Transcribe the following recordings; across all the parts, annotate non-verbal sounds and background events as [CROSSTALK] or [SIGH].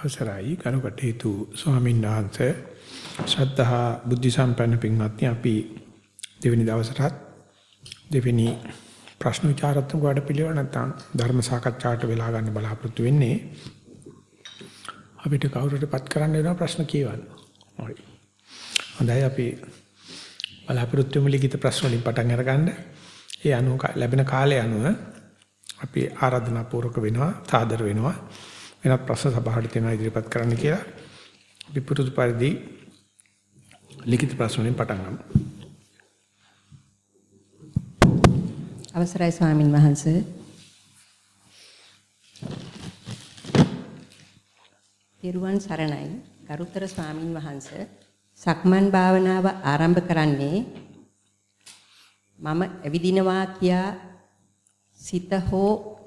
අවසරයි කරුකටේතු ස්වාමීන් වහන්සේ ශ්‍රද්ධා බුද්ධ සම්පන්න පින්වත්නි අපි දෙවෙනි දවසටත් දෙවෙනි ප්‍රශ්න විචාරත්මක වැඩ පිළිවෙල නැත්නම් ධර්ම සාකච්ඡාවට වෙලා ගන්න බලාපොරොත්තු වෙන්නේ අපිට කවුරුටපත් කරන්න වෙන ප්‍රශ්න කියවන්න. හරි. හොඳයි අපි බලාපොරොත්තු වෙමු ලිඛිත ප්‍රශ්න වලින් පටන් අරගන්න. ඒ අනුව ලැබෙන කාලය අනුව අපි ආරාධනා පූර්වක වෙනවා, සාදර වෙනවා. වෙනත් ප්‍රශ්න සභාවට තියෙනවා ඉදිරිපත් කරන්න කියලා. අපි පුරුදු පරිදි ලිඛිත ප්‍රශ්න වලින් පටන් ගමු. අවසරයි ස්වාමින් වහන්සේ. පිරුවන් සරණයි ගරුතර ස්වාමින් වහන්සේ සක්මන් භාවනාව ආරම්භ කරන්නේ මම ඇවිදිනවා කියා සිත හෝ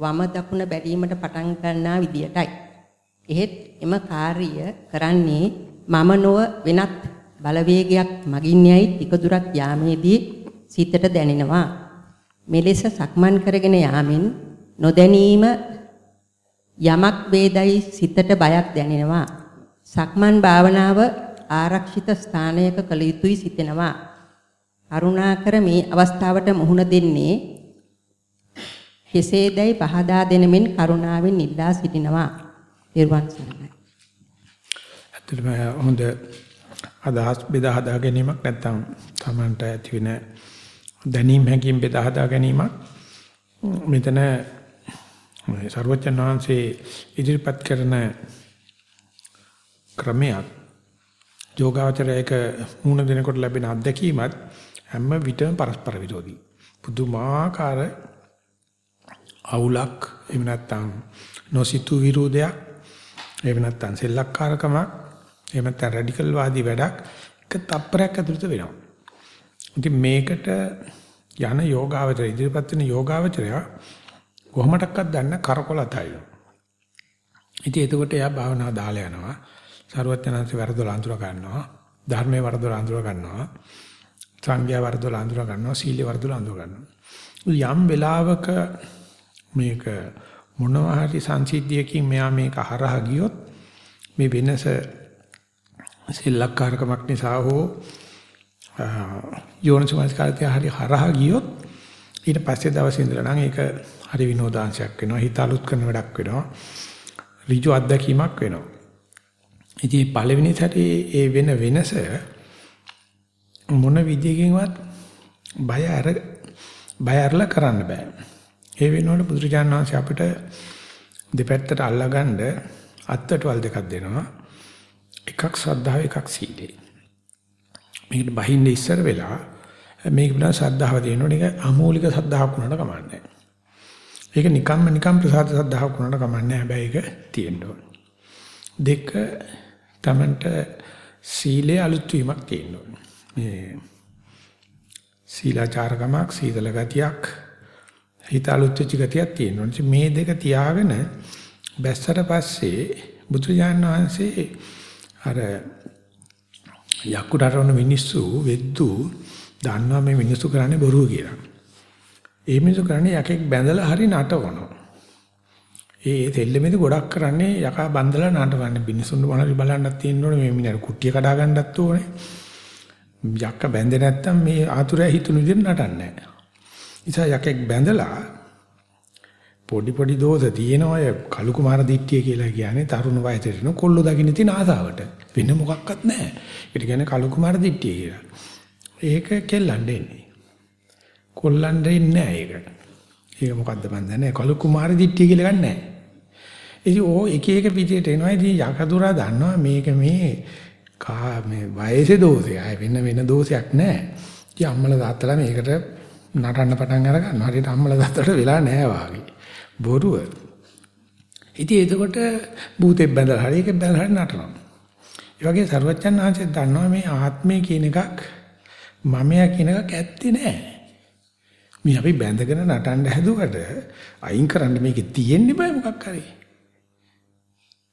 වම දකුණ බැලීමට පටන් ගන්නා විදියටයි. එහෙත් එම කාර්ය කරන්නේ මම නොව වෙනත් බලවේගයක් මගින් යයි ටික දුරක් යාමේදී සිතට දැනෙනවා. මෙලෙස සක්මන් කරගෙන යාමෙන් නොදැනීම යමක් වේදයි සිතට බයක් දැනෙනවා. සක්මන් භාවනාව ආරක්ෂිත ස්ථානයක කළ යුතුයි සිතෙනවා. කරුණාකර මේ අවස්ථාවට මුහුණ දෙන්නේ කෙසේදයි පහදා දෙනමින් කරුණාවෙන් ඉල්ලා සිටිනවා. ත්වන් සරණයි. ඇත්තටම හොඳ අදහස් බෙදා හදා ගැනීමක් නැත්නම් Tamanට ඇති වෙන දැනීම් හැකින් බෙදා හදා ගැනීමක් මෙතන සර්වචන් වහන්සේ ඉදිරිපත් කරන ක්‍රමයක් යෝගාචරයක මුණ දෙනකොට ලැබෙන අත්දැකීමත් හැම විටම පරස්පර විරෝධී. පුදුමාකාර අවුලක් එහෙම නැත්නම් නොසිතු විරෝධයක් එහෙම නැත්නම් සෙල්ලක්කාරකමක් එහෙම නැත්නම් රැඩිකල් වාදී වැඩක් එක තප්පරයක් ඇතුළත වෙනවා. ඉතින් මේකට යන යෝගාවචර ඉදිරිපත් වෙන යෝගාවචරය කොහොමඩක්වත් දන්න කරකොලතයි. ඉතින් එතකොට එයා භාවනාව දාලා යනවා. සරුවත්යන්න්සේ වරදොල අඳුර ගන්නවා. ධර්මයේ වරදොල අඳුර ගන්නවා. සංඝයා වරදොල අඳුර ගන්නවා. සීලේ වරදොල අඳුර ගන්නවා. යම් වෙලාවක මේක මොනවා හරි සංසිද්ධියකින් මෙයා මේක හරහා ගියොත් මේ වෙනස සිල්ලක්කාරකමක් නිසා හෝ යෝනිසමස්කාරය හරි හරහා ගියොත් ඊට පස්සේ දවසේ ඉඳලා නම් ඒක හරි විනෝදාංශයක් වෙනවා. හිත අලුත් කරන වැඩක් වෙනවා. ඍජු අත්දැකීමක් වෙනවා. ඉතින් පළවෙනි සැරේ ඒ වෙන වෙනස මොන විදියකින්වත් බය අර බය අරලා කරන්න බෑ. ඒ වෙනුවට බුදුරජාණන් වහන්සේ අපිට දෙපැත්තට අල්ලගන්න අත්තටවල් දෙකක් දෙනවා. එකක් ශ්‍රද්ධාව එකක් සීලය. මේකට බහින්න ඉස්සර වෙලා මේක බිනා ශ්‍රද්ධාව දෙනවනේ ඒක අමූලික ශ්‍රද්ධාවක් වුණාට කමන්නේ ඒක නිකම්ම නිකම් ප්‍රසාද ශ්‍රද්ධාවක් වුණාට කමන්නේ හැබැයි ඒක තියෙන්න ඕන. දෙක තමන්ට සීලේ අලුත් වීමක් තියෙන්න ඕන. මේ සීලාචාරකමක් සීතල ගතියක් හිත අලුත් වෙච්ච ගතියක් තියෙනවා. මේ දෙක තියාගෙන බැස්සට පස්සේ බුදුරජාණන් වහන්සේ අර යකුඩරවන මිනිස්සු වෙද්දු දන්නවා මේ මිනිස්සු කරන්නේ බොරුව කියලා. ඒ මිනිස්සු කරන්නේ යකෙක් බැඳලා හරි නටවනවා. ඒ තෙල්ලෙමෙද ගොඩක් කරන්නේ යකා බන්දලා නටවන්නේ මිනිස්සුන්ට මොනවාරි බලන්නත් තියෙන්න ඕනේ මේ මිනිහට කුට්ටිය කඩා ගන්නත් ඕනේ. යක්ක බැඳේ නැත්තම් මේ ආතුරය හිතුණු විදිහට නටන්නේ නැහැ. නිසා යකෙක් බැඳලා පොඩි පොඩි දෝෂ තියෙන අය කලු කුමාර දිට්ඨිය කියලා කියන්නේ තරුණ වයසට න කොල්ල දකින්න තියෙන ආසාවට වෙන මොකක්වත් නැහැ. ඒක කියන්නේ කලු කුමාර දිට්ඨිය කියලා. ඒක කෙල්ලන්න එන්නේ. කොල්ලන්න එන්නේ නැහැ ඒක. ඒක මොකද්ද මන් දන්නේ කලු කුමාර දිට්ඨිය කියලා ගන්නෑ. ඉතින් ඕ එක එක විදියට එනවා. ඉතින් යකදුරා දන්නවා මේක මේ කා මේ වයසේ දෝෂය. වෙන වෙන දෝෂයක් නැහැ. ඉතින් අම්මලා තාත්තලා මේකට නටන්න පටන් අර ගන්නවා. හරියට අම්මලා දාතට වෙලා නැහැ වාගේ. බොරුව. ඉතින් එතකොට භූතෙක් බැඳලා හරි එකෙක් බැඳලා හරි නටනවා. ඒ වගේ සර්වඥාන් වහන්සේ දන්නවා මේ ආත්මය කියන එකක් මමයා කියන එකක් ඇත්තේ නැහැ. මේ අපි බැඳගෙන නටන්න හැදුවට අයින් කරන්න මේකේ තියෙන්නේ බෑ මොකක් හරි.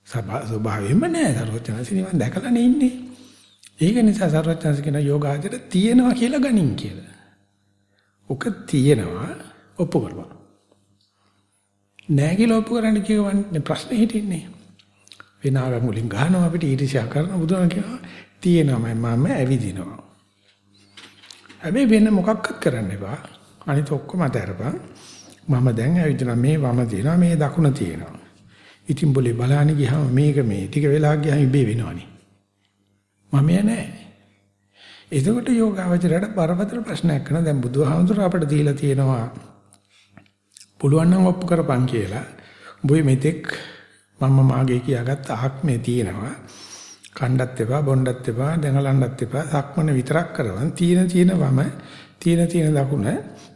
ස්වභාවයෙන්ම නෑ සර්වඥාන්සේ නිවන් දැකලානේ ඉන්නේ. ඒක නිසා සර්වඥාන්සේ කියන යෝගාචර තියෙනවා කියලා ගනින් කියලා. ඔක තියෙනවා ඔප්පු කරපන්. නෑ කියලා ඔප්පු කරන්න කියවන්නේ ප්‍රශ්නේ හිටින්නේ. විනාගම් වලින් ගහනවා අපිට ඊර්ෂ්‍යා කරන බුදුන් කියනවා තියෙනවා මම ඇවිදිනවා. හැබැයි වෙන මොකක්වත් කරන්න එපා. අනිත ඔක්කොම අතහැරපන්. මම දැන් ඇවිදිනවා මේ වම තියෙනවා මේ දකුණ තියෙනවා. ඉතින් બોලේ බලන්න ගියාම මේක මේ ටික වෙලා ගියාම ඉබේ වෙනවනේ. මම නෑ. එතකොට යෝගාවචරයට බරපතල ප්‍රශ්නයක් කරන දැන් බුදුහාමුදුර අපිට දීලා තියෙනවා පුළුවන් නම් ඔප්පු කරපන් කියලා. උඹේ මෙතෙක් මම මාගේ කියාගත්ත ආත්මේ තියෙනවා. කණ්ඩත් එපා බොණ්ඩත් එපා දැඟලන්නත් එපා සක්මන විතරක් කරවන් තීන තීන වම තීන තීන දකුණ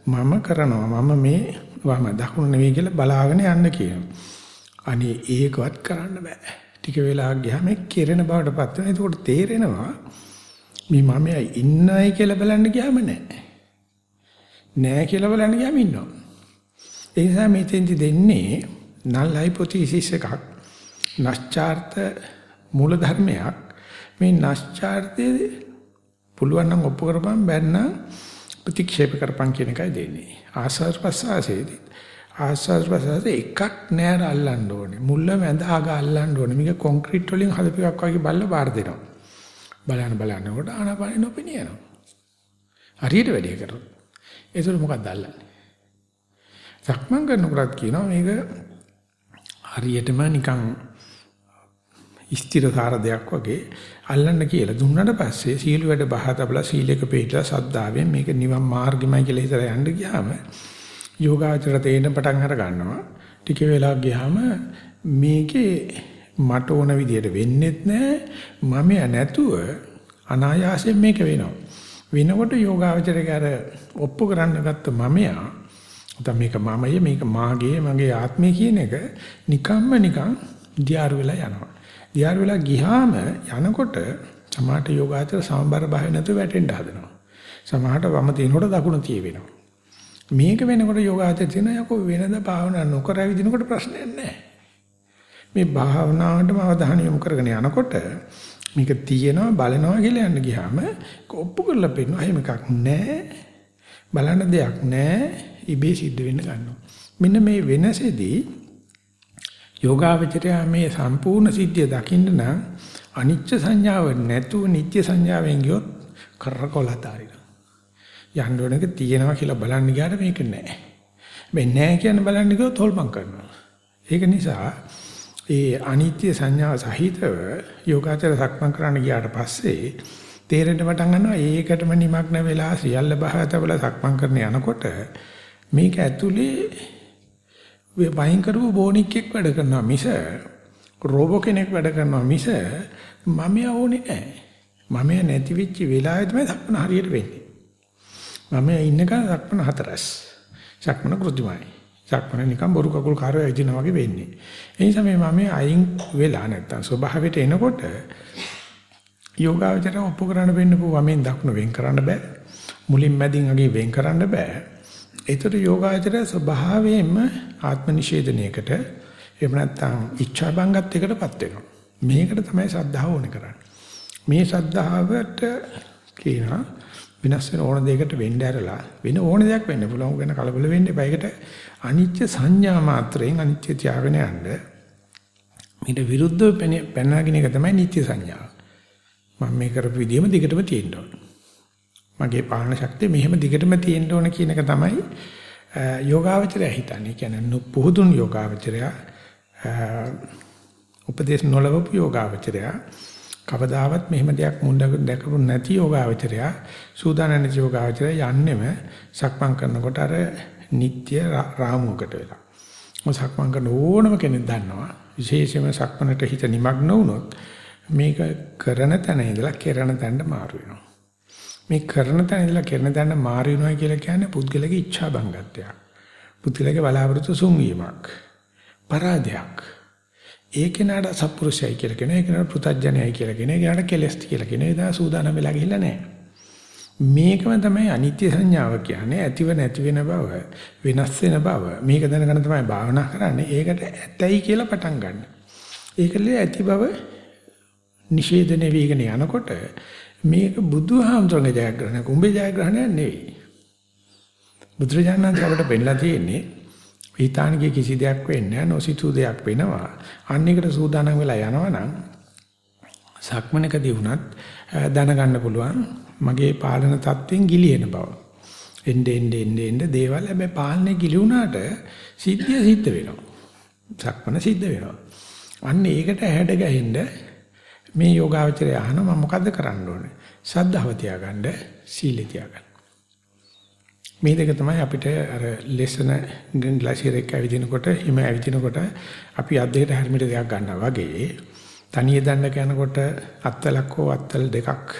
මම කරනවා මම මේ වම දකුණ නෙවෙයි කියලා බලාගෙන යන්න කියනවා. අනේ ඒකවත් කරන්න බෑ. ටික වෙලා ගියාම කෙරෙන බවට පත් වෙනවා. ඒකෝට තේරෙනවා මේ මම ඉන්නයි කියලා බලන්න ගියාම නෑ. නෑ කියලා බලන්න ගියාම ඉන්නවා. ඒ නිසා මෙතෙන්දි දෙන්නේ null hypothesis එකක්. නැස්චාර්ත මූල ධර්මයක්. මේ නැස්චාර්තයේ පුළුවන් නම් ඔප්පු කරපම් බැන්න ප්‍රතික්ෂේප කරපම් කියන එකයි දෙන්නේ. ආස්වාද ප්‍රසආසයේදී ආස්වාද ප්‍රසආසයේ එකක් නෑර අල්ලන්න ඕනේ. මුල්ල වැඳ ආග අල්ලන්න ඕනේ. මේක කොන්ක්‍රීට් වලින් හදපු එකක් වගේ බල්ල බාර දෙනවා. බලන්න බලනකොට ආනාපානෙ නොපෙනිය යනවා. හරියට වැඩේ කරොත්. ඒසොර මොකක්ද අල්ලන්නේ? සක්මන් කරනකොටත් කියනවා මේක හරියටම නිකන් ස්ථිරකාර දෙයක් වගේ අල්ලන්න කියලා දුන්නාට පස්සේ සීල වැඩ බහ තබලා සීලයක පිළිලා සද්දාවෙන් මේක නිවන් මාර්ගමයි කියලා හිතලා යන්න ගියාම යෝගාචර තේන පටන් අර ගන්නවා ටික වෙලා ගියාම මේකේ මට ඕන විදියට වෙන්නේත් නැහැ මම නැතුව අනායාසයෙන් මේක වෙනවා වෙනකොට යෝගාචරයේ අර ඔප්පු කරන්න ගත්ත මමයා නැත්නම් මේක මමය මේක මාගේ මගේ ආත්මය කියන එක නිකම්ම නිකන් දියාරු වෙලා යනවා දියාර වෙලා ගියාම යනකොට සමාහට යෝගාචර සමබර භාවය නැතුව වැටෙන්න හදනවා. සමාහට වම තිනකොට දකුණ තිය වෙනවා. මේක වෙනකොට යෝගාචර තියෙන යකෝ වෙනද භාවනා නොකර විදිනකොට ප්‍රශ්නයක් නැහැ. මේ භාවනාවටම අවධානය යොමු කරගෙන යනකොට මේක තියෙනවා බලනවා කියලා යන්න ගියාම ඔප්පු කරලා පෙන්නනවා එහෙම එකක් නැහැ. බලන්න දෙයක් නැහැ. ඉබේ සිද්ධ වෙන්න ගන්නවා. මෙන්න මේ වෙනසෙදී යෝගාවචරය මේ සම්පූර්ණ සිද්ධිය දකින්න නම් අනිච්ච සංඥාව නැතුව නිත්‍ය සංඥාවෙන් ගියොත් කරකොලතරින. යන්න ඕනක තියෙනවා කියලා බලන්න ගියාට මේක නැහැ. මේ නැහැ කියන බලන්න ගියොත් හොල්මන් කරනවා. ඒක නිසා ඒ අනිත්‍ය සංඥාව සහිතව යෝගාචර සක්මන් කරන්න ගියාට පස්සේ තේරෙන්න පටන් ගන්නවා ඒකටම නිමග්න වෙලා සියල්ල බහතවල සක්මන් කරන යනකොට මේක ඇතුලේ වයින් කරපු බෝනික්ෙක් වැඩ කරනවා මිස රෝබෝ කෙනෙක් වැඩ කරනවා මිස මම යෝනේ නැහැ. මම නැති වෙච්ච වෙලාවෙ තමයි සක්මන හරියට වෙන්නේ. මම ඉන්නකන් සක්මන හතරස්. සක්මන කෘතිමයි. සක්මන නිකන් බොරු කකුල් කාර්යය ඉදින වගේ වෙන්නේ. ඒ නිසා මේ මම අයින් වෙලා නැත්තම් ස්වභාවයට එනකොට යෝගාවචර ඔප්පු කරන්න වෙන්න පුළුවන් දක්න වෙන් කරන්න බෑ. මුලින් මැදින් අගේ වෙන් කරන්න බෑ. ඒතර යෝගාචරය ස්වභාවයෙන්ම ආත්ම නිෂේධනයකට එහෙම නැත්නම් ඉච්ඡා බංගත්වයකටපත් වෙනවා. මේකට තමයි ශ්‍රද්ධාව ඕනේ කරන්නේ. මේ ශ්‍රද්ධාවට කියනවා විනාශ වෙන ඕන දෙයකට වෙන්න ඇරලා වෙන ඕන දෙයක් වෙන්න පුළුවන් ගැන කලබල වෙන්න එපා. ඒකට අනිත්‍ය සංඥා මාත්‍රයෙන් අනිත්‍ය තියාගෙන යන්න. මේට විරුද්ධව පැනනගෙන එක තමයි නිත්‍ය සංඥාව. මම මේ කරපු විදිහම දිගටම තියෙන්න ඕනේ. මගේ පාලන ශක්තිය මෙහෙම දිගටම තියෙන්න ඕන කියන එක තමයි යෝගාවචරය හිතන්නේ. කියන්නේ පුහුදුන් යෝගාවචරය උපදේශ නොලවපු යෝගාවචරය කවදාවත් මෙහෙම දෙයක් මුණ්ඩක දැකපු නැති යෝගාවචරය සූදානම් නැති යෝගාවචරය යන්නෙම සක්මන් කරනකොට අර නිට්‍ය රාමුවකට වෙලා. මොකද සක්මන් කරන ඕනම කෙනෙක් දන්නවා විශේෂයෙන්ම සක්මනට හිත නිමග්න වුණොත් මේක කරන තැන ඉඳලා කරන තැනට මාරු වෙනවා. මේ කරන තැන ඉඳලා කරන තැනට මාරු වෙනවා කියලා කියන්නේ පුද්ගලගේ ઈચ્છා බංගත්වයක්. පුද්ගලගේ බලාපොරොත්තු සුන්වීමක්. පරාදයක්. ඒ කෙනාට සත්පුරුෂයයි කියලා කියන, ඒ කෙනාට පෘතජ්ජනයයි කියලා කියන, ඒ කෙනාට කෙලස්ති කියලා කියන. ඒ දා සූදානම් වෙලා ගිහිල්ලා නැහැ. මේකම තමයි අනිත්‍ය සංඥාව කියන්නේ ඇතිව නැති වෙන බව වෙනස් වෙන බව මේක දැනගෙන තමයි භාවනා කරන්නේ ඒකට ඇතයි කියලා පටන් ගන්න. ඒකලේ ඇති බව නිෂේධන වේගන යනකොට මේක බුදුහාමුදුරන්ගේ ජයග්‍රහණයක් උඹේ ජයග්‍රහණයක් නෙවෙයි. බුදුරජාණන් අපට පෙන්නලා තියෙන්නේ හිතානගේ කිසි දෙයක් වෙන්නේ නැහැ නොසිතූ දෙයක් වෙනවා. අන්න එකට සූදානම් වෙලා යනවනම් සක්මනකදී වුණත් දැනගන්න පුළුවන් මගේ පාලන තත්වෙන් ගිලින බව. එnde ende ende ende දේවල් හැබැයි පාලනේ ගිලුණාට සිද්ධිය සිද්ධ වෙනවා. සක්මන සිද්ධ වෙනවා. අන්න ඒකට ඇහැඩ ගැහෙන්න මේ යෝගාවචරය අහනවා මම මොකද්ද කරන්න ඕනේ? සද්ධාව තියාගන්න, සීලය තියාගන්න. මේ දෙක තමයි අපිට අර ලෙසන ග්ලාසියර් එක ඇවිදිනකොට හිම ඇවිදිනකොට අපි අත් දෙකට හැරිමිට දෙයක් ගන්නවා වගේ තනිය දණ්ඩක යනකොට අත්තලක් හෝ අත්තල් දෙකක්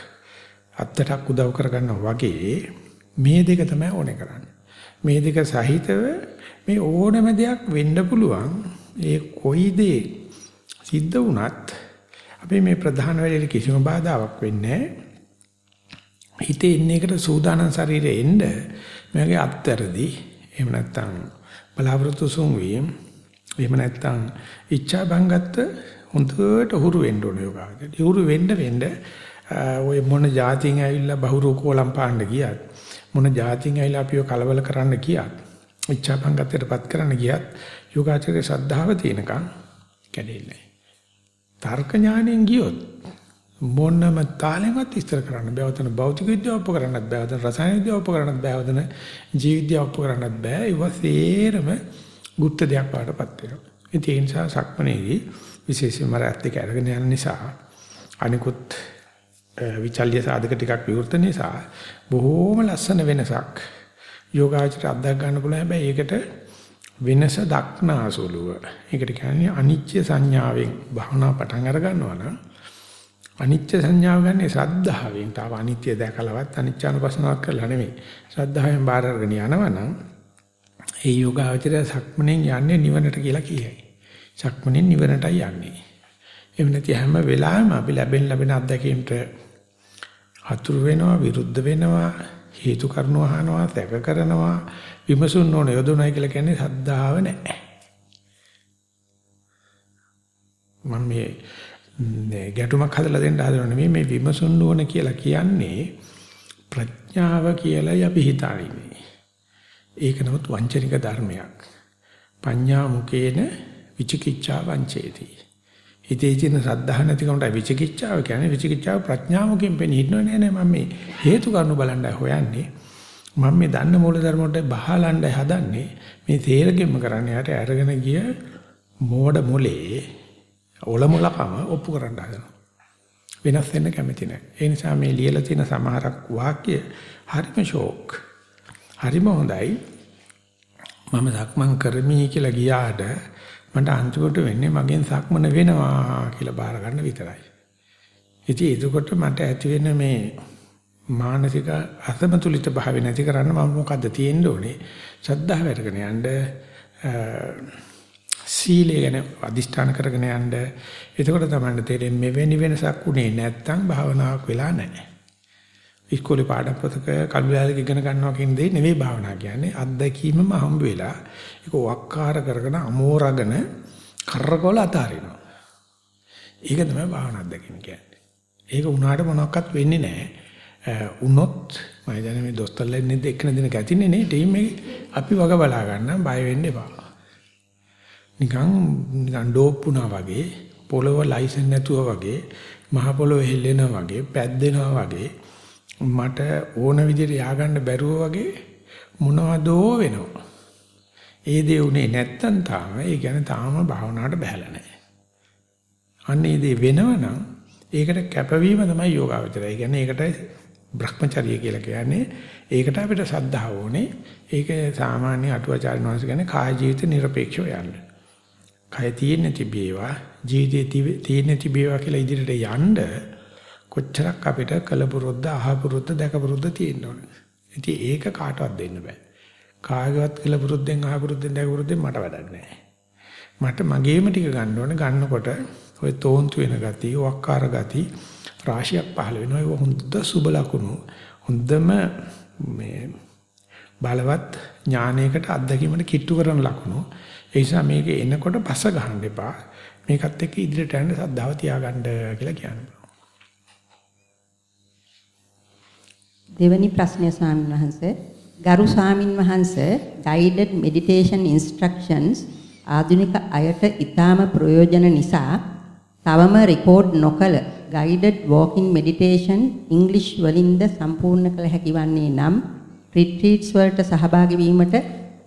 අත්තටක් උදව් කරගන්නවා වගේ මේ දෙක තමයි ඕනේ කරන්නේ. මේ දෙක සහිතව මේ ඕනම දෙයක් වෙන්න පුළුවන්. ඒ කොයි දේ සිද්ධ වුණත් අපි මේ ප්‍රධාන වෙලෙල කිසිම බාධාවක් වෙන්නේ නැහැ. හිතේ ඉන්න එකට සූදානම් ශරීරෙ එන්න මගේ අත්තරදි එහෙම නැත්නම් බලාපොරොත්තු සුන් වීම එහෙම නැත්නම් ඉච්ඡා බංගත්ත හොඳට හුරු වෙන්න ඕන යෝගාවචරයට. හුරු වෙන්න වෙන්න ඔය මොන જાතින් ඇවිල්ලා බහුරු කෝලම් පාන්න ගියත් මොන જાතින් ඇවිල්ලා අපිව කලබල කරන්න ගියත් ඉච්ඡාපංගතයටපත් කරන්න ගියත් යෝගාචරයේ ශ්‍රද්ධාව තියෙනකන් කැඩෙන්නේ තර්ක ඥාණයෙන් ගියොත් මොනම තාලෙවත් ඉස්තර කරන්න බෑ. වතන භෞතික විද්‍යාව ඔප්පු කරන්නත් බෑ. වතන රසායන විද්‍යාව ඔප්පු කරන්නත් බෑ. වතන ජීව විද්‍යාව ඔප්පු කරන්නත් බෑ. ඒවා සේරම গুপ্ত දෙයක් වඩටපත් වෙනවා. ඒ නිසා සක්මනේදී විශේෂයෙන්ම රැත් එක අරගෙන යන නිසා අනිකුත් විචල්්‍ය සාධක ටිකක් විවෘත නිසා බොහෝම ලස්සන වෙනසක් යෝගාචර අත්දැක ගන්න පුළුවන්. හැබැයි ඒකට වෙනස දක්නාසුලුව. ඒකට කියන්නේ අනිච්ච සංඥාවෙන් භවනා පටන් අර ගන්නවා නම් අනිත්‍ය සංඥාව ගන්නේ ශ්‍රද්ධාවෙන්. තාම අනිත්‍ය දැකලවත් අනිච්චානුපස්සනාවක් කරලා නෙමෙයි. ශ්‍රද්ධාවෙන් බාර අරගෙන යනවනම් ඒ යෝගාවචරය සක්මණෙන් යන්නේ නිවනට කියලා කියයි. සක්මණෙන් නිවනටයි යන්නේ. එහෙම නැති හැම වෙලාවෙම අපි ලැබෙන ලැබෙන අත්දැකීමට හතුරු වෙනවා, විරුද්ධ වෙනවා, හේතු කරනව අහනවා, තැක කරනවා, විමසුන් ඕන යොදුනයි කියලා කියන්නේ සද්ධාව නැහැ. මම මේ ගැටුමක් හදලා දෙන්න හදනව නෙමෙයි මේ විමසුන් නුවණ කියලා කියන්නේ ප්‍රඥාව කියලායි අපි හිතාන්නේ. ඒක නමුත් වංචනික ධර්මයක්. පඤ්ඤා මුකේන විචිකිච්ඡා වංචේති. හිතේ තියෙන සද්ධා නැතිකමට විචිකිච්ඡාව කියන්නේ විචිකිච්ඡාව ප්‍රඥා මුකෙන් පෙනී හිටනව නෑ නෑ මම මේ හේතු කාරණු බලන්නයි හොයන්නේ. මම මේ දන්න මූල ධර්ම වලට බහලන්නයි හදන්නේ. මේ තේරෙගෙම කරන්නේ යට අරගෙන ගිය මෝඩ මොලේ ඔලමුලකම ඔප්පු කරන්න හදනවා. වෙනස් වෙන්න කැමති නැහැ. ඒ නිසා මේ ලියලා තියෙන සමහරක් වාක්‍ය හරිම ෂෝක්. හරිම හොඳයි. මම සක්මන් කරමි කියලා ගියාට මට අන්තිමට වෙන්නේ මගෙන් සක්මන වෙනවා කියලා බාර ගන්න විතරයි. ඉතින් එතකොට මට ඇති වෙන මේ මානසික අසමතුලිත භාවය නැති කරන්න මම මොකද්ද තියෙන්න ඕනේ? ශ්‍රද්ධාව වැඩගෙන යන්න සීලය ගැන අදිෂ්ඨාන කරගෙන යන්න. එතකොට තමයි තේරෙන්නේ මෙවැනි වෙනසක් උනේ නැත්තම් භාවනාවක් වෙලා නැහැ. ඉස්කෝලේ පාඩම් පොතක කල්විලාලක ඉගෙන ගන්නවා කියන දේ නෙවෙයි භාවනා කියන්නේ. අත්දැකීමම හම්බ වෙලා ඒක වක්කාර කරගෙන අමෝරගෙන කරකවල අතාරිනවා. ඒක තමයි භාවනා අත්දැකීම කියන්නේ. ඒක උනාට මොනවත් වෙන්නේ නැහැ. උනොත් මම දැන මේ දොස්තරලා ඉන්නේ එක්කන දින ගැතිනේ නේ ටීම් එකේ අපි වග බලා ගන්න බය වෙන්න එපා. නිකන් නිකන් ඩෝප්පුනා වගේ පොළව ලයිසන් නැතුව වගේ මහ පොළව හෙල්ලෙනවා වගේ පැද්දෙනවා වගේ මට ඕන විදිහට ය아가න්න බැරුව වගේ මොනවදෝ වෙනවා. ඒ දේ උනේ නැත්තම් තාම ඒ කියන්නේ තාම භාවනාවට බහැලා නැහැ. අන්න ඒ දේ වෙනවනම් ඒකට කැපවීම තමයි යෝගාවචරය. ඒ කියන්නේ ඒකටයි භ්‍රමචර්ය කියලා කියන්නේ. ඒකට අපිට සද්ධාව ඕනේ. ඒක සාමාන්‍ය අටුවාචාර්ය වංශ කියන්නේ කාය ජීවිත নিরপেক্ষව යන්න. කය තියෙන්නේ තිබේවා, ජීවිතේ තියෙන්නේ තිබේවා කියලා ඉදිරියට යන්න කොච්චරක් අපිට කලපුරුද්ද අහපුරුද්ද දැකපුරුද්ද තියෙන්න ඕනේ. ඉතින් ඒක කාටවත් දෙන්න බෑ. කාගේවත් කලපුරුද්දෙන් අහපුරුද්දෙන් දැකපුරුද්දෙන් මට වැඩක් නෑ. මට මගේම ටික ගන්න ඕනේ. ගන්නකොට ওই තෝන්තු වෙන ගතිය, වක්කාර ගතිය රාශියක් පහළ වෙනවා. ඒක හොඳ සුබ ලකුණු. හොඳම මේ බලවත් ඥානයකට අත්දැකීමකට කිට්ටු කරන ලකුණු. ඒ නිසා මේක එනකොට පස ගහන්න එපා. මේකත් එක්ක ඉදිරියට යන්න සද්ධාව තියාගන්න කියලා කියනවා. දෙවැනි ප්‍රශ්නය ස්වාමීන් වහන්සේ ගරු ස්වාමින් වහන්සේ guided meditation instructions ආධුනික අයට ඊටාම ප්‍රයෝජන නිසා තවම රෙකෝඩ් නොකළ guided walking meditation English වලින්ද සම්පූර්ණ කළ හැකි වන්නේ නම් retreats වලට සහභාගී වීමට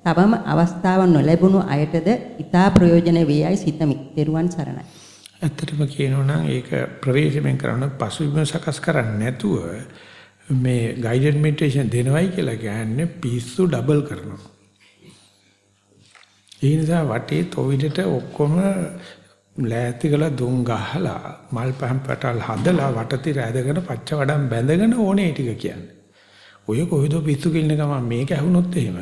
තවම අවස්ථාව නොලැබුණු අයටද ඊටා ප්‍රයෝජන වේයයි සිතමි. ත්වන් සරණයි. ඇත්තටම කියනවා නම් ඒක ප්‍රවේශමෙන් කරන පසුබිම සකස් කරන්නේ නැතුව මේ guided meditation දෙනවයි කියලා කියන්නේ පිස්සු ඩබල් කරනවා. ඒ නිසා වටේ තොවිලට ඔක්කොම ලෑස්ති කළ දුම් ගහලා මල් පහන් පටල් හදලා වටතිර ඇදගෙන පච්ච වඩම් බැඳගෙන ඕනේ ටික කියන්නේ. ඔය කොහෙද පිස්සු කිල්න ගම මේක ඇහුනොත් එහෙම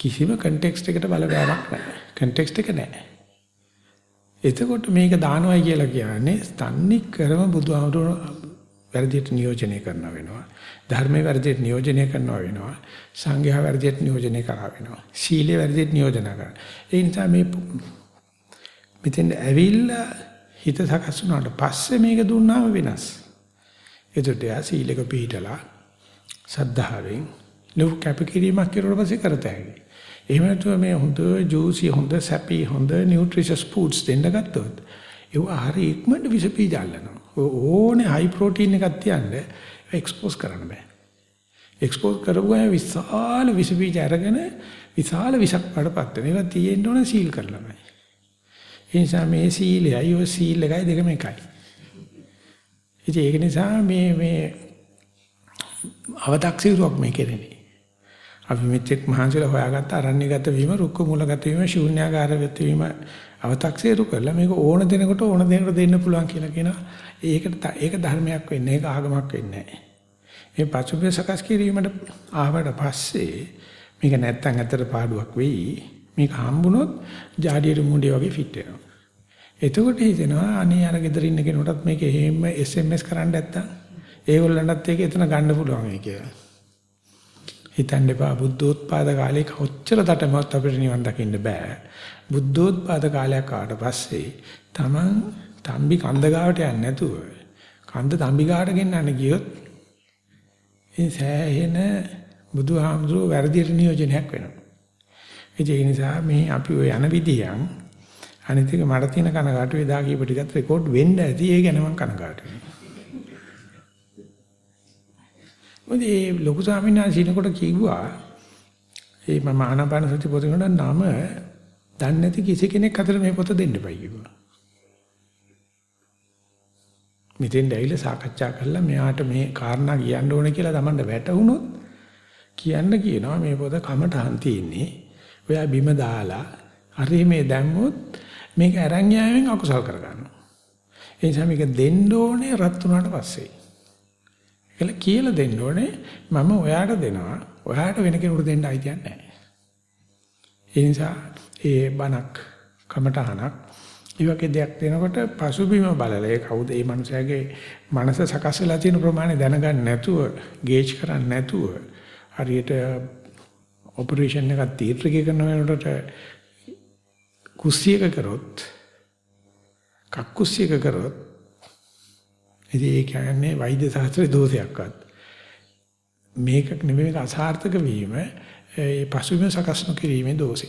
කිසිම කන්ටෙක්ස්ට් එකට බලපෑමක් නැහැ. කන්ටෙක්ස්ට් එක නැහැ. එතකොට මේක දානවයි කියලා කියන්නේ තන්නේ කරම බුදුහාමුදුරුවෝ වැරදියට නියෝජනය කරනවා වෙනවා. ධර්මයේ වැරදියට නියෝජනය කරනවා වෙනවා. සංඝයා වැරදියට නියෝජනය කරා වෙනවා. සීලයේ වැරදියට නියෝජන කරනවා. ඒ නිසා මේ මෙතෙන් ඇවිල්ලා හිත සකස් වුණාට පස්සේ මේක දුන්නාම වෙනස්. එතකොට යා සීලක පිළිටලා සද්ධාවෙන් ලොකු කැපකිරීමක් කරුවා පස්සේ කරත හැකියි. එහෙම නැතුව මේ හොඳ ජූසි හොඳ සැපි හොඳ නියුට්‍රිෂස් ෆුඩ්ස් දෙන්න ගත්තොත් ඒව හරි ඉක්මනට විස පීජල්නවා. ඕනේ හයි ප්‍රෝටීන් එකක් තියන්න එක්ස්පෝස් කරන්න බෑ. එක්ස්පෝස් කරපුවා විශාල විස බීජ අරගෙන විශාල විසක් වඩපත් වෙන. ඒක තියෙන්න ඕන සීල් කරලාමයි. ඒ නිසා මේ සීලයයි ඔය සීල් එකයි දෙකම එකයි. ඉතින් ඒක නිසා මේ මේ අව탁සිරුවක් මේ කෙරෙන්නේ. අපි මෙච්චෙක් මහන්සිලා හොයාගත්ත අරණ්‍යගත වීම, රුක්ක මූලගත වීම, ශූන්‍යාකාරගත වීම අව탁සිරු කරලා මේක ඕන දෙනකොට ඕන දෙනකොට දෙන්න පුළුවන් කියලා කියනවා. ඒකට ඒක ධර්මයක් වෙන්නේ ඒක ආගමක් වෙන්නේ නැහැ. මේ පසුබිම සකස් කිරීමට ආවට පස්සේ මේක නැත්තම් ඇත්තට පාඩුවක් වෙයි. මේක හම්බුනොත් ජාඩියට මුඩේ වගේ ෆිට වෙනවා. එතකොට හිතෙනවා අනේ අර ගෙදර ඉන්න කෙනෙකුටත් මේක එහෙම SMS කරන්න නැත්තම් ඒගොල්ලන්ටත් ඒක එතන ගන්න පුළුවන් මේ කියලා. හිතන්න එපා බුද්ධෝත්පාද කාලේ කොච්චර දඩමවත් අපිට නිවන් දකින්න බෑ. බුද්ධෝත්පාද කාලයක් ආවට පස්සේ Taman තම්බි කන්ද ගාවට යන්නේ නැතුව කන්ද තම්බි ගාවට ගෙන්නන්න ගියොත් ඒ සෑහෙන බුදුහාමුදුරුවෝ වැරදියට නියෝජනයක් වෙනවා. ඒ නිසා මේ අපි ඔය යන විදියන් අනිත් එක මට තියෙන කනගාටු එදා කියපු ටිකත් රෙකෝඩ් වෙන්න ඇති ඒ ගැන මම කනගාටු වෙනවා. මොකද ඒ ලොකු ස්වාමීන් වහන්සේ ඉනකොට කිව්වා ඒ මම ආනාපාන සති පොතේ නම දන්නේ නැති කිසි කෙනෙක් අතර මේ පොත දෙන්න එපයි කිව්වා. මෙතෙන් ඇවිල්ලා සාකච්ඡා කරලා මෙයාට මේ කාරණා කියන්න ඕනේ කියලා Tamanට වැටහුනොත් කියන්න කියනවා මේ පොත කමටහන් තියෙන්නේ. ඔයා බිම දාලා හරි මේ දැම්මොත් මේක අරන් යාමෙන් අකුසල් කරගන්නවා. ඒ නිසා මේක දෙන්න ඕනේ රත් වුණාට පස්සේ. ඒකල කියලා දෙන්න ඕනේ මම ඔයාට දෙනවා. ඔයාට වෙන කෙනෙකුට දෙන්න අයිතියක් නැහැ. ඒ නිසා ඒ බණක් කමටහනක් ඒ වගේ දෙයක් දෙනකොට පසුබිම බලලා ඒ කවුද මේ මනුස්සයාගේ මනස සකස් වෙලා තියෙන ප්‍රමාණය දැනගන්න නැතුව ගේජ් කරන්න නැතුව හරියට ඔපරේෂන් එකක් තීත්‍රික කරන වෙනකොට කුස්සියක කරොත් කක්කුස්සියක කරොත් ඉතින් ඒ කියන්නේ වෛද්‍ය ශාස්ත්‍රයේ දෝෂයක්වත් මේක නෙමෙයි අසාර්ථක වීම ඒ පසුබිම සකස් නොකිරීමේ දෝෂය.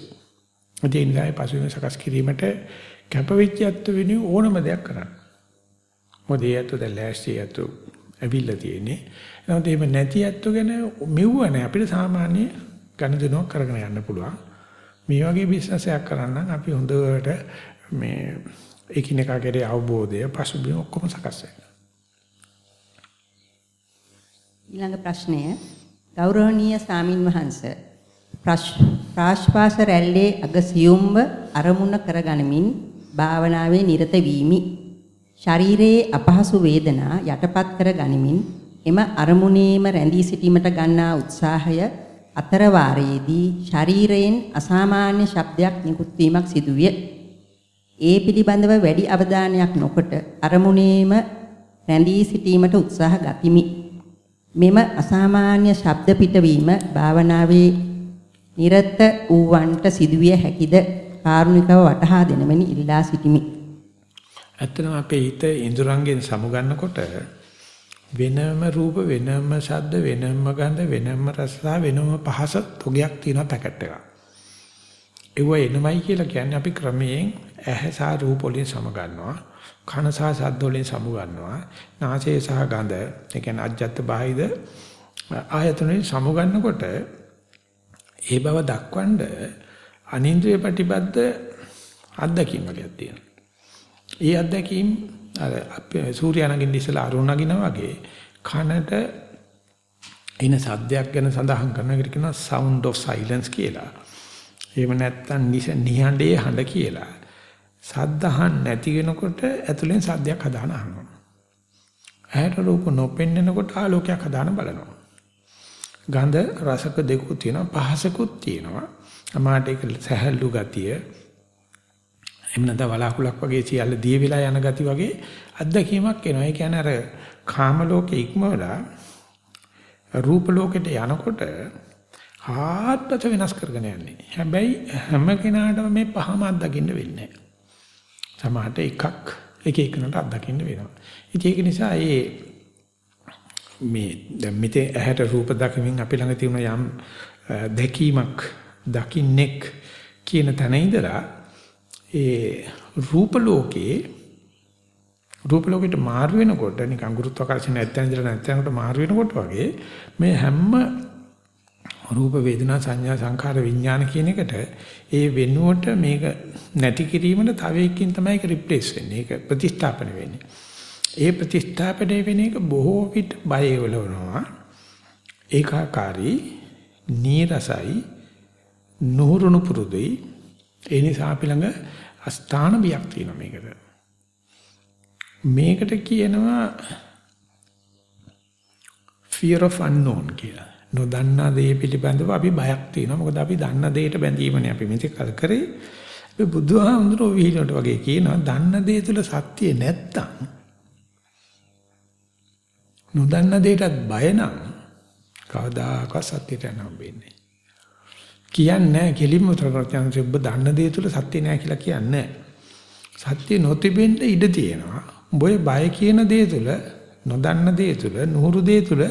ඒ නිසා පසුබිම සකස් කිරීමට කැපවිච්ච ඇත්ත වෙනුවෙන් ඕනම දෙයක් කරන්න. මොකද ඒ ඇත්ත දැන් ලෑස්ති ඇත්ත ඇවිල්ලා තියෙන්නේ. එහෙනම් එහෙම නැති ඇත්ත ගැන මෙව්ව නැහැ අපිට සාමාන්‍ය ගණදෙනුවක් කරගෙන යන්න පුළුවන්. මේ වගේ බිස්නස් එකක් කරන්න අපි හොඳට මේ එකිනෙකා කෙරේ අවබෝධය පසුබිම ඔක්කොම සකස් වෙනවා. ඊළඟ ප්‍රශ්නය ගෞරවනීය සාමින් වහන්සේ ප්‍රාශ්වාස රැල්ලේ අග සියුම්ව අරමුණ කරගනිමින් භාවනාවේ නිරත වීමි. ශරීරයේ අපහසු වේදනා යටපත් කර ගනිමින් එම අරමුණේම රැඳී සිටීමට ගන්නා උත්සාහය අතර වාරයේදී ශරීරයෙන් අසාමාන්‍ය ශබ්දයක් නිකුත් වීමක් සිදුවිය. ඒ පිළිබඳව වැඩි අවධානයක් නොකොට අරමුණේම රැඳී සිටීමට උත්සාහ ගතිමි. මෙම අසාමාන්‍ය ශබ්ද පිටවීම භාවනාවේ නිරත වූවන්ට සිදුවිය හැකිද කාරුණිකව වටහා දෙනමනි ඉල්ලා සිටිමි. ඇත්තටම අපේ හිත ඉඳුරංගෙන් සමුගන්නකොට වෙනම රූප වෙනම ශබ්ද වෙනම ගන්ධ වෙනම රස වෙනම පහස තොගයක් තියෙන පැකට් එකක්. ඒව එනමයි කියලා කියන්නේ අපි ක්‍රමයෙන් ඇහැ සහ රූප වලින් සම ගන්නවා. කන සහ ශබ්ද වලින් සම ගන්නවා. නාසය සහ ගඳ, ඒ කියන්නේ අජ්ජත් බාහිද ආයතනෙ සම ගන්නකොට ඒ බව දක්වන්න අනින්ද්‍රිය ප්‍රතිබද්ධ අත්දැකීම් වගේක් තියෙනවා. ඒ අත්දැකීම් අර අපේ සූර්යනගින් ඉස්සලා අරුණ නගිනා වගේ කනට එන සද්දයක් ගැන සඳහන් කරන එකට කියනවා sound of silence කියලා. එහෙම නැත්නම් නිහඬේ හඬ කියලා. සද්දහන් නැති වෙනකොට ඇතුලෙන් සද්දයක් හදාන අහනවා. ඇහැට රූප නොපෙන්නකොට ආලෝකයක් හදාන බලනවා. ගන්ධ රසක දෙකුත් තියෙනවා පහසකුත් තියෙනවා. අමාට ඒක සැහැල්ලු ගතිය එහෙම නැත්නම් වලාකුලක් වගේ සියල්ල දිය වෙලා යන ගති වගේ අත්දැකීමක් එනවා. ඒ කියන්නේ අර කාම ලෝකේ ඉක්මවලා රූප ලෝකෙට යනකොට ආත්මත වෙනස් කරගෙන යන්නේ. හැබැයි හැම කෙනාටම මේ පහම අත්දකින්න වෙන්නේ නැහැ. සමහරට එකක් එක එකනට අත්දකින්න වෙනවා. ඉතින් ඒක නිසා ඒ මේ දැන් මෙතේ ඇහැට රූප දකිමින් අපි ළඟ තියෙන යම් දැකීමක් දකින්නෙක් කියන තැන ඉඳලා ඒ රූප ලෝකේ රූප ලෝකෙට මාරු වෙනකොට නිකන් ගුරුත්වාකර්ෂණ නැත්තන් ඉඳලා නැත්තන්කට මාරු වෙනකොට වගේ මේ හැම රූප වේදනා සංඥා සංඛාර විඥාන කියන එකට ඒ වෙනුවට මේක නැති කිරීමට තව එකකින් තමයි ඒක රිප්ලේස් වෙන්නේ. ඒක ප්‍රතිස්ථාපන වෙන්නේ. ඒ ප්‍රතිස්ථාපනය වෙන එක බොහෝ විට බය වෙලවනවා. ඒකාකාරී නීරසයි නුහුරුණු පුරුදුයි ඒ නිසා අපි ළඟ අස්ථාන බියක් තියෙනවා මේකට. මේකට කියනවා fear of unknown කියලා. නොදන්නා දේ පිළිබඳව අපි බයක් තියෙනවා. මොකද අපි දන්න දෙයට බැඳීමනේ අපි මෙතෙක් කල් කරේ. අපි බුදුහාමුදුරුවෝ විහිළුවට වගේ කියනවා දන්න දේ තුල සත්‍ය නැත්තම් නොදන්න දෙයටත් බය නම් කවදාකවත් සත්‍යයට යන්න කියන්නේ නැහැ කෙලින්ම උත්තරප්‍රත්‍යංශ ඔබ දන්න දේ තුල සත්‍ය නැහැ කියලා කියන්නේ සත්‍ය නොතිබෙන්න ඉඩ තියෙනවා. ඔබේ බය කියන දේ තුල නොදන්න දේ තුල නුහුරු දේ තුල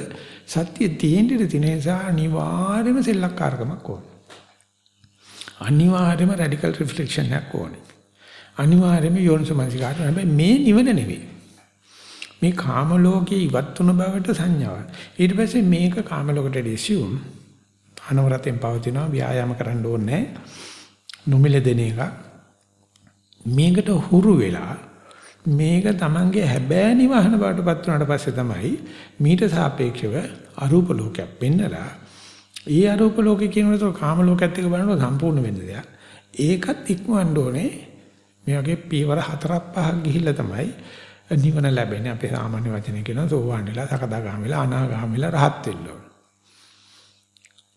සත්‍ය තියෙන්න ඉඩ තියෙන නිසා අනිවාර්යයෙන්ම සෙල්ලක්කාරකමක් ඕනේ. අනිවාර්යයෙන්ම රැඩිකල් රිෆ්ලෙක්ෂන් එකක් ඕනේ. අනිවාර්යයෙන්ම යෝනිසමනසිකාරය. හැබැයි මේ නිවන නෙවෙයි. මේ කාම ලෝකේ ඉවත් වුණ බවට සංඥාවක්. ඊට පස්සේ මේක කාම ලෝකයට ඇසියුම් අනවරතෙන් පවතිනවා ව්‍යායාම කරන්න ඕනේ නොමිල දෙන එක. මේකට හුරු වෙලා මේක Tamange හැබෑ නිවහන බවටපත් වුණාට පස්සේ තමයි මීට සාපේක්ෂව අරූප ලෝකයක් පෙන්නලා ඒ අරූප ලෝකේ කියනකොට කාම ලෝකයේත් එක බලනකොට සම්පූර්ණ වෙන්න දෙයක්. ඒකත් ඉක්මවන්න ඕනේ. මේ වගේ පීවර හතරක් පහක් ගිහිල්ලා තමයි නිවන ලැබෙන්නේ. අපේ සාමාන්‍ය වචනේ කියනවා සෝවාන් වෙලා සකදාගාම වෙලා අනාගාම වෙලා රහත් වෙන්න ඕනේ.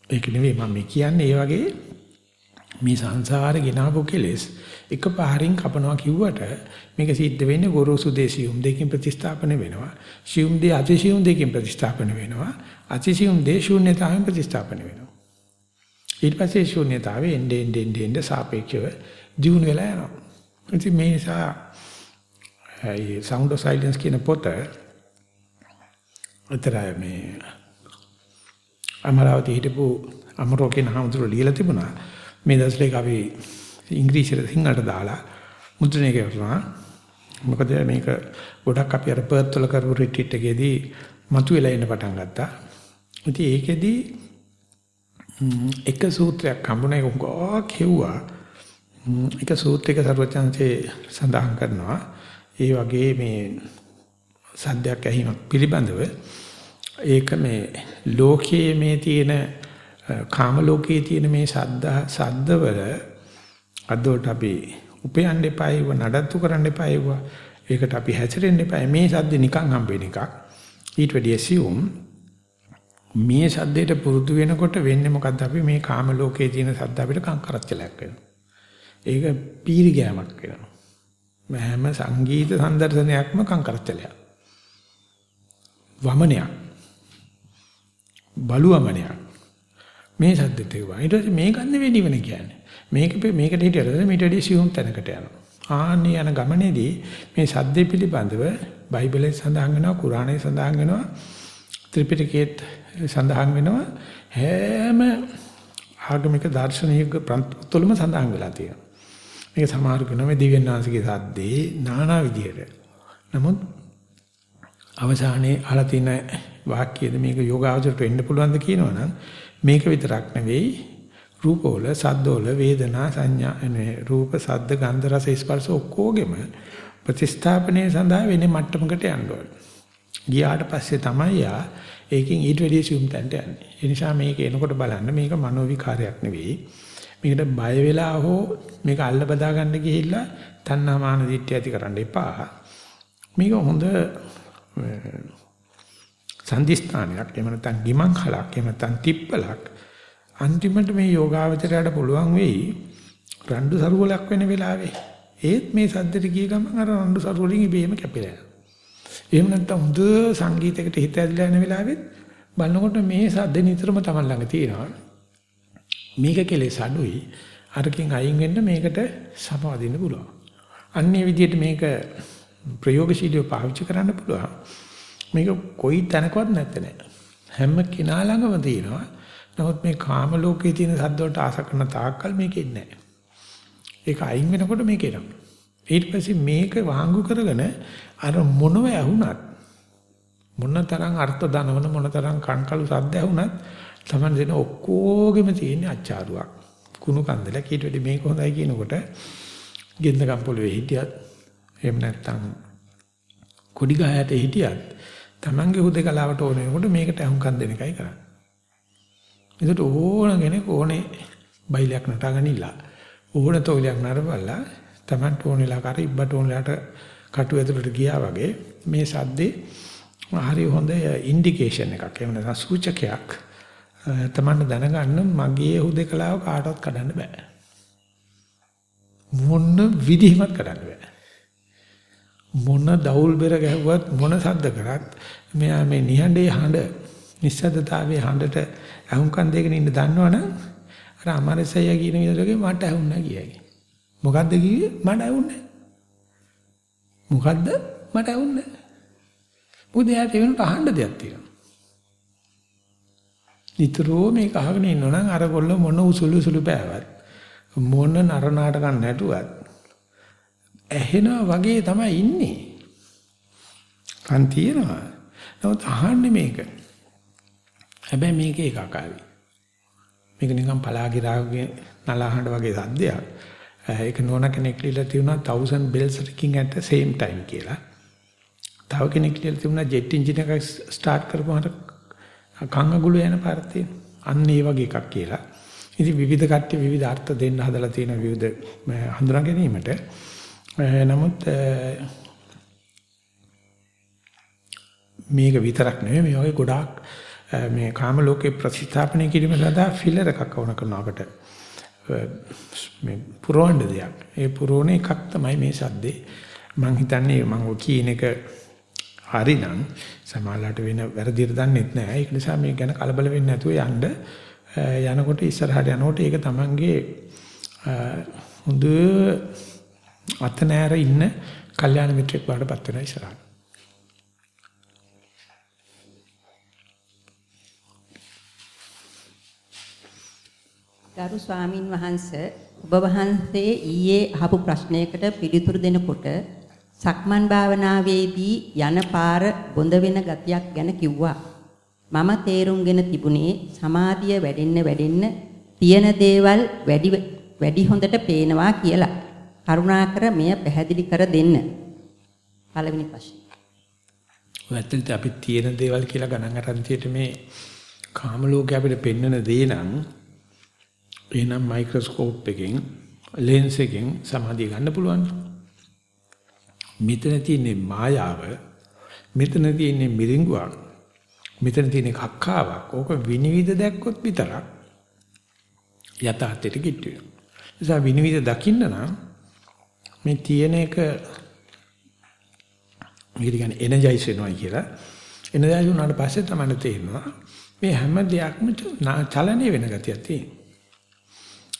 ඒක නෙවෙයි මම මේ කියන්නේ ඒ වගේ මේ සංසාරේ ගෙනාවු කෙලෙස් එකපාරින් කපනවා කිව්වට මේක සිද්ධ වෙන්නේ ගොරෝසු දේශියුම් දෙකකින් ප්‍රතිස්ථාපන වෙනවා. සියුම් දේ අතිසියුම් දෙකකින් ප්‍රතිස්ථාපන වෙනවා. අතිසියුම් දේ ශූන්‍යතාවෙන් ප්‍රතිස්ථාපන වෙනවා. ඊට පස්සේ ශූන්‍යතාවේ එන්නේ එන්නේ එන්නේ සාපේක්ෂව දියුණු වෙලා යනවා. ඉතින් මේ නිසා ඒ sound of silence කියන පොත අතරයි මේ අමරාවති හිටපු අමරෝකේන හමුදුර ලියලා තිබුණා. මේ දවස්වල අපි ඉංග්‍රීසියට සිංහලට දාලා මුද්‍රණය කරනවා. මොකද මේක ගොඩක් අපි අර පර්ත් වල කරපු රිට්‍රීට් එකේදී මතුවෙලා එන්න පටන් ගත්තා. ඉතින් ඒකෙදී එක සූත්‍රයක් හම්බුණා ඒක ගොඩක් හෙව්වා. එක සූත්‍රයක සර්වචන්සේ සඳහන් කරනවා. ඒ වගේ මේ සද්දයක් ඇහිමක් පිළිබඳව ඒක මේ ලෝකයේ මේ තියෙන කාම ලෝකයේ තියෙන මේ සද්ද සද්දවල අදොට අපි උපයන්න එපායව නඩත්තු කරන්න එපායව ඒකට අපි හැසිරෙන්න එපාය මේ සද්ද නිකන් හම්බෙන එකක්. ඊට වැඩි ඇසියුම් මේ සද්දයට පුරුදු වෙනකොට වෙන්නේ මොකද්ද? අපි මේ කාම ලෝකයේ තියෙන සද්ද අපිට කංකරච්චලයක් වෙනවා. ඒක පීරි ගෑමක් වෙනවා හැම සංගීත සම්දර්ශනයක්ම කංකරච්චලයක්. වමනයක්. බලුවමනයක්. මේ සද්දෙට ගියා. ඊට පස්සේ මේක ගන්න වෙන්නේ ඉවන කියන්නේ. මේක මේකට හිටියද මේට වැඩි සියුම් තැනකට යනවා. ආන්නේ යන ගමනේදී මේ සද්දේ පිළිබඳව බයිබලයේ සඳහන් වෙනවා, කුරාණයේ සඳහන් වෙනවා, ත්‍රිපිටකයේ සඳහන් වෙනවා හැම ආගමික දාර්ශනික ප්‍රන්තුලම සඳහන් වෙලා තියෙනවා. මේක සමහර කෙනා මේ දිව්‍යඥාන්සේගේ සද්දේ নানা විදියට. නමුත් අවසානයේ අහලා තියෙන වාක්‍යයේද මේක යෝගාවචරයට වෙන්න පුළුවන්ද කියනවනම් මේක විතරක් නෙවෙයි රූපවල, සද්දවල, වේදනා, සංඥා නේ රූප, සද්ද, ගන්ධ, රස, ස්පර්ශ ඔක්කොගෙම ප්‍රතිස්ථාපනයේ සඳහා වෙන්නේ මට්ටමකට යන්න ඕනේ. ගියාට පස්සේ තමයි යා ඒකෙන් ඊට වැඩිය සියුම් තැනට යන්නේ. ඒ නිසා මේක එනකොට බලන්න මේක මනෝ විකාරයක් නෙවෙයි. මේකට බය වෙලා හෝ මේක අල්ල බදා ගන්න ගිහිල්ලා තණ්හා මාන දිට්ඨිය ඇති කරන්න එපා. මේක හොඳ සම්දිස්ථානයක් එහෙම නැත්නම් ගිමන් හලක් එහෙම නැත්නම් තිප්පලක් අන්තිමට මේ යෝගාවචරයට පුළුවන් වෙයි රණ්ඩු සරුවලක් වෙන වෙලාවේ ඒත් මේ සද්දට ගිය ගමන් අර රණ්ඩු සරුවලින් ඉබේම කැපිලා යනවා. එහෙම නැත්නම් හොඳ සංගීතයකට හිත ඇදලා යන වෙලාවෙත් බලනකොට මේ සද්ද නිතරම Taman ළඟ තියෙනවා. මේක කෙලෙස් අඩුයි. අරකින් අයින් වෙන්න මේකට සමවදින්න පුළුවන්. අන්නේ විදිහට මේක ප්‍රයෝගශීලීව පාවිච්චි කරන්න පුළුවන්. මේක කොයි තැනකවත් නැත්තේ නෑ. හැම කෙනා ළඟම තියෙනවා. නමුත් මේ කාම ලෝකයේ තියෙන සද්ද වලට ආස කරන තාක්කල් මේකෙ නැහැ. ඒක අයින් වෙනකොට මේක එනවා. ඊට පස්සේ මේක වාංගු කරගෙන අර මොනව ඇහුණත් මොනතරම් අර්ථ දනවන මොනතරම් කංකලු සද්ද ඇහුණත් Taman දෙන ඔක්කොගෙම තියෙන අච්චාරුවක්. කුණු කන්දලක් ඊට වෙඩි මේක හොඳයි කියනකොට ගෙන්දගම් පොළවේ හිටියත් එහෙම නැත්නම් කොඩි ගහයට හිටියත් Tamanගේ හුදේකලාවට ඕන වෙනකොට මේකට අහුම්කම් දෙන එකයි කරන්නේ. ඒකට ඕන කෙනෙක් ඕනේ බයිලයක් නටගනිලා ඕන තෝලියක් නරවලා Taman ඕන වෙලාවකට ඉබ්බට ඕන වෙලාවට කටු ඇතුළට ගියා වගේ මේ සද්දේ හරි හොඳ ඉන්ඩිකේෂන් එකක්. එහෙම නැත්නම් සූචකයක් තමන්න දැනගන්න මගේ හුදේකලාව කාටවත් කඩන්න බෑ. මොන විදිහවත් කඩන්න බෑ. මොන දවුල් බෙර ගැහුවත් මොන සද්ද කරත් මෙයා මේ නිහඬේ හඬ නිස්සද්දතාවයේ හඬට අහුම්කන් දෙකකින් ඉන්න දන්නවනම් අර අමරසය කියන විදිහට මට ඇහුණා කියයි මොකද්ද කිව්වේ? මට ඇහුන්නේ මොකද්ද? මට ඇහුන්නේ මොකද එයාට වෙනට අහන්න දෙයක් තියෙනවා. නිතරම මේක අහගෙන ඉන්නවනම් අර කොල්ල මොන උසුළු උසුළු පෑවත් මොන නරනාටකම් නැටුවත් ඇහෙනවා වගේ තමයි ඉන්නේ. කන් තියෙනවා. නමුත් අහන්නේ මේක. හැබැයි මේක ඒකාකාරයි. මේක නිකන් පලාගිරාගේ නලහඬ වගේ සද්දයක්. ඒක නෝන කෙනෙක් ලියලා තියුණා 1000 bells ringing at the same time කියලා. තව කෙනෙක් ලියලා තියුණා ජෙට් එන්ජින් එකක් ස්ටාර්ට් කරපුවාට කංග ගුළු යන පාරක් අන්න ඒ වගේ එකක් කියලා. ඉතින් විවිධ කට්ටිය විවිධ අර්ථ දෙන්න හදලා තියෙන විවිධ හඳුනා ගැනීමට නමුත් මේක විතරක් නෙවෙයි මේ වගේ ගොඩාක් මේ කාම ලෝකේ ප්‍රතිස්ථාපනය කිරීම සඳහා ෆිලර් එකක් වුණ කරනකට මේ පුරවන්න දෙයක්. ඒ පුරෝණ එකක් තමයි මේ සද්දේ. මම හිතන්නේ මම කියන එක හරිනම් සමාලලට වෙන වැරදියට දන්නෙත් නෑ. ඒක නිසා මේ ගැන කලබල වෙන්නේ නැතුව යන්න යනකොට ඉස්සරහට යනකොට ඒක තමන්ගේ හොඳ අත නෑර ඉන්න කල්යාණ මිත්‍රෙක් වඩපත් වෙන ඉස්සරහට. ගරු ස්වාමින් වහන්සේ ඔබ වහන්සේ ඊයේ අහපු ප්‍රශ්නයකට පිළිතුරු දෙනකොට සක්මන් භාවනාවේදී යන පාර බොඳ වෙන ගතියක් ගැන කිව්වා. මම තේරුම්ගෙන තිබුණේ සමාධිය වැඩෙන්න වැඩෙන්න තියෙන දේවල් වැඩි වැඩි හොඳට පේනවා කියලා. කරුණාකර මෙය පැහැදිලි කර දෙන්න. පළවෙනි ප්‍රශ්නේ. ඔය ඇත්තට අපි තියෙන දේවල් කියලා ගණන් අරන් තියෙට මේ කාම ලෝකේ අපිට පෙන්වන දේ නම් එහෙනම් මයික්‍රොස්කෝප් එකෙන් ලෙන්ස් එකෙන් සමාධිය ගන්න පුළුවන්. මෙතන තියෙන්නේ මායාව. මෙතන තියෙන්නේ මිරිඟුවක්. මෙතන තියෙන්නේ කක්කාවක්. ඕක විනිවිද දැක්කොත් විතරක් යථාර්ථයට කිට්ටු වෙනවා. නිසා විනිවිද දකින්න නම් මේ තියෙන එක මේක කියන්නේ එනර්ජයිස් වෙනවා කියලා. එනර්ජයිස් වුණාට පස්සේ තමයි තේරෙනවා මේ හැම දෙයක්ම චලනය වෙන ගතියක් තියෙනවා.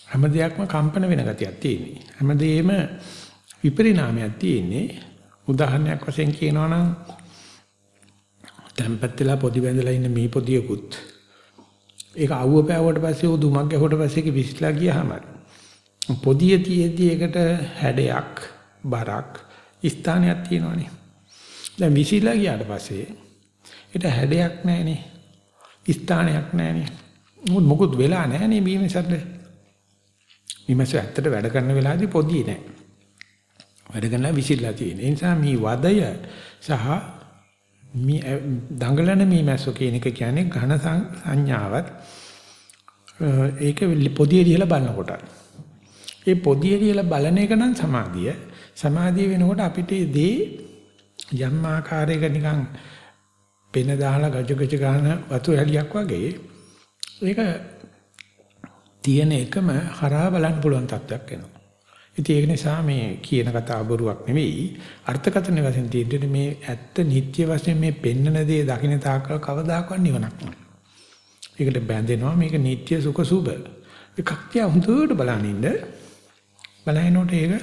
හැම දෙයක්ම කම්පන වෙන ගතියක් තියෙනවා. හැම දෙයක්ම විපරිණාමයක් තියෙන්නේ. උදාහරණයක් වශයෙන් කියනවා නම් tempat වෙලා පොඩි බැඳලා ඉන්න මේ පොදියකුත්. ඒක අවුව පෑවුවට පස්සේ උ දුමක් ගැහුවට පස්සේ ඒක විශ්ලා ගියාම පොදිය තියේදී ඒකට හැඩයක් බරක් ස්ථානයක් තියෙනවනේ. දැන් විශ්ලා ගියාට පස්සේ ඒට හැඩයක් නැහැනේ. ස්ථානයක් නැහැනේ. මොකුත් වෙලා නැහැනේ බීමසට බීමස ඇත්තට වැඩ කරන වෙලාවේදී පොදිය නැහැ වැඩ කරනවා විසිරලා තියෙන. ඒ නිසා මේ වදය සහ මේ දඟලන මේ මැස්සෝ කියන එක කියන්නේ ඝන සංඥාවත් ඒක පොදිය දිහලා බලනකොට. ඒ පොදිය දිහලා බලන එක නම් සමාධිය. සමාධිය වෙනකොට අපිට දේ යම් ආකාරයක නිකන් පෙන දාලා ගජ ගජ ගන්න වතු හැලියක් වගේ ඒක තියෙන එකම හරහා බලන්න පුළුවන් තත්ත්වයක් එනවා. ඉතින් ඒක නිසා මේ කියන කතාව බොරුවක් නෙවෙයි අර්ථකථන වශයෙන් තියෙන්නේ මේ ඇත්ත නිට්ටය වශයෙන් මේ පෙන්නන දේ දකින්න තාක්කල් කවදාකවත් නිවනක් නෑ. ඒකට බැඳෙනවා මේක නිට්ටය සුඛ සුබ. එකක් තියා හොඳට බලනින්න බලහිනොට ඒක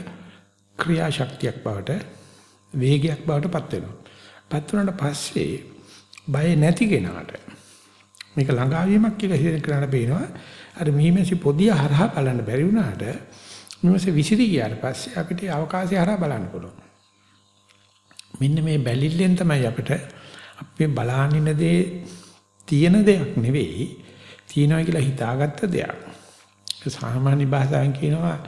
ක්‍රියාශක්තියක් බවට වේගයක් බවට පත් වෙනවා. පත් වුණාට පස්සේ බය නැති කෙනාට මේක ළඟාවීමක් කියලා හිතන කෙනාට පේනවා අර මීමැසි පොදිය හරහා බලන්න බැරි වුණාට ඊමසේ විසිරී ගියාට පස්සේ අපිට අවකාශය හරහා බලන්න පුළුවන්. මෙන්න මේ බැලිල්ලෙන් තමයි අපිට අපි බලානින දේ තියෙන දෙයක් නෙවෙයි තියෙනවා කියලා හිතාගත්ත දෙයක්. සාමාන්‍ය භාෂාවෙන් කියනවා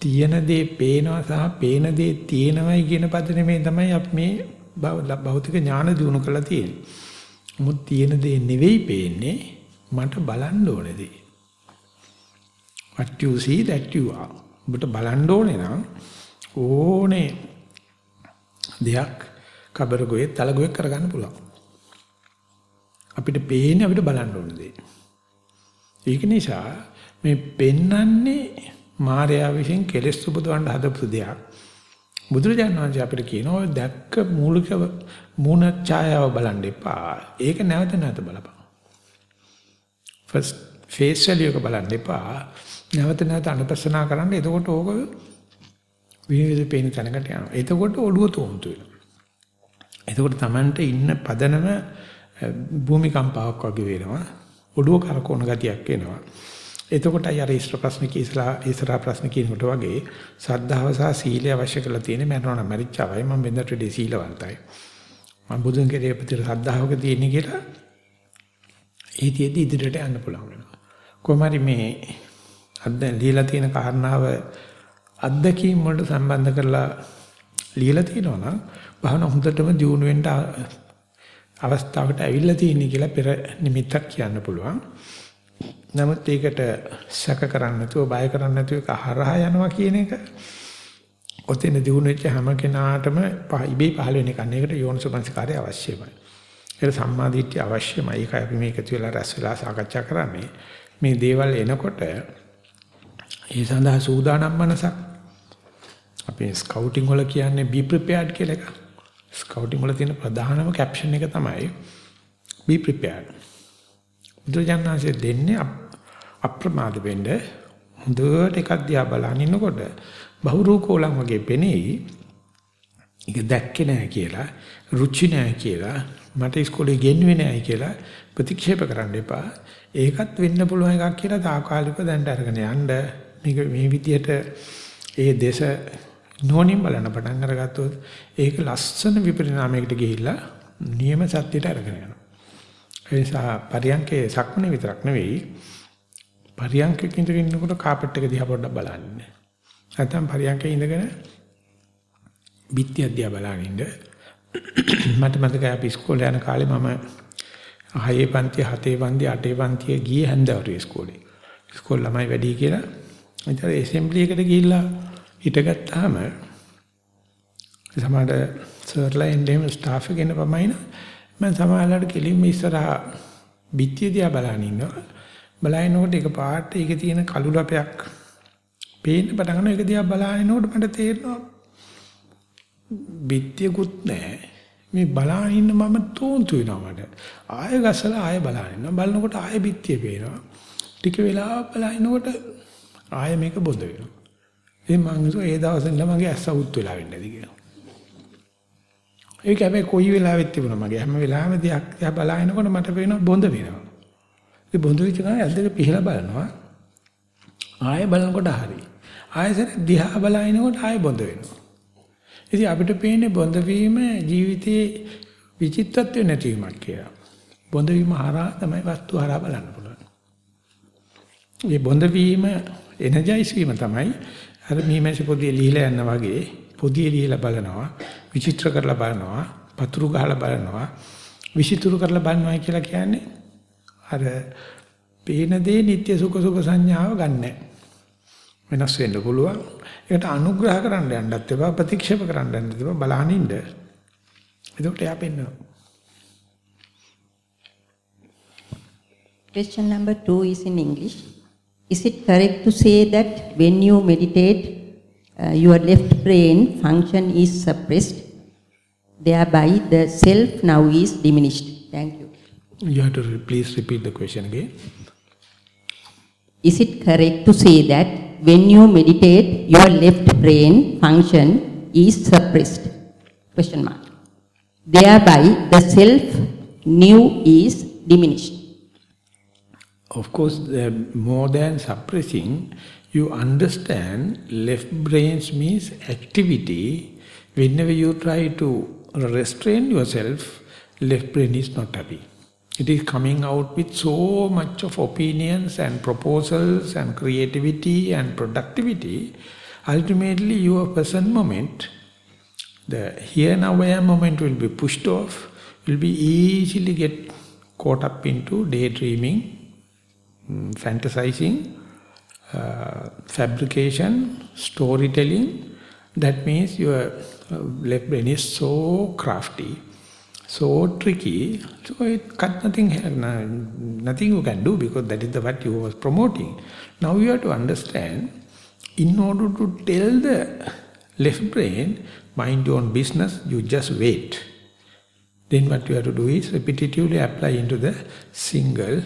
තියෙන දේ පේනවා සහ පේන දේ තියෙනවයි කියන පදනමේ තමයි අපි මේ භෞතික ඥාන දිනු කරලා තියෙන්නේ. මොකද තියෙන දේ නෙවෙයි පේන්නේ මට බලන්න ඕනේ දේ. What you see that you are. ඔබට බලන්න ඕනේ නම් ඕනේ දෙයක් කබරගොයේ තලගොයේ කරගන්න පුළුවන්. අපිට පේන්නේ අපිට බලන්න ඕන දේ. ඒක නිසා මේ පෙන්නන්නේ මායාව විසින් කෙලෙස් උපදවන්න හදපු දෙයක්. බුදුරජාණන් වහන්සේ අපිට කියනවා දැක්ක මූලික මූණ ඡායාව බලන්න එපා. ඒක නැවත නැවත බලපන්. ෆස්ට් ෆේස් වැලියු එක බලන්න එපා. නැවත නැවත අනුපස්සනා කරන්න එතකොට ඕක විනිවිද පේන තැනකට යනවා. එතකොට ඔළුව තෝන්තු වෙනවා. එතකොට Tamanට ඉන්න පදනම භූමිකම්පාවක් වගේ වෙනවා. ඔළුව කරකවන ගතියක් එනවා. එතකොටයි අර ඉස්තර ප්‍රශ්න කීසලා ඉස්සරහා ප්‍රශ්න කියනකොට වගේ සද්ධාව සහ සීලය අවශ්‍ය කරලා තියෙන මරණ නම් මරිච්චවයි මම බෙන්දට දෙ සීලවන්තයි. මම බුදුන් කෙරේ ප්‍රතිර සද්ධාවක තියෙන කියලා ඒතියෙදි ඉදිරියට යන්න පුළුවන් වෙනවා. කොහොමරි මේ අද ලියලා තියෙන කාරණාව අත්දැකීම් වලට සම්බන්ධ කරලා ලියලා තියෙනවා නම් භාවන හොඳටම දියුණු වෙන්න අවස්ථාවකට ඇවිල්ලා තියෙන කියලා පෙර නිමිත්තක් කියන්න පුළුවන්. නමුත් ඒකට සැක කරන්නේ නැතුව බය කරන්නේ නැතුව ඒක හරහා යනවා කියන එක ඔතෙන් දිනු වෙච්ච හැම කෙනාටම ඉබේ පහළ වෙන එක. ඒකට යෝනිසෝපංසකාරය අවශ්‍යමයි. ඒක සම්මාදිට්ඨිය අවශ්‍යමයි. ඒකයි අපි මේක එකතු වෙලා රැස් වෙලා සාකච්ඡා කරන්නේ. මේ දේවල් එනකොට ඒ සඳහා සූදානම් මනසක් අපි ස්කවුටින් වල කියන්නේ be prepared කියලා එක. ස්කවුටින් වල තියෙන ප්‍රධානම කැප්ෂන් එක තමයි be prepared. බුදුජානනාංශයේ දෙන්නේ අප්‍රමාද වෙන්න හොඳට එකක් දිහා බලන ඉන්නකොට බහුරූකෝලම් වගේ පෙනෙයි. ඒක දැක්කේ නැහැ කියලා, රුචි නැහැ කියලා, මට ඉස්කෝලේ ගෙන්නුවේ නැහැ කියලා ප්‍රතික්ෂේප කරන්න එපා. ඒකත් වෙන්න පුළුවන් එකක් කියලා తాකාලික දැන්ට අරගෙන යන්න මේක මේ විදිහට ඒ දේශ නෝනින් බලන්න පටන් අරගත්තොත් ඒක ලස්සන විපරිණාමයකට ගිහිල්ලා නියම සත්‍යයට අරගෙන යනවා. ඒ නිසා පරියන්කේ සක්මනේ විතරක් නෙවෙයි පරියන්කේ ඉඳගෙන ඉන්නකොට කාපට් එක දිහා පොඩ්ඩක් බලන්න. නැත්නම් පරියන්කේ ඉඳගෙන බිත්ති අධ්‍යා බලන ඉන්න. මට මතකයි අපි ඉස්කෝලේ යන කාලේ මම 6 පන්ති 7 පන්ති 8 පන්ති ගියේ හන්දවරු ඉස්කෝලේ. ඉස්කෝල ළමයි වැඩි කියලා ඉතින් ඇසෙම්බලි එකට ගිහිල්ලා හිටගත්තාම සමහර සර්ලා එන්නෙම ස්ටාෆ් එකෙන් පමයින මම සමහරලාට කෙලින්ම ඉස්සරහා බිත්තිය දිහා බලන ඉන්නවා. බලනකොට ඒක පාට ඒකේ තියෙන කළු ලපයක් පේන්න පටන් ගන්න ඒක දිහා බලනකොට මට තේරෙනවා බිත්තියකුත් නැහැ. මේ බලන ඉන්න මම තෝන්තු වෙනවා මට. ආයෙ ගසලා ආයෙ බලන ඉන්නවා. බලනකොට ආයෙ බිත්තිය පේනවා. ටික වෙලාවක් බලනකොට ආයෙ මේක බොඳ වෙනවා. ඉතින් මම හිතුවා ඒ දවසෙන් මගේ ඇස් අවුත් වෙලා වෙන්නේ නැති කියලා. ඒක හැබැයි කොයි වෙලාවෙත් තිබුණා මගේ හැම වෙලාවෙම දෙයක් දිහා බලාගෙනකොට මට පේනවා බොඳ වෙනවා. ඒ බොඳ වෙච්ච ගමන් ඇද්දක පිහලා බලනවා. ආයෙ බලනකොට හරි. ආයෙසර දිහා බලාගෙනකොට ආයෙ බොඳ වෙනවා. ඉතින් අපිට පේන්නේ බොඳ වීම ජීවිතයේ විචිත්තත්වය නැතිවීමක් කියලා. බොඳ වීම හරහා තමයි වස්තු හරහා බලන්න පුළුවන්. මේ බොඳ වීම එනර්ජයිස් වීම තමයි අර මීමැසි පොදිය ලිහිලා යනවා වගේ පොදිය ලිහිලා බලනවා විචිත්‍ර කරලා බලනවා පතුරු ගහලා බලනවා. විචිතුරු කරලා බලනවා කියලා කියන්නේ අර පේන දේ නිත්‍ය සුඛ සුඛ සංඥාව ගන්නෑ. වෙනස් වෙන්න පුළුවන්. ඒකට අනුග්‍රහ කරන්න යන්නත් එපා ප්‍රතික්ෂේප කරන්න යන්නත් එපා බලහනින්න එතකොට එයා පෙන්නවා Question number two is in English. Is it correct to say that when you meditate, uh, your left brain function is suppressed, thereby the self now is diminished? Thank you. You have to re please repeat the question again. Is it correct to say that when you meditate, your left brain function is suppressed? Question mark. Thereby the self new is diminished. Of course, more than suppressing, you understand left brains means activity. Whenever you try to restrain yourself, left brain is not happy. It is coming out with so much of opinions and proposals and creativity and productivity. Ultimately, your present moment, the here and now am moment will be pushed off, will be easily get caught up into daydreaming, Mm, fantasizing, uh, fabrication, storytelling. That means your uh, left brain is so crafty, so tricky, so it cut nothing, nothing you can do because that is the what you was promoting. Now you have to understand, in order to tell the left brain, mind your own business, you just wait. Then what you have to do is repetitively apply into the single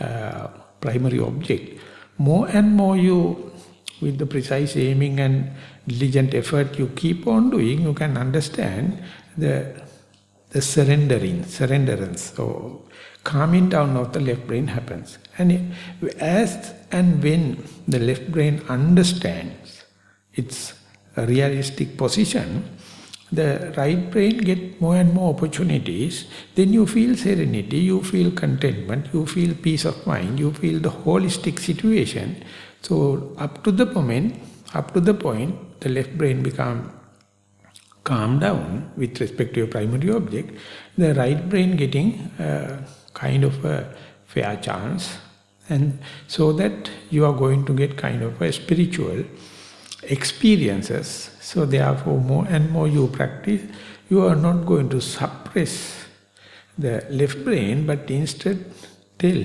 uh, primary object. More and more you, with the precise aiming and diligent effort you keep on doing, you can understand the, the surrendering, surrenderance, or calming down of the left brain happens. And as and when the left brain understands its realistic position, the right brain get more and more opportunities, then you feel serenity, you feel contentment, you feel peace of mind, you feel the holistic situation. So up to the moment, up to the point, the left brain become calm down with respect to your primary object, the right brain getting uh, kind of a fair chance and so that you are going to get kind of a spiritual experiences. So therefore, more and more you practice, you are not going to suppress the left brain, but instead tell,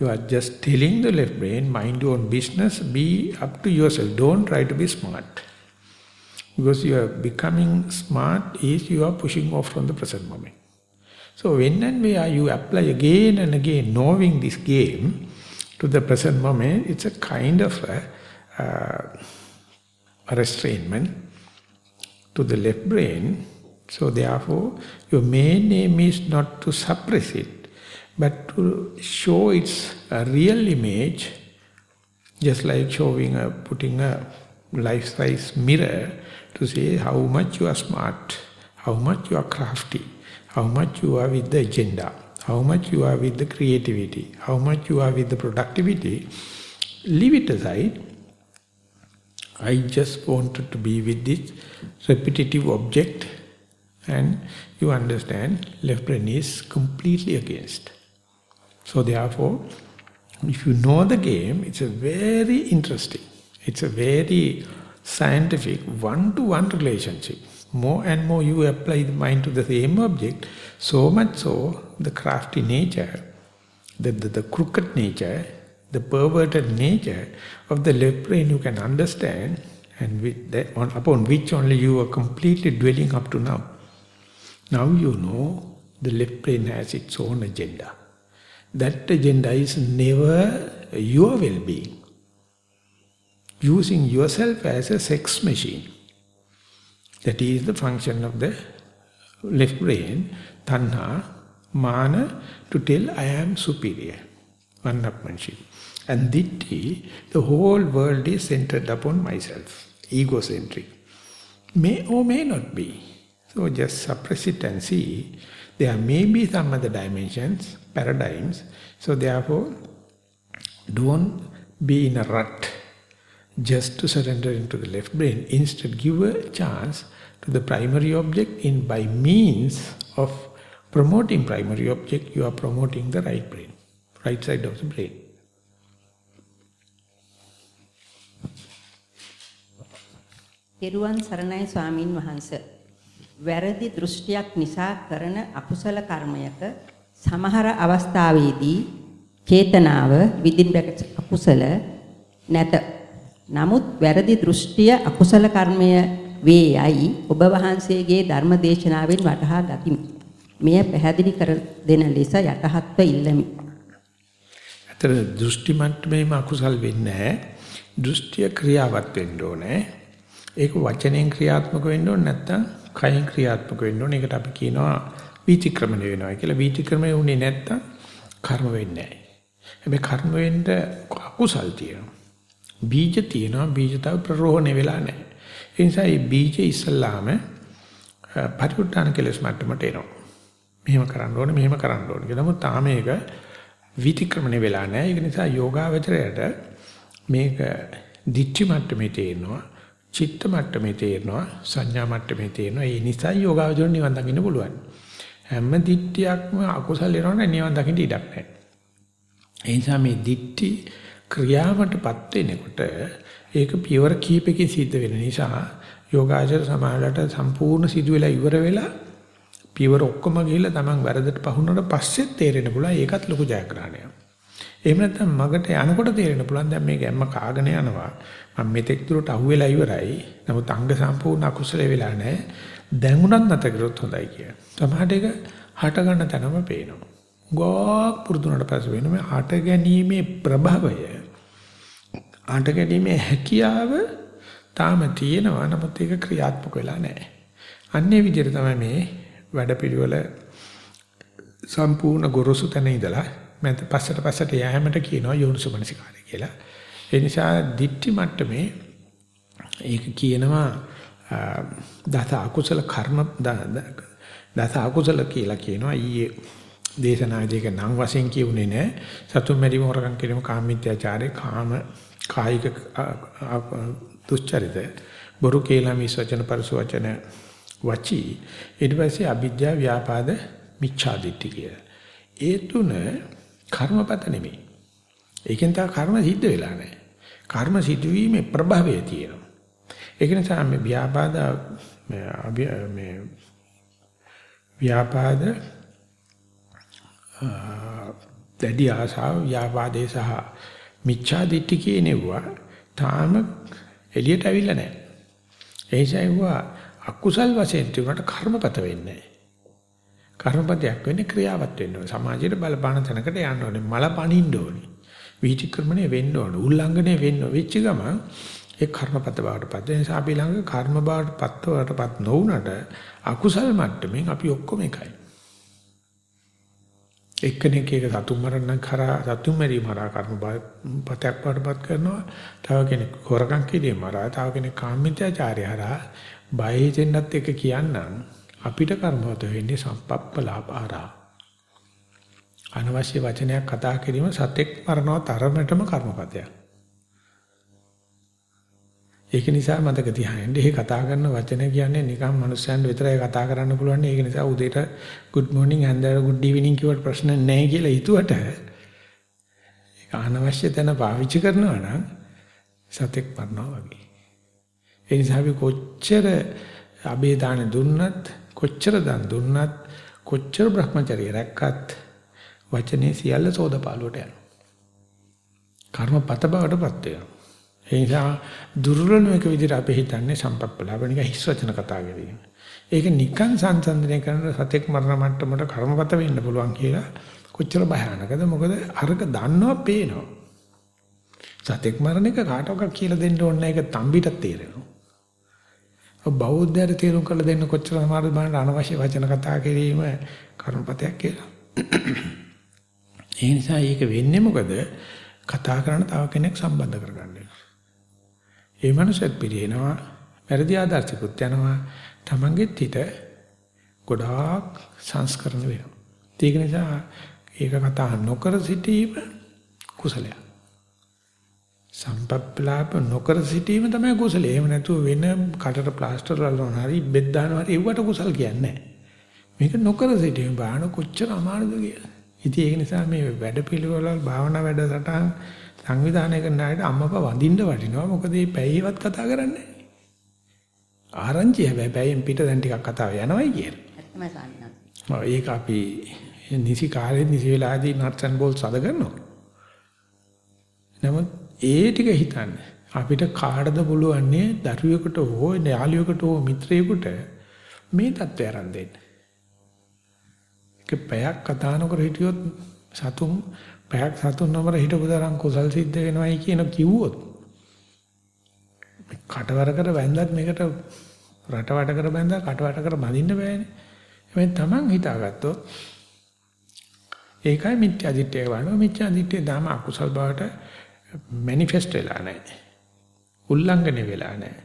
you are just telling the left brain, mind your own business, be up to yourself, don't try to be smart. Because you are becoming smart is you are pushing off from the present moment. So when and where you apply again and again knowing this game to the present moment, it's a kind of a, uh, restrainment to the left brain. So therefore, your main aim is not to suppress it, but to show its real image, just like showing a, putting a life-size mirror to say how much you are smart, how much you are crafty, how much you are with the agenda, how much you are with the creativity, how much you are with the productivity. Leave it aside I just wanted to be with this repetitive object and you understand left brain is completely against. So therefore, if you know the game, it's a very interesting, it's a very scientific one-to-one -one relationship. More and more you apply the mind to the same object, so much so the crafty nature, the, the, the crooked nature the perverted nature of the left brain you can understand and that on, upon which only you are completely dwelling up to now. Now you know the left brain has its own agenda. That agenda is never your well-being. Using yourself as a sex machine. That is the function of the left brain, tanha, mana, to tell I am superior. One-upmanship. And ditti, the whole world is centered upon myself, egocentric. May or may not be. So just suppress it and see. There may be some other dimensions, paradigms. So therefore, don't be in a rut just to surrender into the left brain. Instead, give a chance to the primary object in by means of promoting primary object, you are promoting the right brain, right side of the brain. තෙරුවන් සරණයි ස්වාමින් වහන්ස. වැරදි දෘෂ්ටියක් නිසා කරන අකුසල කර්මයක සමහර අවස්ථාවේදී චේතනාව විදින් අකුසල නැත. නමුත් වැරදි දෘෂ්ටිය අකුසල කර්මය වේ යයි ඔබ වහන්සේගේ ධර්ම දේශනාවෙන් වටහා ගතිමි. මෙය පැහැදිලි කර දෙන ලෙස යටහත්ව ඉල්ලමි. අතර දෘෂ්ටි මට්ටමේම අකුසල් වෙන්නේ නැහැ. දෘෂ්ටිය ක්‍රියාවත් වෙන්න ඕනේ. ඒක වචනෙන් ක්‍රියාත්මක වෙන්න ඕනේ නැත්නම් කයෙන් ක්‍රියාත්මක වෙන්න ඕනේ. ඒකට අපි කියනවා වීතික්‍රමණය වෙනවා කියලා. වීතික්‍රමණය වුණේ නැත්නම් කර්ම වෙන්නේ නැහැ. හැබැයි කර්ම වෙන්න අකුසල් තියෙනවා. බීජ තියෙනවා බීජ තව ප්‍රරෝහණය වෙලා නැහැ. ඒ නිසා මේ බීජ ඉස්සල්ලාම පරිඋත්තාන කෙලස් මට්ටමට එනවා. මෙහෙම කරන්න ඕනේ මෙහෙම කරන්න ඕනේ කියලා. නමුත් තාම මේක විතික්‍රමණය වෙලා නැහැ. ඒක නිසා යෝගාවචරයට මේක දිච්චි මට්ටමේ තේරෙනවා. චිත්ත මට්ටමේ තේරෙනවා. සංඥා මට්ටමේ තේරෙනවා. ඒ නිසා යෝගාවචර නිවන් දකින්න පුළුවන්. හැම දිට්ඨියක්ම අකුසල වෙනවනේ නිවන් දකින්න ඉඩක් නැහැ. ඒ නිසා මේ දිට්ඨි ක්‍රියාවටපත් වෙනකොට ඒක පියවර කීපකින් සිද්ධ වෙන නිසා යෝගාචර සමාජයට සම්පූර්ණ සිදු වෙලා ඉවර වෙලා පියවර ඔක්කොම ගිහිල්ලා Taman වැරදට පහුනට පස්සෙත් තේරෙන්න පුළුවන් ඒකත් ලොකු ජයග්‍රහණයක්. එහෙම නැත්නම් මගට යනකොට තේරෙන්න පුළුවන් දැන් මේ ගැම්ම කාගෙන යනවා. මම මෙතෙක් දුරට අහුවෙලා ඉවරයි. නමුත් අංග සම්පූර්ණ අකුසල වෙලා නැහැ. දැන් උනත් නැත කරොත් හොඳයි කිය. සමහරට ඒක හට ගන්න තැනම පේනවා. ගෝක් පුරුදුනට පස්සේ වෙන මේ හට ගැනීමේ ප්‍රභවය අඬ ගැනීමේ හැකියාව තාම තියෙනවා නමුත් ඒක ක්‍රියාත්මක වෙලා නැහැ. අන්නේ විදිහට තමයි මේ වැඩපිළිවෙල සම්පූර්ණ ගොරොසු තැන ඉඳලා මම පස්සට පස්සට යෑමට කියනවා යෝනිසමනසිකාරය කියලා. ඒ නිසා දිට්ටි මට්ටමේ ඒක කියනවා දස අකුසල කර්ම දස අකුසල කියලා කියනවා ඊයේ දේශනාදී එක නම් වශයෙන් කියුනේ නෑ සතුම් මැරිම හොරකම් කිරීම කාමීත්‍යාචාරය කාම කායික දුස්චරිත බොරු කේලම් විශ්වචන පරස වචන වචී ඊට පස්සේ අවිද්‍යාව ව්‍යාපාද මිච්ඡාදිට්ඨි කිය. ඒ තුන කර්මපත නෙමෙයි. ඒකෙන් තා කර්ම සිද්ධ වෙලා නැහැ. කර්ම සිදුවීමේ ප්‍රභවය තියෙනවා. ඒක නිසා මේ ව්‍යාපාද මේ ව්‍යාපාද දැඩි ආසාව ව්‍යාපාදේ සහ මිච්ඡා දිට්ඨි කියනවා තාම එළියට අවිල්ල නැහැ. ඒ නිසා ඒවා අකුසල් වශයෙන් තිබුණාට කර්මපත වෙන්නේ නැහැ. කර්මපතයක් වෙන්නේ ක්‍රියාවත් වෙන්න ඕනේ. සමාජයට බලපාන තැනකට යන්න ඕනේ. මල පනින්න ඕනේ. විචක්‍රමණය වෙන්න ඕනේ. උල්ලංඝනය වෙන්න වෙච්ච ගමන් ඒ කර්මපත බවට පත් වෙන නිසා අපි ළඟ කර්ම බවට පත් වලටපත් නොවුනට අකුසල් මට්ටමින් අපි ඔක්කොම එකයි. එක්කෙනෙක් එක සතුන් මරන්න කරා සතුන් මැරීම හරහා කර්ම පතයක් වඩපත් කරනවා තව කෙනෙක් හොරකම් කිරීම හරහා තව කෙනෙක් කාමීත්‍යාචාරය හරහා බය හිතෙන්නත් එක කියන්නම් අපිට කර්මවත වෙන්නේ සම්පප්පලාපාරා අනවශ්‍ය වචනයක් කතා කිරීම සතෙක් මරනවා තරමටම කර්මපතයක් ඒක නිසා මතක තියාගන්න. එහෙ කතා කරන වචන කියන්නේ නිකන් මනුස්සයන්ට විතරයි කතා කරන්න පුළුවන්. ඒක නිසා උදේට good morning and good evening කියවට ප්‍රශ්න නැහැ කියලා හිතුවට ඒක අනවශ්‍ය තැන පාවිච්චි කරනවා නම් සතෙක් මරනවා වගේ. ඒ නිසා අපි කොච්චර අබේ දාන දුන්නත් කොච්චර දන් දුන්නත් කොච්චර Brahmacharya රැක්කත් වචනේ සියල්ල සෝදපාලුවට යනවා. කර්මපත බවටපත් වෙනවා. ඒ නිසා දුර්වලම එක විදිහට අපි හිතන්නේ සම්පප්පලාව නිකන් හිස් වචන කතා කරගෙන. ඒක නිකන් සංසන්දනය කරන සතෙක් මරණ මට්ටමට කර්මපත වෙන්න පුළුවන් කියලා කොච්චර භයානකද මොකද අරක දන්නවා පේනවා. සතෙක් මරණ එක කාටවත් කියලා දෙන්න ඕනේ නැහැ ඒක තම්බිට තේරෙනවා. බෞද්ධයර තේරුම් කරලා දෙන්න කොච්චර අමාරුද බලන්න අනවශ්‍ය වචන කතා කිරීම කර්මපතයක් කියලා. ඒ නිසා ඒක වෙන්නේ මොකද? කතා කරන තව කෙනෙක් සම්බන්ධ කරගන්න. ඒ මනුස්සයත් පිළිෙනවා, වැරදි ආදර්ශිකුත් යනවා. Tamanget හිත ගොඩාක් සංස්කරණ වෙනවා. ඒක නිසා ඒක කතා නොකර සිටීම කුසලයක්. සම්පප්පලාප නොකර සිටීම තමයි කුසලය. එහෙම නැතුව වෙන කටට ප්ලාස්ටර් වලන හරි බෙද් දානවා හරි ඒවට කුසල් කියන්නේ මේක නොකර සිටීම බාන කොච්චර අමාරුද කියලා. ඉතින් ඒක නිසා මේ වැඩ පිළිවෙල භාවනා වැඩසටහන් සංවිධානය කරන අයට අම්මපා වඳින්න වටිනවා. මොකද මේ පැයේවත් කතා කරන්නේ ආරංචි හැබැයි පැයෙන් පිට දැන් ටිකක් කතාව යනවායි කියලා. ඒක අපි නිසි කාලේ නිසි වෙලාදී නට්ස් ඇන්ඩ් බෝල්ස් අද කරනවා. නමුත් ඒ ටික හිතන්න අපිට කාටද පුළුවන්නේ දරුවෙකුට හෝ යාළුවෙකුට හෝ මිත්‍රයෙකුට මේ தත්ත්වය ආරම්භ දෙන්න. ඒක පැයක් කතා නොකර හිටියොත් සතුන් පැයක් සතුන් නමර හිටපු තරම් කුසල් සිද්ධ වෙනවයි කියන කිව්වොත් කටවර කර වැන්දත් මේකට රටවට කර බැඳලා කටවට කර බඳින්න බෑනේ. එමෙන් තමන් හිතාගත්තොත් ඒකයි මිත්‍යා දිට්ඨිය වano මිත්‍යා දිට්ඨිය දාම අකුසල් බවට මැනිෆෙස්ට් වෙලා නැහැ. උල්ලංඝනය වෙලා නැහැ.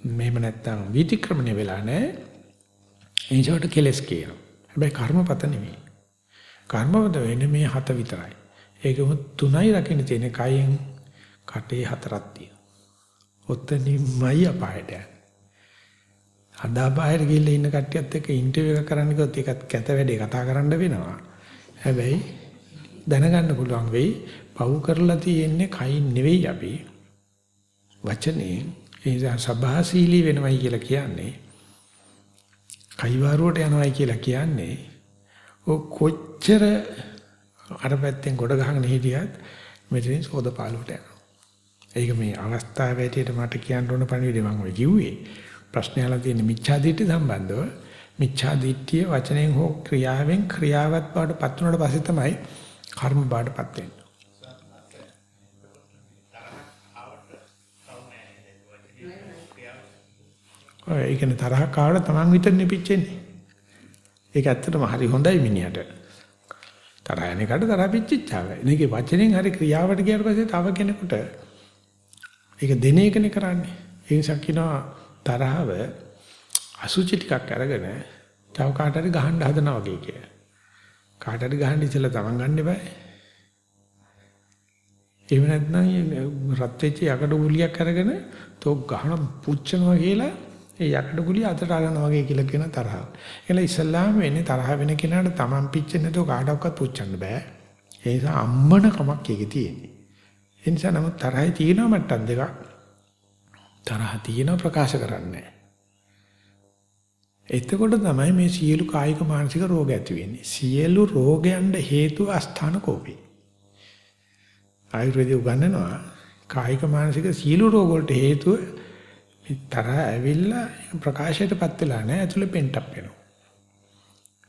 මෙහෙම නැත්තම් විතික්‍රමණය වෙලා නැහැ. එනිසාට කෙලස් කියනවා. හැබැයි කර්මපත නෙමෙයි. කර්මපත වෙන්නේ මේ හත විතරයි. ඒකම තුනයි රකින්න තියෙන කයෙන් කටේ හතරක් තියෙනවා. ඔතනින්මයි අපායට යන්නේ. අදා බාහිර ගිහිල්ලා ඉන්න කට්ටියත් එක්ක ඉන්ටර්විව් එක කරන්න ගියොත් ඒකත් කැත වැඩේ කතා කරන්න වෙනවා. හැබැයි දැනගන්න පුළුවන් වෙයි පව් කරලා තියෙන්නේ කයින් නෙවෙයි අපි. වචනේ ඒ සබහාශීලී වෙනවයි කියලා කියන්නේ. කයිවාරුවට යනවයි කියලා කියන්නේ ඔ කොච්චර අර පැත්තෙන් ගොඩ ගහගෙන හිටියත් මෙතනින් සෝදපාලුවට යනවා. ඒක මේ අවස්ථාව ඇටියට මට කියන්න ඕන පණිවිඩය මම ඔය කිව්වේ. ප්‍රශ්නයලා තියෙන මිච්ඡාදිට්ඨිය සම්බන්ධව මිච්ඡාදිට්ඨිය වචනෙන් හෝ ක්‍රියාවෙන් ක්‍රියාවත් බවට පත් වුණාට පස්සේ තමයි කර්ම බාටපත් වෙන්නේ. ඒ කියන්නේ තරහක් ආවට Taman විතරනේ පිච්චෙන්නේ. ඒක ඇත්තටම හරි හොඳයි මිනිහට. තරහ යන එකට තරහ පිච්චිච්චාවයි. මේකේ වචනෙන් හරි ක්‍රියාවට ගියාට පස්සේ තව කෙනෙකුට ඒක දෙන එකනේ කරන්නේ. ඒ නිසා කියනවා තරහව අසුචි ටිකක් අරගෙන තව කාට හරි ගහන්න හදනවා වගේ කියලා. කාට හරි ගහන්න ඉස්සෙල්ලා තමන් ගන්න එපා. එහෙම නැත්නම් රත් වෙච්ච යකඩ ගුලියක් අරගෙන තෝ ගහන පුච්චනවා කියලා ඒ යකඩ ගුලිය අතට අරනවා වගේ කියලා කියන තරහ. ඒල ඉස්සල්ලාම වෙන්නේ තරහ වෙන කෙනාට තමන් පිච්චෙන්නේ නැතුව කාටවත් පුච්චන්න බෑ. ඒ නිසා අම්මන කමක් ඒකේ තියෙන්නේ. ඒ නිසා නමුත් තරහයි තියෙනවා මට්ටම් දෙකක්. තරහ තියෙනවා ප්‍රකාශ කරන්නේ එතකොට තමයි මේ සියලු කායික මානසික රෝග ඇති වෙන්නේ. සියලු රෝගයන්ට හේතුව අස්ථාන කෝපේ. ආයුර්වේදය උගන්වනවා කායික මානසික සියලු රෝග වලට හේතුව මේ තරහ ඇවිල්ලා ප්‍රකාශයටපත් වෙලා නැහැ. ඇතුලේ පෙන්ටප් වෙනවා.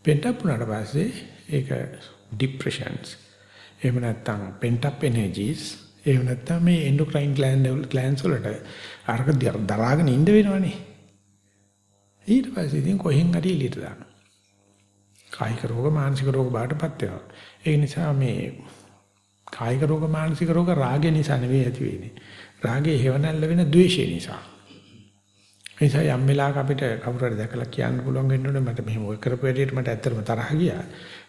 පෙන්ටප් වුණාට පස්සේ ඒක depressions එහෙම නැත්නම් pent up energies එහෙම නැත්නම් මේ endocrine gland glands වලට අරක දරාගෙන ඉන්න වෙනවනේ ඊට පස්සේ ඉතින් කොහෙන් හරි එළියට දානවා. කායික රෝග මානසික රෝග බාටපත් වෙනවා. ඒ නිසා මේ කායික රෝග මානසික රෝග රාගය නිසා නෙවෙයි ඇති වෙන්නේ. රාගේ හේවණල්ල වෙන ද්වේෂය නිසා. ඒ නිසා යම් වෙලාවක අපිට කවුරු හරි දැකලා කියන්න පුළුවන් වෙන්න ඕනේ. මට මෙහෙම ඔය කරපු වැඩේට මට ඇත්තටම තරහ ගියා.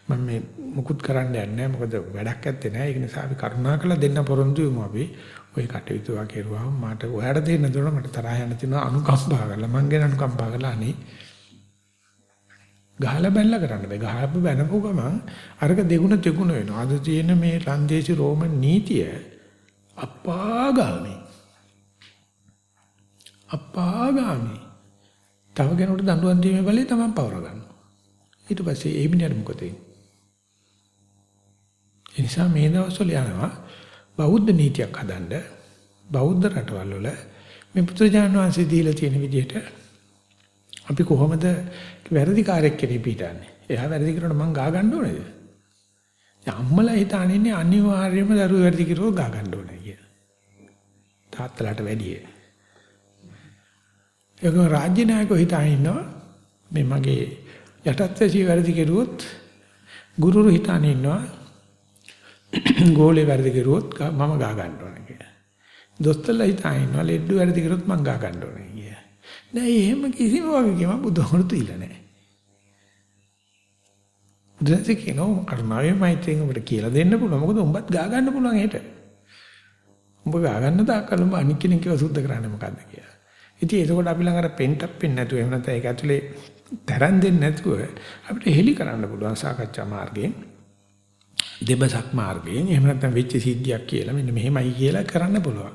මම මේ මුකුත් කරන්න යන්නේ නැහැ. මොකද වැඩක් ඇත්තේ නැහැ. ඒක නිසා අපි කරුණාකරලා දෙන්න පොරොන්දු වෙමු අපි. ওই කටයුතු වගේරුවා මට ඔයාලට දෙන්න දුන්න. මට තරහ යන තියෙනවා. අනුකම්පා කරලා. මං ගැන අනුකම්පා කරලා අනේ. ගහලා බැලලා කරන්න බෑ. ගහපු බැනපු ගමන් අරක දෙගුණ තෙගුණ වෙනවා. අද තියෙන මේ ලන්දේසි රෝමන් නීතිය අපාගාමී. අපාගාමී තව කෙනෙකුට දඬුවම් දීමේ බලේ තමයි පවර ගන්නවා ඊට පස්සේ ඒ මිනිහට මොකද වෙන්නේ ඒ නිසා මේ දවස්වල යනවා බෞද්ධ නීතියක් හදන්න බෞද්ධ රටවල් වල මේ පුත්‍රජාන වහන්සේ දීලා තියෙන විදිහට අපි කොහොමද වැරදි කාර්යයක් කෙරේ පිටන්නේ. එයා වැරදි කරනකොට මං ගා ගන්න ඕනේද? දැන් අම්මලා හිතානින්නේ අනිවාර්යයෙන්ම දරුවෝ වැරදි කරුවොත් ගා ගන්න ඕනේ කියලා. තාත්තලාට වැඩිය. ඒක රාජ්‍ය නායකව හිතාගෙන ඉන්නවා මේ මගේ යටත්වැසිය වැරදි කෙරුවොත් ගුරුරු හිතාගෙන ඉන්නවා ගෝලේ වැරදි කෙරුවොත් මම ගා ගන්න ඕනේ කියලා. දොස්තරලා හිතාගෙන ඉන්නවා ලෙඩ්ඩු වැරදි කෙරුවොත් මම ගා ගන්න ඕනේ කියලා. නෑ එහෙම කිසිම වගකීමක් බුදුහමරු තියලා නෑ. බුදුන්සේ කියනවා කරුණාවෙන් මෛත්‍රියෙන් ඔබට කියලා දෙන්න පුළුවන්. මොකද උඹත් ගා ගන්න පුළුවන් ඒට. උඹ ගා ගන්න තාක්කල් උඹ අනික් කෙනෙක් කියලා සුද්ධ කරන්නේ මොකද්ද කියලා. ඉතින් එතකොට අපි ළඟ අර පෙන්ටප් වෙන්නේ නැතුව එහෙම නැත්නම් ඒක ඇතුලේ තරන් දෙන්නේ නැතුව අපිට හෙලි කරන්න පුළුවන් සාකච්ඡා මාර්ගයෙන් දෙබසක් මාර්ගයෙන් එහෙම නැත්නම් වෙච්ච සිද්ධියක් කියලා මෙන්න මෙහෙමයි කියලා කරන්න පුළුවන්.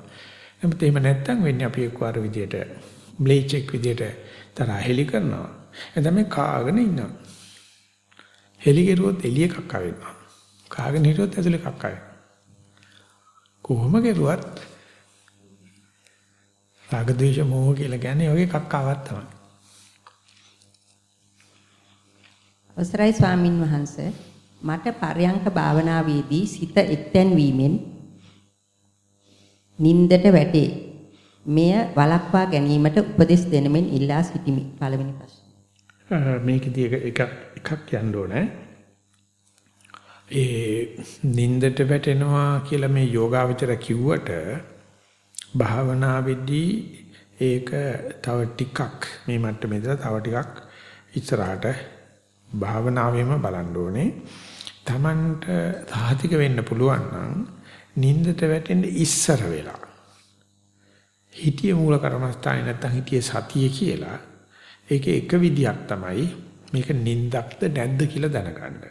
නමුත් එහෙම නැත්නම් වෙන්නේ අපි එක්වර විදියට බ්ලේචෙක් විදියට තරහ හෙලි කරනවා. එතන මේ කාගෙන ඉන්නවා. හෙලි කෙරුවොත් එළිය කක්ක වෙනවා. කාගෙන හිටියොත් ඇතුලේ කක්ක වෙනවා. කොහොම කෙරුවත් රාග ద్వේෂ මෝහ කියලා කියන්නේ ඔයගේ කක්කාවක් තමයි. අවසරයි ස්වාමින් වහන්සේ මට පරයන්ක භාවනාවේදී සිත එක්තැන් වීමෙන් නින්දට වැටේ. මෙය වළක්වා ගැනීමට උපදෙස් දෙනමින් ඉල්ලා සිටිමි. පළවෙනි ප්‍රශ්න. මේකදී එක එකක් යන්න ඕනේ. ඒ නින්දට වැටෙනවා කියලා මේ යෝගාවචර කිව්වට භාවනාවේදී ඒක තව ටිකක් මේ මට්ටමේදී තව ටිකක් ඉස්සරහට භාවනාවෙම බලන්න ඕනේ. Tamanට සාහිතික වෙන්න පුළුවන් නම් නින්දට වැටෙන්න ඉස්සර වෙලා. හිතිය මූල කර්මස්ථානේ නැත්තම් හිතිය සතිය කියලා. ඒකේ එක විදියක් තමයි මේක නින්දක්ද නැද්ද කියලා දැනගන්න.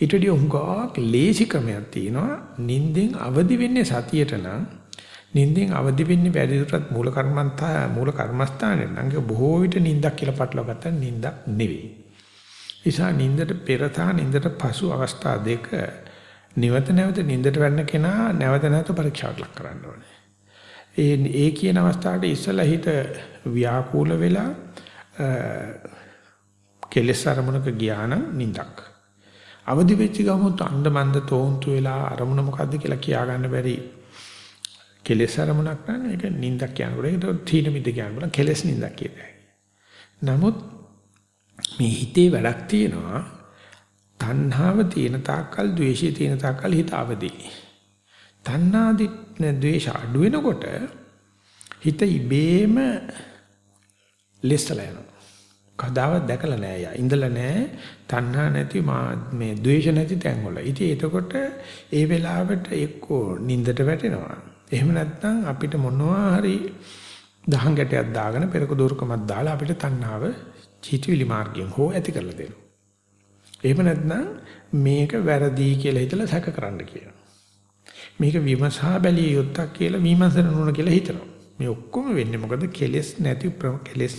ඊට වඩා උංගාවක් ලේසි ක්‍රමයක් තියෙනවා. නින්දෙන් අවදි වෙන්නේ සතියට නම් නින්දෙන් අවදි වෙන්නේ වැඩි දුරටත් මූල කර්මන්තා මූල කර්මස්ථානේ නම් බොහෝ විට නින්දක් කියලා පටලවා ගත්තා නින්දක් නෙවෙයි. නිසා නින්දට පෙර සහ නින්දට පසු අවස්ථා දෙක නිවත නැවත නින්දට වැන්න කෙනා නැවත නැවත පරීක්ෂාවක් ලක් කරන්න ඕනේ. ඒ ඒ කියන අවස්ථාවට ඉස්සලා හිත ව්‍යාකූල වෙලා කෙලෙස් අරමුණක ගියාන නින්දක්. අවදි වෙච්ච ගමොත් අන්ධ මන්ද තෝන්තු වෙලා අරමුණ මොකද්ද කියලා කියා ගන්න බැරි කෙලෙස් අරමුණක් නම් ඒක නින්දක් කියනකොට ඒක තීන මිද කියනකොට කෙලෙස් නින්දක් කියනවා. නමුත් මේ හිතේ වැඩක් තියෙනවා තණ්හාව තියෙන තාක්කල් ද්වේෂය තියෙන තාක්කල් හිත අවදී. තණ්හාදි ද්වේෂ අඩු වෙනකොට හිත ඉබේම ලෙස්සලා යනවා. කදාවත් දැකලා නෑ යා. ඉඳලා නෑ තණ්හා නැති මේ ද්වේෂ නැති තැන් වල. ඉතින් එතකොට ඒ වෙලාවට එක්කෝ නින්දට වැටෙනවා. එහෙම නැත්නම් අපිට මොනවා හරි දහං ගැටයක් දාගෙන පෙරක දూరుකමක් දාලා අපිට තණ්හාව චීතිවිලි මාර්ගයෙන් හෝ ඇති කරලා දෙනවා. එහෙම නැත්නම් මේක වැරදි කියලා හිතලා සැක කරන්න කියනවා. මේක විමසා බැලිය යුත්තක් කියලා විමසන නුන කියලා හිතනවා. මේ ඔක්කොම වෙන්නේ මොකද කෙලෙස් නැති කෙලෙස්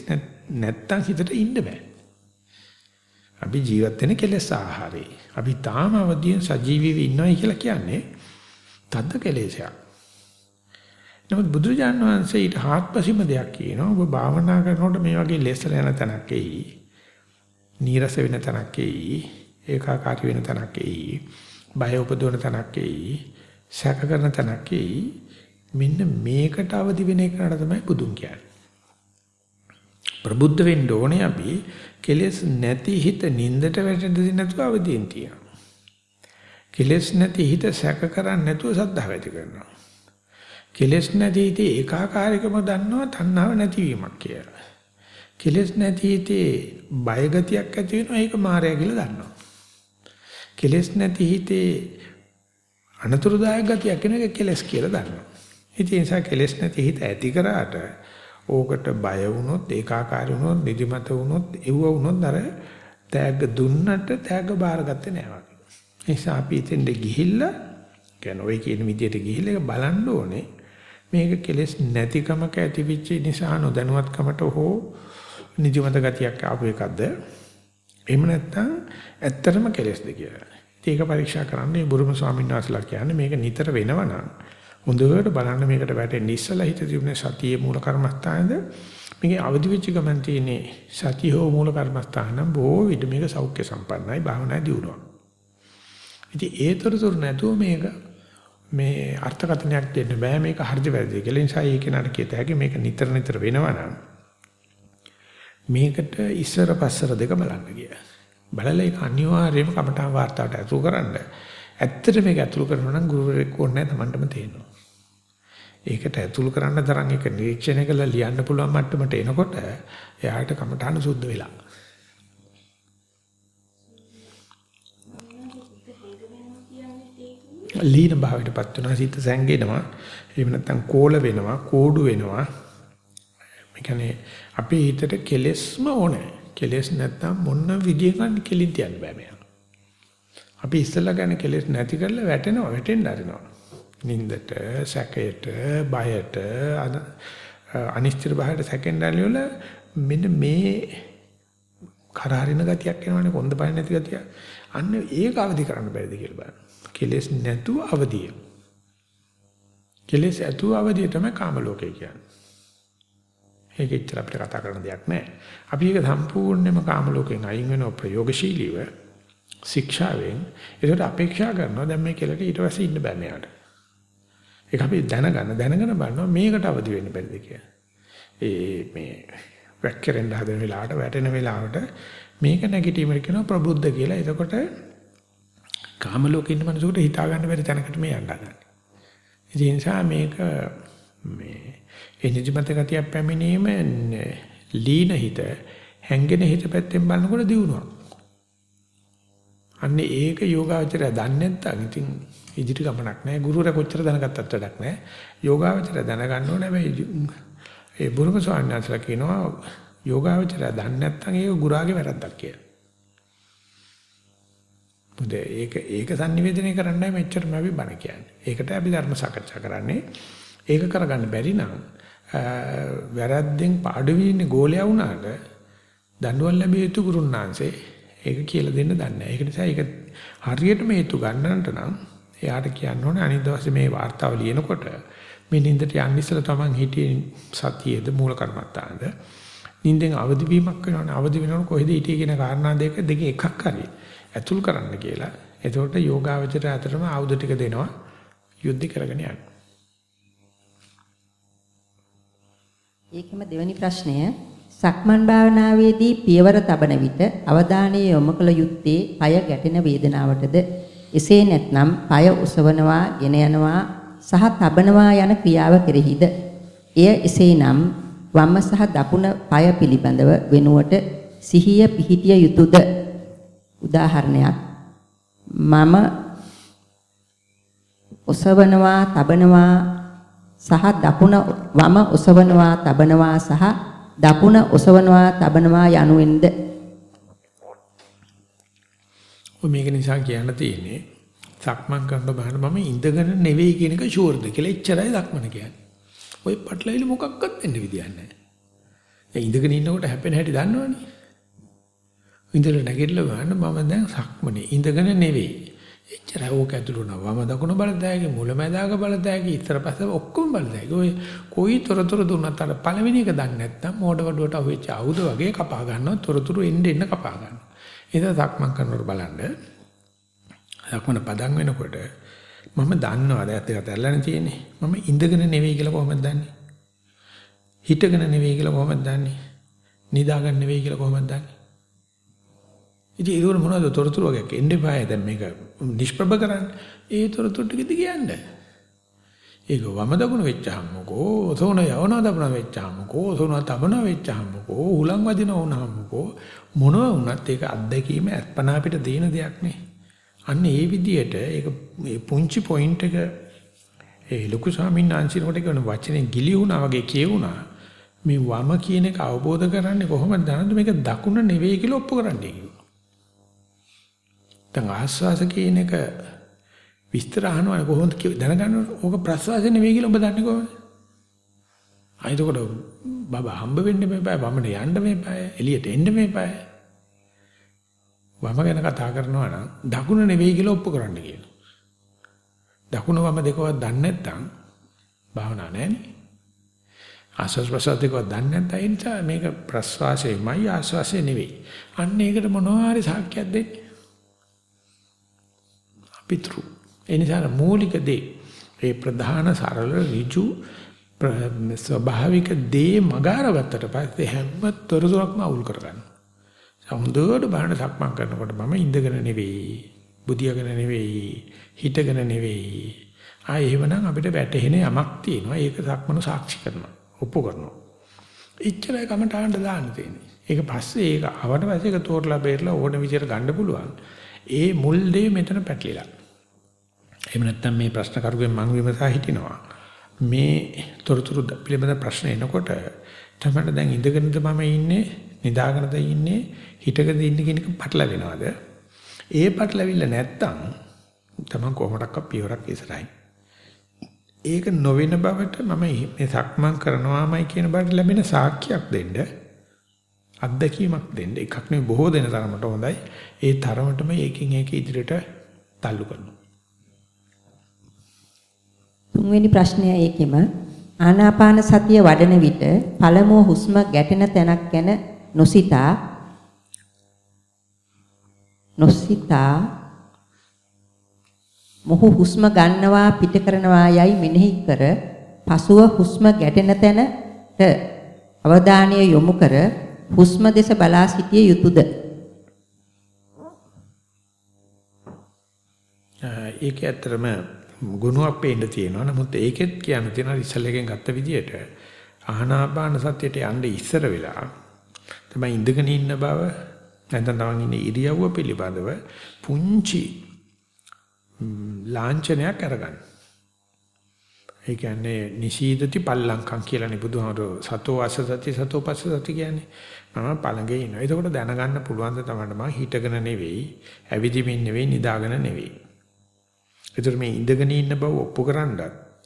නැත්තම් හිතට ඉන්න බෑ. අපි ජීවත් වෙන කෙලෙස් ආහාරේ. අපි තාම අවදියෙන් සජීවීව ඉන්නවයි කියලා කියන්නේ තද්ද කෙලෙසයක්. නමුත් බුදුරජාණන් වහන්සේ ඊට හාත්පසින්ම දෙයක් කියනවා. ඔබ භාවනා කරනකොට මේ වගේ ලෙසල යන තැනක් එයි. නීරස වෙන තැනක් එයි. ඒකාකාරී වෙන තැනක් එයි. බය උපදවන තැනක් එයි. සැක කරන තැනක් එයි. මෙන්න මේකට අවදි වෙන එකට තමයි බුදුන් කියන්නේ. ප්‍රබුද්ධ වෙන්න ඕනේ අපි කෙලෙස් නැති හිත නින්දට වැටෙන්න දෙන්නේ නැතුව අවදියෙන් තියනවා. කෙලෙස් නැති හිත සැක කරන්නේ නැතුව සද්ධා වැඩි කරනවා. කෙලෙස් නැති හිතේ ඒකාකාරීකම දන්නවා තණ්හාව නැතිවීමක් කියලා. කෙලෙස් නැති හිතේ බය ගතියක් ඇති වෙනවා ඒක මායя කියලා දන්නවා. කෙලෙස් නැති හිතේ අනතුරුදායක ගතියක් වෙන එක කෙලෙස් කියලා දන්නවා. ඉතින් ඒ නිසා කෙලෙස් නැති හිත ඇති කරාට ඕකට බය වුණොත් ඒකාකාරී වුණොත් නිදිමත වුණොත් එව්ව වුණොත් අර තෑග්ග දුන්නට තෑග්ග බාරගත්තේ නෑ වගේ. ඒ නිසා අපි එතෙන්ද ගිහිල්ලා කියන්නේ ඔය කියන විදියට ගිහිල්ලා බලන්න ඕනේ. මේක කෙලෙස් නැතිකමක ඇතිවිච්ච නිසා නොදැනුවත්කමට හෝ නිදිමත ගතියක් ආපු එකක්ද? එහෙම නැත්නම් ඇත්තටම කෙලෙස්ද කියලා. ඒක පරීක්ෂා කරන්නේ බුරුම ස්වාමීන් වහන්සේලා කියන්නේ මේක නිතර වෙනවනම් හොඳට බලන්න මේකට වැටෙන්න ඉස්සලා හිත තිබුණේ සතියේ මූල කර්මස්ථානද මේකේ අවදි වෙච්ච ගමන් තියෙන්නේ සතිය හෝ මූල කර්මස්ථාන බොහෝ විට මේක සෞඛ්‍ය සම්පන්නයි භාවනා දියුණුවක්. ඉතින් ඒතරතුරු නැතුව මේක මේ අර්ථකථනයක් දෙන්න බෑ මේක හරිද වැරදිද කියලා නිසා ඒක නට කියත හැකි මේක නිතර නිතර වෙනවනම් මේකට ඉස්සර පස්සර දෙක බලන්න ගියා. බලලා ඒක අනිවාර්යයෙන්ම කමඨාන් වාර්තාවට ඇතුළු කරන්න. ඇත්තට මේක ඇතුළු කරනවා නම් ගුරුවරයෙක් ඕනේ නැහැ Tamanටම තේරෙනවා. ඒකට ඇතුළු කරන්න තරම් ඒක නිරීක්ෂණය කරලා ලියන්න පුළුවන් මට්ටමට එනකොට එයාට කමඨාන සුද්ධ වෙලා. ලීන භාවයටපත් වෙනවා සිත සැංගෙනවා එහෙම නැත්නම් කෝල වෙනවා කෝඩු වෙනවා. මේ කියන්නේ අපේ හිතට කෙලෙස්ම ඕනේ. කෙලෙස් නැත්නම් මොන විදියකින් කෙලින් තියන්න බෑ මෙයා. අපි ඉස්සෙල්ලා ගන්න කෙලෙස් නැති කරලා වැටෙනවා වැටෙන්න හරිනවා නින්දට සැකයට බයට අනිශ්චිත භාවයට සැකෙන්ඩාලි වල මෙන්න මේ කරහරින ගතියක් එනවනේ කොන්ද බය නැති ගතිය අන්න ඒක අවදි කරන්න බැරිද කියලා බලන්න. කෙලෙස් නැතුව අවදිය. කෙලෙස් ඇතුව අවදිය තමයි කාම ලෝකය කියන්නේ. ඒක ඉතල අපිට කතා කරන දෙයක් නෑ. අපි ඒක සම්පූර්ණයෙන්ම කාම ලෝකෙන් අයින් වෙන ප්‍රයෝගශීලීව ශික්ෂාවෙන් ඒකට අපේක්ෂා කරනවා දැන් මේ කෙලට ඊට පස්සේ ඉන්න බෑ මෙයාට. ඒක අපි දැනගන්න දැනගෙන බලනවා මේකට අවදි වෙන්න බැරිද කියලා. ඒ මේ වැක්කරෙන් හදන වෙලාවට වැටෙන වෙලාවට මේක නැගිටීමට කියනවා ප්‍රබුද්ධ කියලා. එතකොට කාම ලෝකේ ඉන්න මනුස්සයෙකුට හිතා ගන්න බැරි තැනකට මේ යන්න ගන්න. ඒ නිසා මේක මේ එනිජමත ගතිය පැමිණීම ලීන හිත හැංගෙන හිත පැත්තෙන් බලනකොට දිනුවා. අන්නේ ඒක යෝගාවචරය දන්නේ නැත්නම් ඉතින් ඉදිරි ගමනක් නැහැ. ගුරුවරයා කොච්චර දැනගත්තත් වැඩක් නැහැ. යෝගාවචරය දැනගන්න ඕනේ හැබැයි ඒ බුරුම ස්වාමීන් වහන්සේලා කියනවා යෝගාවචරය දන්නේ නැත්නම් ඒක ගුරාගේ වැරද්දක් කියලා. මොකද ඒක ඒක sannivedanaya කරන්නයි මෙච්චරම අපි බණ කියන්නේ. ඒකට අපි ධර්ම සාකච්ඡා කරන්නේ. ඒක කරගන්න බැරි නම් වැරද්දෙන් පාඩු වෙන්නේ ගෝලයා වුණාට දඬුවම් ලැබිය යුතු ගුරුන්නාන්සේ ඒක කියලා දෙන්න දන්නේ නැහැ. ඒක නිසා ඒක හරියටම හේතු ගන්නට නම් එයාට කියන්න ඕනේ අනිත් දවසේ මේ වார்த்தාව ලියනකොට මේ නින්දට යන්න ඉස්සලා තමන් හිටියේ සතියේද මූල කර්මත්තාන්ද නින්දෙන් අවදි වීමක් වෙනවනේ අවදි වෙනවනේ කොහෙද හිටියේ කියන කාරණා දෙක දෙකේ එකක් හරියි. ඇතුල් කරන්න කියලා. එතකොට යෝගාවචර අතරම ආයුධ ටික දෙනවා යුද්ධ කරගෙන යන්න. ඒකෙම දෙවෙනි ප්‍රශ්නය සක්මන් භාවනාවේදී පියවර තබන විට අවධානය යොමු කළ යුත්තේ পায় ගැටෙන වේදනාවටද එසේ නැත්නම් পায় උසවනවා ගෙන යනවා සහ තබනවා යන ක්‍රියාව කෙරෙහිද එය එසේනම් වම සහ දකුණ পায় පිළිබඳව වෙනුවට සිහිය පිහිටිය යුතුයද උදාහරණයක් මම ඔසවනවා තබනවා සහ දකුණ වම ඔසවනවා තබනවා සහ දකුණ ඔසවනවා තබනවා යනුවෙන්ද ඔය මේක නිසා කියන්න තියෙන්නේ සක්මන් කරන බහන මම ඉඳගෙන නෙවෙයි කියන එක ෂුවර්ද කියලා එච්චරයි සක්මන කියන්නේ. ඔය පටලවිලි මොකක්වත් වෙන්න විදියක් නැහැ. ඒ ඉඳගෙන ඉන්නකොට හැපෙන හැටි දන්නවනේ. ඉඳලා නැගිටලා බලන්න මම දැන් සක්මනේ ඉඳගෙන නෙවෙයි. එච්චරයි ඕක ඇතුළු වුණා. වම දකුණ බලතෑගේ මුලැමැදාක බලතෑගේ ඉතර පස්ස ඔක්කොම බලතෑගේ. ඔය කොයි තොරතුරු දුන්නත් අර පළවෙනි එක දන්නේ නැත්නම් මෝඩ වඩුවට අහුවෙච්ච ආයුධ වගේ කපා ගන්නවා. තොරතුරු එන්න එන්න කපා ගන්නවා. ඒක සක්මන් කරනකොට බලන්න. සක්මන පදන් වෙනකොට මම දන්නවා දැන් දෙක ඇල්ලන්නේ තියෙන්නේ. මම ඉඳගෙන නෙවෙයි කියලා කොහොමද දන්නේ? හිටගෙන නෙවෙයි කියලා කොහොමද දන්නේ? නිදාගෙන නෙවෙයි කියලා කොහොමද දන්නේ? ඉතින් ඒක මොනවද තොරතුරු වගේක් එන්න එපායි දැන් මේක නිෂ්ප්‍රභ කරන්න. ඒ තොරතුරු ටික දිගියන්න. ඒක වම දකුණ වෙච්චාම මොකෝ සෝන යවන දකුණ වෙච්චාම මොකෝ සෝන තබන වෙච්චාම මොකෝ උලන් වදින වුණාම මොකෝ මොනවා වුණත් ඒක අත්දැකීම අත්පනා අපිට දෙන දෙයක් නේ. අන්න ඒ විදිහට ඒක මේ පුංචි පොයින්ට් එක ඒ ලොකු ස්වාමීන් වහන්සේනකොට කියන වචනේ ගිලි වුණා වගේ කියුණා. මේ වම කියන එක අවබෝධ කරන්නේ කොහොමද දන්නද මේක දකුණ නෙවෙයි කියලා ඔප්පු කරන්නේ දැන් ආස්වාස කියන එක විස්තර අහනවා කොහොමද දැනගන්න ඕක ප්‍රසවාස නෙවෙයි කියලා ඔබ දන්නේ කොහොමද? ආයතකොට බබා හම්බ වෙන්න මේපෑ වමන යන්න මේපෑ එළියට එන්න මේපෑ වම ගැන කතා කරනවා නම් දකුණ නෙවෙයි කියලා ඔප්පු කරන්න කියනවා. දකුණ වම දෙකවත් දන්නේ නැත්නම් භාවනා නැහැනේ. ආස්වාස් ප්‍රසවාස දෙකවත් දන්නේ නැත්නම් ඒ නිසා මේක ප්‍රසවාසයමයි ආස්වාසය නෙවෙයි. අන්න ඒකට මොනවා හරි සාක්ෂියක් දෙන්නේ. පිටු. ඒ නිසා මූලික දේ ඒ ප්‍රධාන සරල ඍජු ස්වභාවික දේ මගාරගත්තට පස්සේ හැම තොරතුරක්ම අවුල් කරගන්නවා. හොඳට බලන්න සක්මන් කරනකොට මම ඉඳගෙන නෙවෙයි, බුදියාගෙන නෙවෙයි, හිටගෙන නෙවෙයි. ආ එහෙමනම් අපිට වැටහෙන යමක් තියෙනවා. ඒක සක්මන සාක්ෂි කරනවා. ඔප්පු කරනවා. ඉච්චරයි කමටහඬ දාන්න තියෙන්නේ. ඒක පස්සේ ඒක ආවට පස්සේ ඒක තෝරලා බේරලා ඕන විදිහට ගන්න පුළුවන්. ඒ මුල් දේ මෙතන පැටලිලා. එහෙම නැත්නම් මේ ප්‍රශ්න කරුගෙන් මම විමසා හිටිනවා. මේ තොරතුරු පිළිබඳ ප්‍රශ්න එනකොට තමයි දැන් ඉඳගෙනද මම ඉන්නේ නිදාගෙනද ඉන්නේ හිටගෙනද ඉන්නේ කියන එක පටලවෙනවද ඒ පටලවිල්ල නැත්තම් තමයි කොහොමඩක්ක පියවරක් ඉස්සරහින් ඒක නොවන බවට මම මේ සක්මන් කරනවාමයි කියන බවට ලැබෙන සාක්ෂියක් දෙන්න අත්දැකීමක් දෙන්න. එකක් නෙවෙයි බොහෝ දෙන තරමට හොඳයි. ඒ තරමටම ඒකින් ඒක ඉදිරියට තල්ලු කරනවා. තුන්වෙනි ප්‍රශ්නය ඒකෙම. ආනාපාන සතිය වඩන විට පළමුව හුස්ම ගැටෙන තැනක් ගැන නොසිතා නොසිතා මොහු හුස්ම ගන්නවා පිට කරනවා යයි මෙනෙහි කර පසුව හුස්ම ගැටෙන තැනට අවධානය යොමු කර හුස්ම දෙස බලා සිටිය යුතුයද ඒක ඇත්තරම ගුණයක් පේන්න තියෙනවා. නමුත් ඒකෙත් කියන්න තියෙනවා ඉස්සල්ලකින් ගත්ත විදියට ආහනාපාන සතියට යන්න ඉස්සර වෙලා තමයි ඉඳගෙන ඉන්න බව නැත්නම් තමන් ඉන්නේ ඉරියව්ව පිළිබඳව පුංචි ලාංඡනයක් අරගන්න. ඒ කියන්නේ නිශීදති පල්ලංකම් කියලානේ බුදුහාමර සතෝ අසසති සතෝ පස්සසති කියන්නේ. මම පළඟේ ඉනවා. එතකොට දැනගන්න පුළුවන් ද තමයි මම හිටගෙන නෙවෙයි, ඇවිදිමින් නෙවෙයි, නිදාගෙන නෙවෙයි. ඒතර මේ ඉඳගෙන ඉන්න බව ඔප්පු කරන්නත්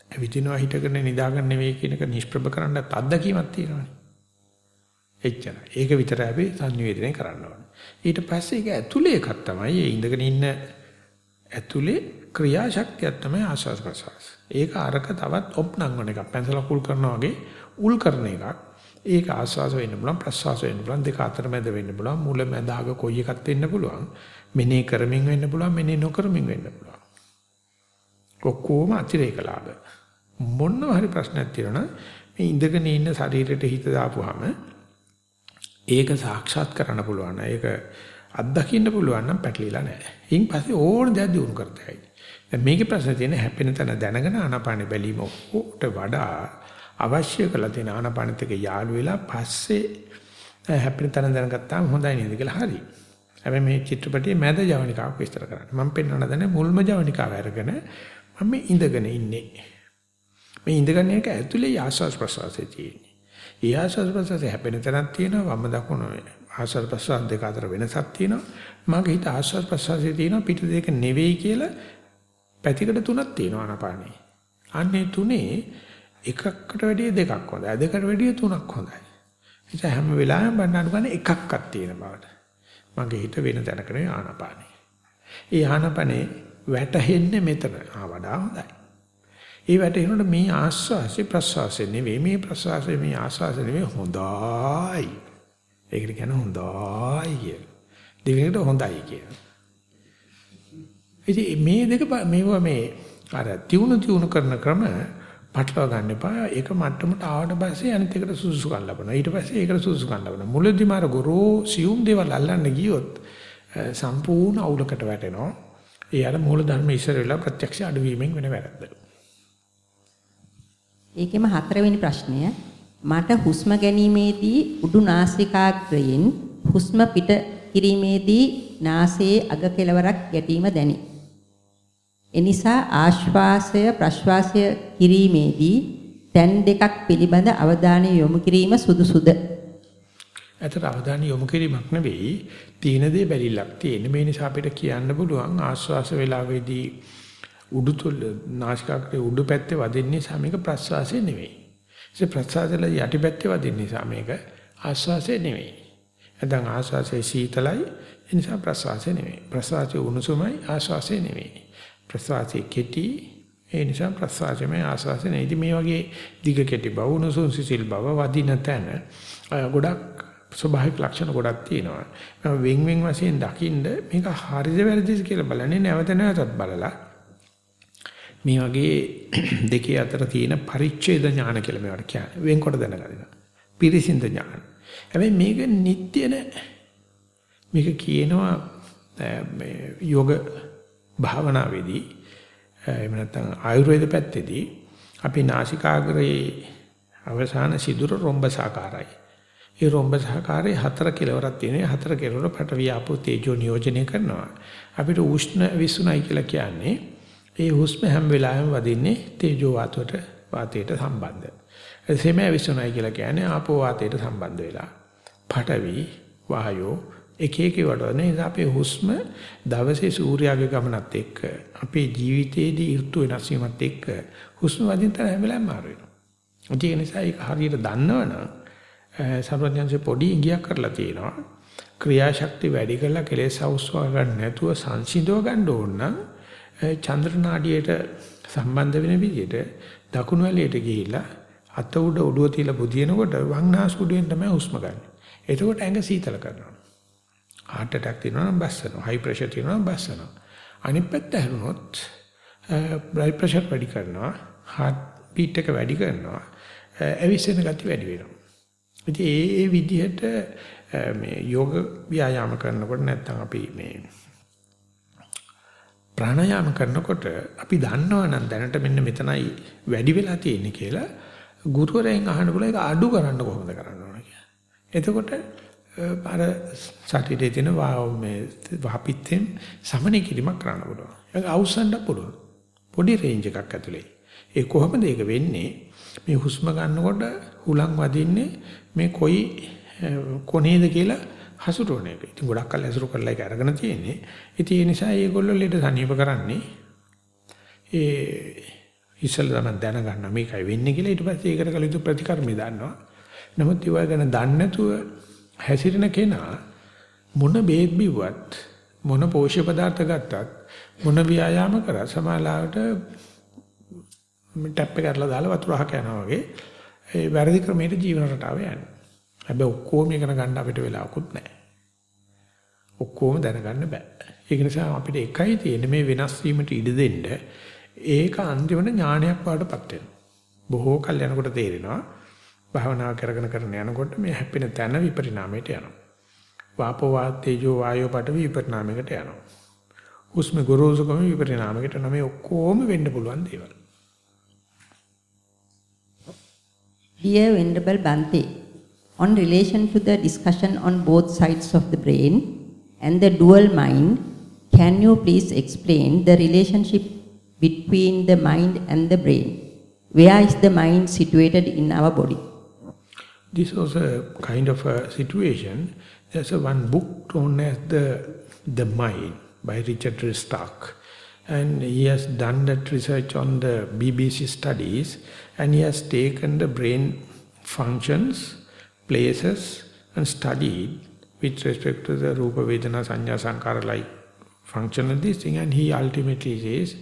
ඇවිදිනවා හිටගෙන නිදාගන්න නෙවෙයි කියන එක නිෂ්ප්‍රභ කරන්නත් අත්දැකීමක් තියෙනවානේ. එච්චරයි. ඒක විතරයි අපි සංනිවේදනය කරන්න ඕනේ. ඊට පස්සේ ඒක ඇතුලේ එකක් තමයි. ඒ ඉඳගෙන ඉන්න ඇතුලේ ක්‍රියාශක්තියක් තමයි ආස්වාද ප්‍රසවාස. ඒක අරක තවත් ඔප්නංගන එකක්. පැන්සල කුල් කරනවා වගේ උල් කරන එකක්. ඒක ආස්වාස වෙන්න පුළුවන් ප්‍රසවාස වෙන්න පුළුවන් දෙක අතර මැද වෙන්න පුළුවන් මුල මැද අග කොයි එකක් වෙන්න පුළුවන්. මෙනේ කරමින් වෙන්න පුළුවන් මෙනේ නොකරමින් වෙන්න පුළුවන්. ඔක්කොම අතිරේක ලාභ. මොනවා හරි ප්‍රශ්නයක් තියෙනවා මේ ඉඳගෙන ඉන්න ශරීරයට හිත දාපුවාම ඒක සාක්ෂාත් කරන්න පුළුවන්. ඒක අත්දකින්න පුළුවන් නම් පැටලිලා නැහැ. ඊයින් පස්සේ ඕන දෙයක් දිනු කරතයි. දැන් මේකේ ප්‍රශ්න තියෙන හැපෙන තැන දැනගෙන ආනාපානෙ බැලීම ඔක්කොට වඩා අවශ්‍ය කරලා තියෙන ආනාපානෙත් එක යාළු වෙලා පස්සේ හැපෙන තැන දැනගත්තාම හොඳයි නේද කියලා හරි. හැබැයි මේ චිත්‍රපටයේ මැද ජවනිකාවක් විස්තර කරන්න. මම පෙන්වන්න දන්නේ මුල්ම ජවනිකාව අරගෙන මම ඉඳගෙන ඉන්නේ. මේ ඉඳගෙන එක ඇතුලේ ආස්වාස් ප්‍රසවාසයේ තියෙන්නේ. ඒ ආස්වාස් ප්‍රසවාසයේ හැපෙන තැනක් තියෙනවා වම් දකුණ ආස්වාස් ප්‍රසවාස දෙක අතර වෙනසක් තියෙනවා. මගේ හිත ආස්වාස් ප්‍රසවාසයේ තියෙනවා පිට දෙක නෙවෙයි කියලා පැතිකඩ තුනක් තියෙනවා අනපානේ. අන්නේ තුනේ එකකට වැඩිය දෙකක් හොඳයි. දෙකට වැඩිය තුනක් හොඳයි. ඒ හැම වෙලාවෙම බණ්ඩාඩු ගන්න එකක්වත් තියෙන බවට. මගේ හිත වෙන තැනක නෙවෙයි ආනපානේ. ඒ ආනපනේ වැටෙන්නේ මෙතන. ආ වඩා හොඳයි. ඒ වැටෙනකොට මේ ආස්වාසේ ප්‍රසවාසය නෙවෙයි මේ ප්‍රසවාසය මේ ආස්වාසය නෙවෙයි හොඳයි. ඒකට කියන හොඳයි කිය. දෙවෙනිට හොඳයි කිය. ඉතින් මේ දෙක මේවා මේ අර තියුණු තියුණු කරන ක්‍රම පටලවා ගන්න එපා. ඒක මට්ටමට ආවට පස්සේ අනිත් එකට සුසුකම් ලබනවා. ඊට පස්සේ ඒකට සුසුකම් ලබනවා. මුලදී මාර ගොරෝ සියුම් දේවල් අල්ලන්න ගියොත් සම්පූර්ණ අවුලකට වැටෙනවා. ඒ අර මූල ධර්ම ඉස්සර වෙලා ප්‍රත්‍යක්ෂ අඩුවීමෙන් වෙන වැරද්ද. ඒකෙම හතරවෙනි ප්‍රශ්නය මට හුස්ම ගැනීමේදී උඩු නාසිකාග්‍රයෙන් හුස්ම පිට කිරීමේදී නාසයේ අග කෙළවරක් ගැටීම දැනේ. එනිසා ආශ්වාසය ප්‍රශ්වාසය කිරීමේදී තැන් දෙකක් පිළිබඳ අවධානය යොමු කිරීම සුදුසුද? ඇතට අවධානය යොමු කිරීමක් නෙවෙයි තීන දේ බැලිලක් තියෙන මේ නිසා අපිට කියන්න පුළුවන් ආශ්වාස වේලාවේදී උඩු තුල නාසිකාග්‍රේ උඩු පැත්තේ වදින්න නිසා මේක ප්‍රශ්වාසය නෙවෙයි. ඒ ප්‍රශ්වාසයල යටි පැත්තේ වදින්න නිසා මේක ආශ්වාසය නෙවෙයි. නැත්නම් ආශ්වාසය සීතලයි ඒ නිසා ප්‍රශ්වාසය නෙවෙයි. ප්‍රශ්වාසය උණුසුමයි ආශ්වාසය නෙවෙයි. ප්‍රශ්වාසය කෙටි ඒ නිසා ප්‍රශ්වාසයමයි ආශ්වාසය නෙවෙයි. මේ වගේ දිග කෙටි බව උණුසුම් සිසිල් බව වදින තැන ගොඩක් ස්වභාවික ලක්ෂණ ගොඩක් තියෙනවා. මම වෙන් වෙන් වශයෙන් දකින්න මේක හරිද වැරදිද කියලා බලන්නේ නැවත නැවතත් බලලා. මේ වගේ [CLEARS THROAT] දෙකේ අතර තියෙන පරිච්ඡේද ඥාන කියලා මේවට කියන්නේ. වෙන්කොට දැනගන්න. පිරිසිඳ ඥාන. හැබැයි මේක නිට්ටය නෑ. මේක කියනවා මේ යෝග භාවනාවේදී එහෙම නැත්නම් ආයුර්වේද පැත්තේදී අපි නාසිකාග්‍රයේ අවසාන සිදුර රොම්බසාකාරයි. ඒ රොම්බසාකාරයේ හතර කෙලවරක් තියෙනවා. හතර කෙලවර පට වියාපෝ තේජෝ නියෝජනය කරනවා. අපිට උෂ්ණ විසුණයි කියලා කියන්නේ ඒ හුස්ම හැම වෙලාවෙම වදින්නේ තේජෝ වාතයට වාතයට සම්බන්ධ. සෙම විසුණයි කියලා කියන්නේ ආපෝ වාතයට සම්බන්ධ වෙලා. පඨවි වායෝ එක එක වඩන නිසා අපේ හුස්ම දවසේ සූර්යාගේ ගමනත් එක්ක අපේ ජීවිතයේදී ඍතු වෙනස් වීමත් එක්ක හුස්ම වදින තැන හැම වෙලාවෙම මාරු වෙනවා. ඒ නිසා ඒක හරියට දන්නවනම් සර්වඥාන්සේ පොඩි ඉඟියක් කරලා තියෙනවා. ක්‍රියාශක්තිය වැඩි කරලා කෙලෙස් අවශ්ව ගන්න නැතුව සංසිඳව ගන්න ඕන නම් චන්ද්‍ර නාඩියට සම්බන්ධ වෙන විදිහට දකුණු ඇලයට ගිහිල්ලා අත උඩ ඔඩුව තියලා බුදිනකොට වංනාසුඩුවෙන් තමයි හුස්ම ගන්න. එතකොට ඇඟ සීතල කරනවා. Heart attack තියෙනවා නම් බස්සනවා. high pressure තියෙනවා නම් බස්සනවා. අනිත් පැත්ත හැරුණොත් blood pressure වැඩි කරනවා. heart beat එක වැඩි කරනවා. ඇවිස්සෙන ගතිය වැඩි වෙනවා. ඉතින් ඒ ඒ විදිහට මේ යෝග ව්‍යායාම කරනකොට නැත්නම් අපි මේ ප්‍රාණායාම කරනකොට අපි දන්නවනම් දැනට මෙන්න මෙතනයි වැඩි වෙලා තියෙන්නේ කියලා ගුරුවරයන් අහන්න පුළුවන් ඒක අඩු කරන්න කොහොමද කරන්න ඕන කියලා. එතකොට අර ශරීරයේ තියෙන මේ වාපිත්තෙන් සමනය කිරීමක් කරන්න පුළුවන්. ඒක අවසන්ඩ පුළුවන්. පොඩි රේන්ජ් එකක් ඇතුලේ. ඒ කොහොමද ඒක වෙන්නේ? මේ හුස්ම ගන්නකොට හුලං වදින්නේ මේ කොයි කොනේද කියලා හසුරුවන එක. ඉතින් ගොඩක් කල් හසුරු කරලා ඒක අරගෙන තියෙන්නේ. ඉතින් ඒ නිසා මේගොල්ලෝ ලෙඩ සනීප කරන්නේ ඒ ඉස්සෙල්ලා තමයි දැනගන්න මේකයි වෙන්නේ කියලා ඊට පස්සේ ඒකට කළ යුතු ප්‍රතිකර්මය දන්නවා. නමුත් ඒවා ගැන දන්නේ නැතුව හැසිරෙන කෙනා මොන බේත් බිව්වත් මොන පෝෂ්‍ය පදාර්ථ ගත්තත් මොන ව්‍යායාම කරා සමාලාවට ටැප් එක කරලා දාලා වතුර අහක යනවා වගේ ඒ වැරදි ක්‍රමයට ජීවන රටාව යන්නේ. හැබැයි ඔක්කොම ඉගෙන ගන්න අපිට වෙලාවකුත් නැහැ. ඔක්කොම දැනගන්න බෑ. ඒක නිසා අපිට එකයි තියෙන්නේ මේ වෙනස් වීමට ඉඩ දෙන්න. ඒක අන්තිමට ඥානයක් වඩටපත් වෙනවා. බොහෝ කල් යනකොට තේරෙනවා භාවනා කරගෙන කරගෙන යනකොට මේ හැපෙන තැන විපරිණාමයට යනවා. වාපෝ වාතේජෝ වායෝ පට විපරිණාමයකට යනවා. හුස්ම ගොරෝසුකම විපරිණාමයකට නම් මේ ඔක්කොම වෙන්න පුළුවන් දේවල්. Dear Venerable Bante, on relation to the discussion on both sides of the brain and the dual mind, can you please explain the relationship between the mind and the brain? Where is the mind situated in our body? This was a kind of a situation. There's a one book known as the the Mind by Richard Stark, and he has done that research on the BBC studies, and he has taken the brain functions, places, and studied with respect to the Rupa Vedana Sanya Sankara like function of this thing, and he ultimately says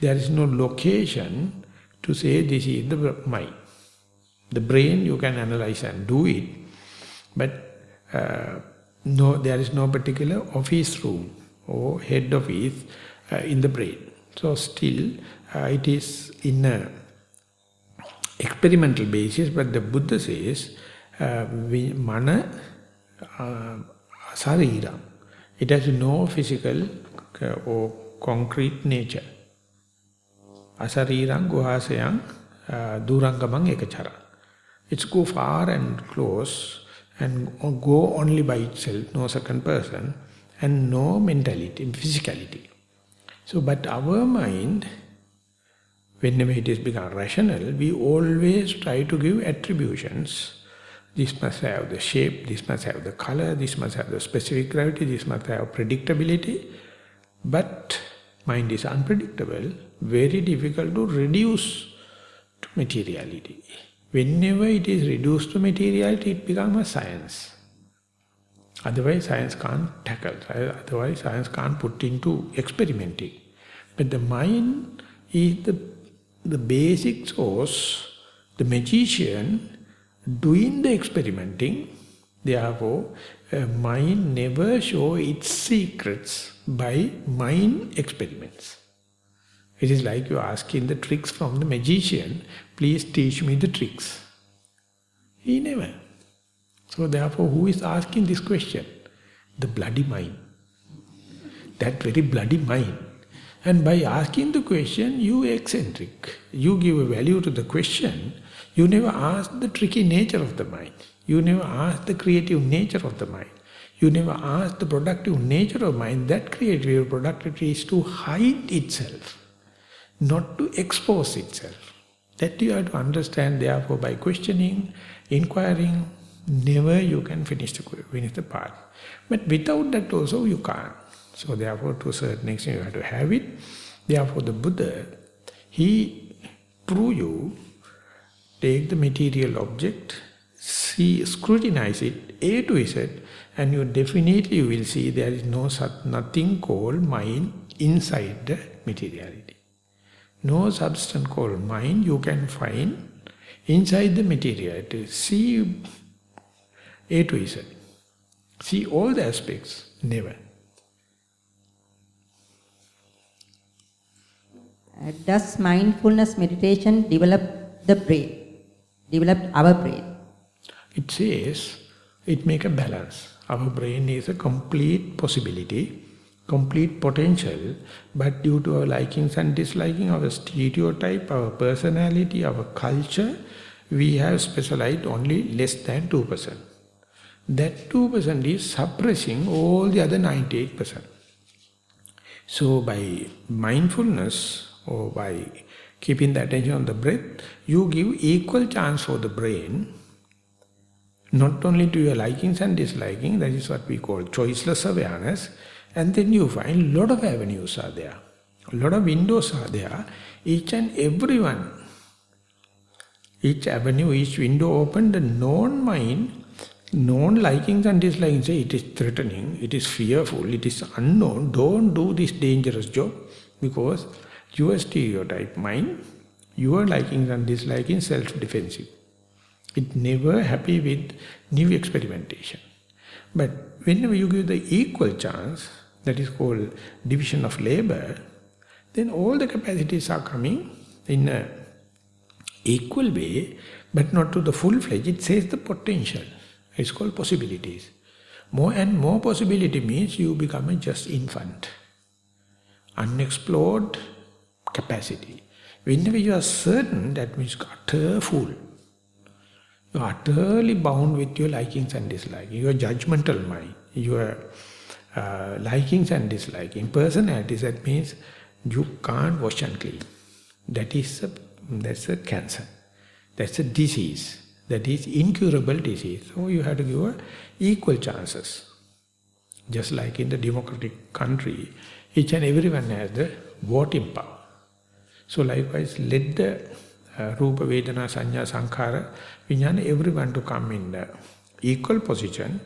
there is no location to say this is the mind. The brain you can analyze and do it, but uh, no, there is no particular office room or head office uh, in the brain. So still uh, it is in a experimental basis, but the Buddha says, uh, mana uh, sarira. It has no physical uh, or concrete nature. Asarirang guhasayang uh, durangamang ekachara. It's go far and close and go only by itself, no second person, and no mentality, physicality. So, but our mind, whenever it is become rational, we always try to give attributions. This must have the shape, this must have the color, this must have the specific gravity, this must have predictability. But mind is unpredictable, very difficult to reduce to materiality. Whenever it is reduced to materiality, it becomes a science. Otherwise, science can't tackle. Otherwise, science can't put into experimenting. But the mind is the, the basic source, the magician doing the experimenting. Therefore, mind never show its secrets by mind experiments. It is like you asking the tricks from the magician, please teach me the tricks. He never. So therefore, who is asking this question? The bloody mind. That very bloody mind. And by asking the question, you eccentric. You give a value to the question. You never ask the tricky nature of the mind. You never ask the creative nature of the mind. You never ask the productive nature of mind. That creative productivity is to hide itself, not to expose itself. That you have to understand, therefore, by questioning, inquiring, never you can finish the, finish the part. But without that also you can't. So therefore, to a certain extent, you have to have it. Therefore, the Buddha, he prove you, take the material object, see, scrutinize it, A to Z, and you definitely will see there is no such nothing called mind inside the materiality. No substance called mind you can find inside the materiality. See A to Z. See all the aspects, never. Uh, does mindfulness meditation develop the brain, develop our brain? It says it make a balance. Our brain is a complete possibility, complete potential, but due to our likings and disliking, our stereotype, our personality, our culture, we have specialized only less than 2%. That 2% is suppressing all the other 98%. So by mindfulness or by keeping the attention on the breath, you give equal chance for the brain not only to your likings and disliking, that is what we call choiceless awareness, and then you find a lot of avenues are there, a lot of windows are there, each and every one, each avenue, each window open, the known mind, known likings and dislikings, say it is threatening, it is fearful, it is unknown, don't do this dangerous job, because your stereotype mind, your likings and dislikings self-defensive. It never happy with new experimentation. But whenever you give the equal chance, that is called division of labor, then all the capacities are coming in a equal way, but not to the full fledged. It says the potential. It's called possibilities. More and more possibility means you become a just infant. Unexplored capacity. Whenever you are certain, that means utter fool. You are utterly bound with your likings and dislikings, your judgmental mind, your uh, likings and disliking. Personalities, that means you can't wash and clean. That is a, that's a cancer. That's a disease. That is incurable disease. So you have to give equal chances. Just like in the democratic country, each and everyone has the voting power. So likewise, let the uh, Rupa, Vedana, Sanya, Sankhara, Vijnana, everyone to come in the equal position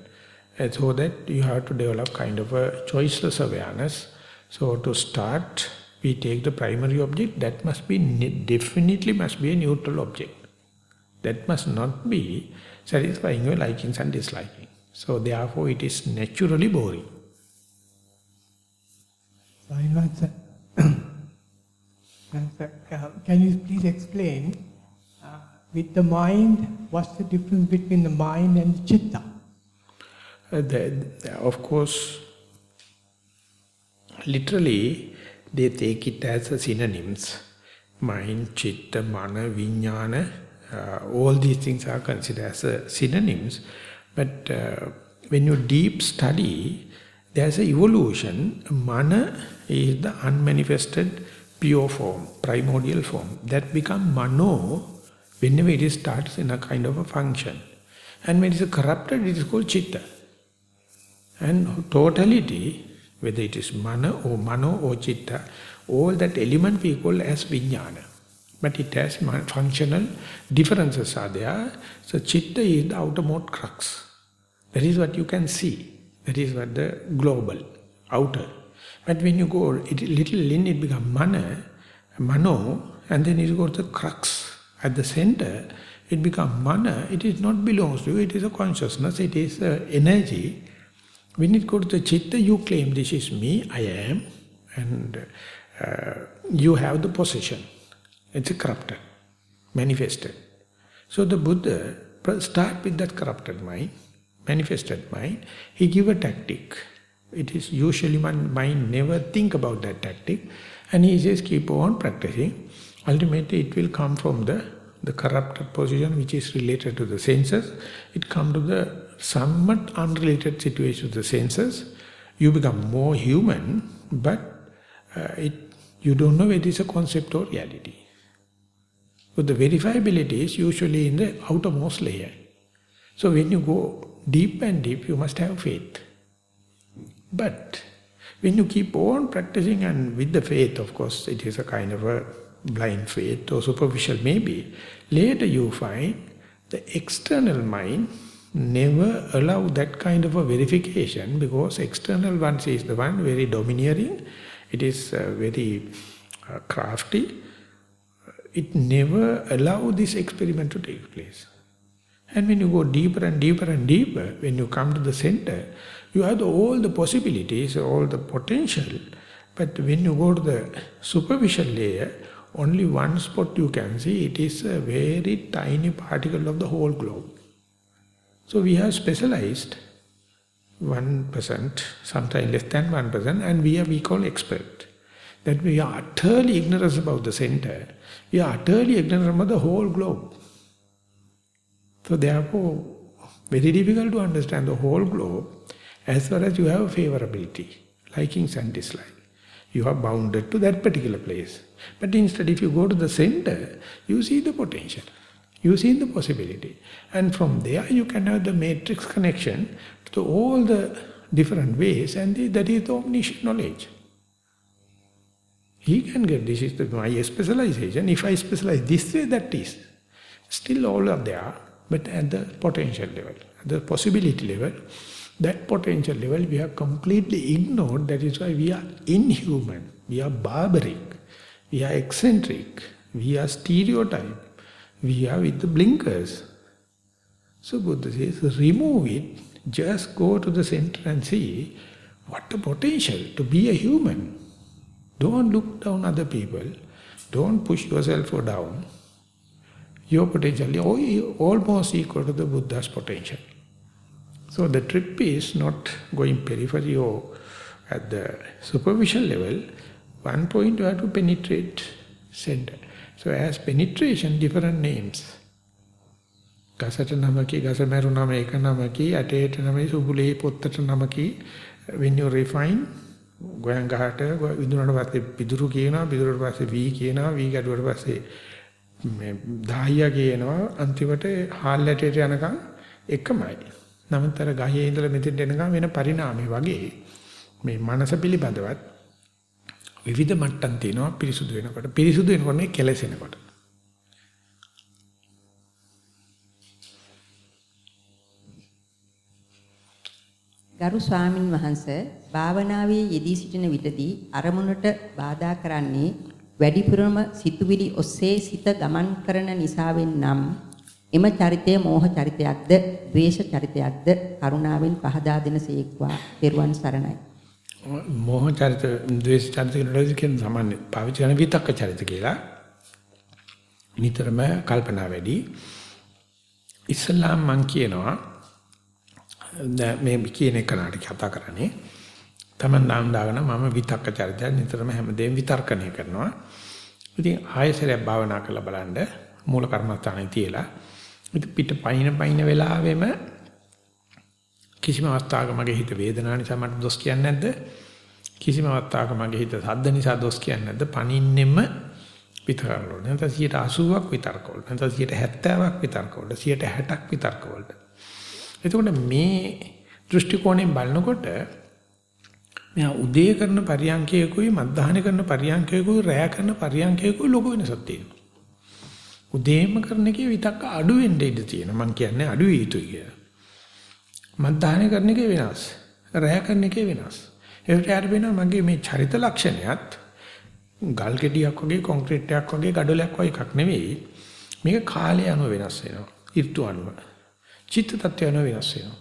uh, so that you have to develop kind of a choiceless awareness. So to start, we take the primary object, that must be, definitely must be a neutral object. That must not be satisfying your likings and disliking. So therefore it is naturally boring. Can you please explain, uh, with the mind, what's the difference between the mind and the chitta? Uh, of course, literally, they take it as synonyms. Mind, chitta, mana, vijnana, uh, all these things are considered as synonyms. But uh, when you deep study, there's an evolution. Mana is the unmanifested pure form, primordial form, that become mano whenever it starts in a kind of a function. And when it is corrupted, it is called chitta. And totality, whether it is mana or mano or chitta, all that element we call as vijnana. But it has functional differences are there. So chitta is the outermost crux. That is what you can see. That is what the global, outer. But when you go it, little in, it becomes mana, mano, and then you go to the crux. At the center, it becomes mana. It is not belongs to you, it is a consciousness, it is uh, energy. When it goes to the chitta, you claim this is me, I am. And uh, you have the possession. It's corrupted, manifested. So the Buddha start with that corrupted mind, manifested mind. He give a tactic. It is usually one mind never think about that tactic. And he says keep on practicing. Ultimately it will come from the, the corrupted position which is related to the senses. It come to the somewhat unrelated situation to the senses. You become more human, but uh, it, you don't know whether it's a concept or reality. But the verifiability is usually in the outermost layer. So when you go deep and deep, you must have faith. But when you keep on practicing and with the faith, of course, it is a kind of a blind faith or superficial maybe, later you find the external mind never allow that kind of a verification because external one is the one very domineering, it is uh, very uh, crafty, it never allow this experiment to take place. And when you go deeper and deeper and deeper, when you come to the center, you have all the possibilities, all the potential. But when you go to the superficial layer, only one spot you can see, it is a very tiny particle of the whole globe. So we have specialized 1%, sometimes less than 1%, and we are we call expert. That we are utterly ignorant about the center. We are utterly ignorant about the whole globe. So therefore, very difficult to understand the whole globe as far as you have a favorability, likings and dislikes. You are bounded to that particular place. But instead, if you go to the center, you see the potential. You see the possibility. And from there you can have the matrix connection to all the different ways and that is the omniscient knowledge. He can get, this is the, my specialization. If I specialize this way, that is. Still all are there, but at the potential level, at the possibility level, that potential level we have completely ignored. That is why we are inhuman, we are barbaric, we are eccentric, we are stereotyped. We are with the blinkers. So Buddha says, remove it, just go to the center and see what the potential to be a human. Don't look down other people. Don't push yourself down. Your potential oh, is almost equal to the Buddha's potential. So the trip is not going periphery or at the superficial level. One point you have to penetrate center. So as penetration, different names. ගසට නමකි ගස මැරුණම එක නමකි ඇටේට නමයි සුබුලේ පොත්තට නමකි when you refine ගෝයන් ගහට විදුනට පස්සේ පිදුරු කියනවා පිදුරුට පස්සේ වී කියනවා වී ගැඩුවට පස්සේ මේ දහයියා කියනවා අන්තිමට හාල් ඇටේට යනකම් එකමයි. නමුත් අර ගහේ ඉඳලා මෙතෙන්ට එනකම් වෙන පරිණාමය වගේ මේ මනස පිළිබඳවත් විවිධ මට්ටම් තියෙනවා පිරිසුදු වෙනකොට. පිරිසුදු වෙනකොට නේ කෙලසෙනකොට. ගරු ස්වාමින් වහන්සේ භාවනාවේ යෙදී සිටින විටදී අරමුණට බාධා කරන්නේ වැඩිපුරම සිතුවිලි ඔස්සේ සිත ගමන් කරන නිසාවෙන් නම් එම චරිතය මෝහ චරිතයක්ද, ද්වේෂ චරිතයක්ද කරුණාවෙන් පහදා දෙනසේක්වා. ත්වන් සරණයි. මෝහ චරිත, ද්වේෂ චරිත කියනකොට කියන සාමාන්‍ය පාවිච්චි කරන විතක්ක චරිත කියලා. නිතරම කල්පනා වැඩි. ඉස්ලාම් මං කියනවා මේ කියන එක නාටි කතා කරන්නේ. Taman නම් දාගෙන මම විතක්ක චරිතය නිතරම හැමදේම විතර්කණය කරනවා. ඉතින් ආයසරයක් භාවනා කරලා බලන්න මූල කර්මස්ථානේ තියලා ඉතින් පිට පයින් පයින් වෙලාවෙම කිසිම අවස්ථාවක මගේ හිත වේදනාව නිසා මට දොස් කියන්නේ නැද්ද? කිසිම අවස්ථාවක මගේ හිත සද්ද නිසා දොස් කියන්නේ නැද්ද? පනින්නෙම විතරකවල. නැත්නම් 80ක් විතරකවල. නැත්නම් 70ක් විතරකවල. 60ක් විතරකවල. එතකොට මේ දෘෂ්ටි කෝණයෙන් බලනකොට මෙහා උදේ කරන පරියන්කයකුයි මධ්‍යහන කරන පරියන්කයකුයි රැය කරන පරියන්කයකුයි ලොකු වෙනසක් තියෙනවා. උදේම කරන එකේ විතක්ක අඩු වෙන්න ඉඩ තියෙනවා. මම කියන්නේ අඩු විය යුතුයි කියලා. මත්දාහන කරන එකේ වෙනස්. රැය කරන එකේ වෙනස්. ඒකට යාර වෙනවා මගේ මේ චරිත ලක්ෂණයත් ගල් ගෙඩියක් වගේ කොන්ක්‍රීට් එකක් වගේ ගඩොලයක් වගේ එකක් නෙවෙයි. මේක කාලය අනුව වෙනස් වෙනවා. ඍතු අනුව. චිත්ත tattya අනුව වෙනස් වෙනවා.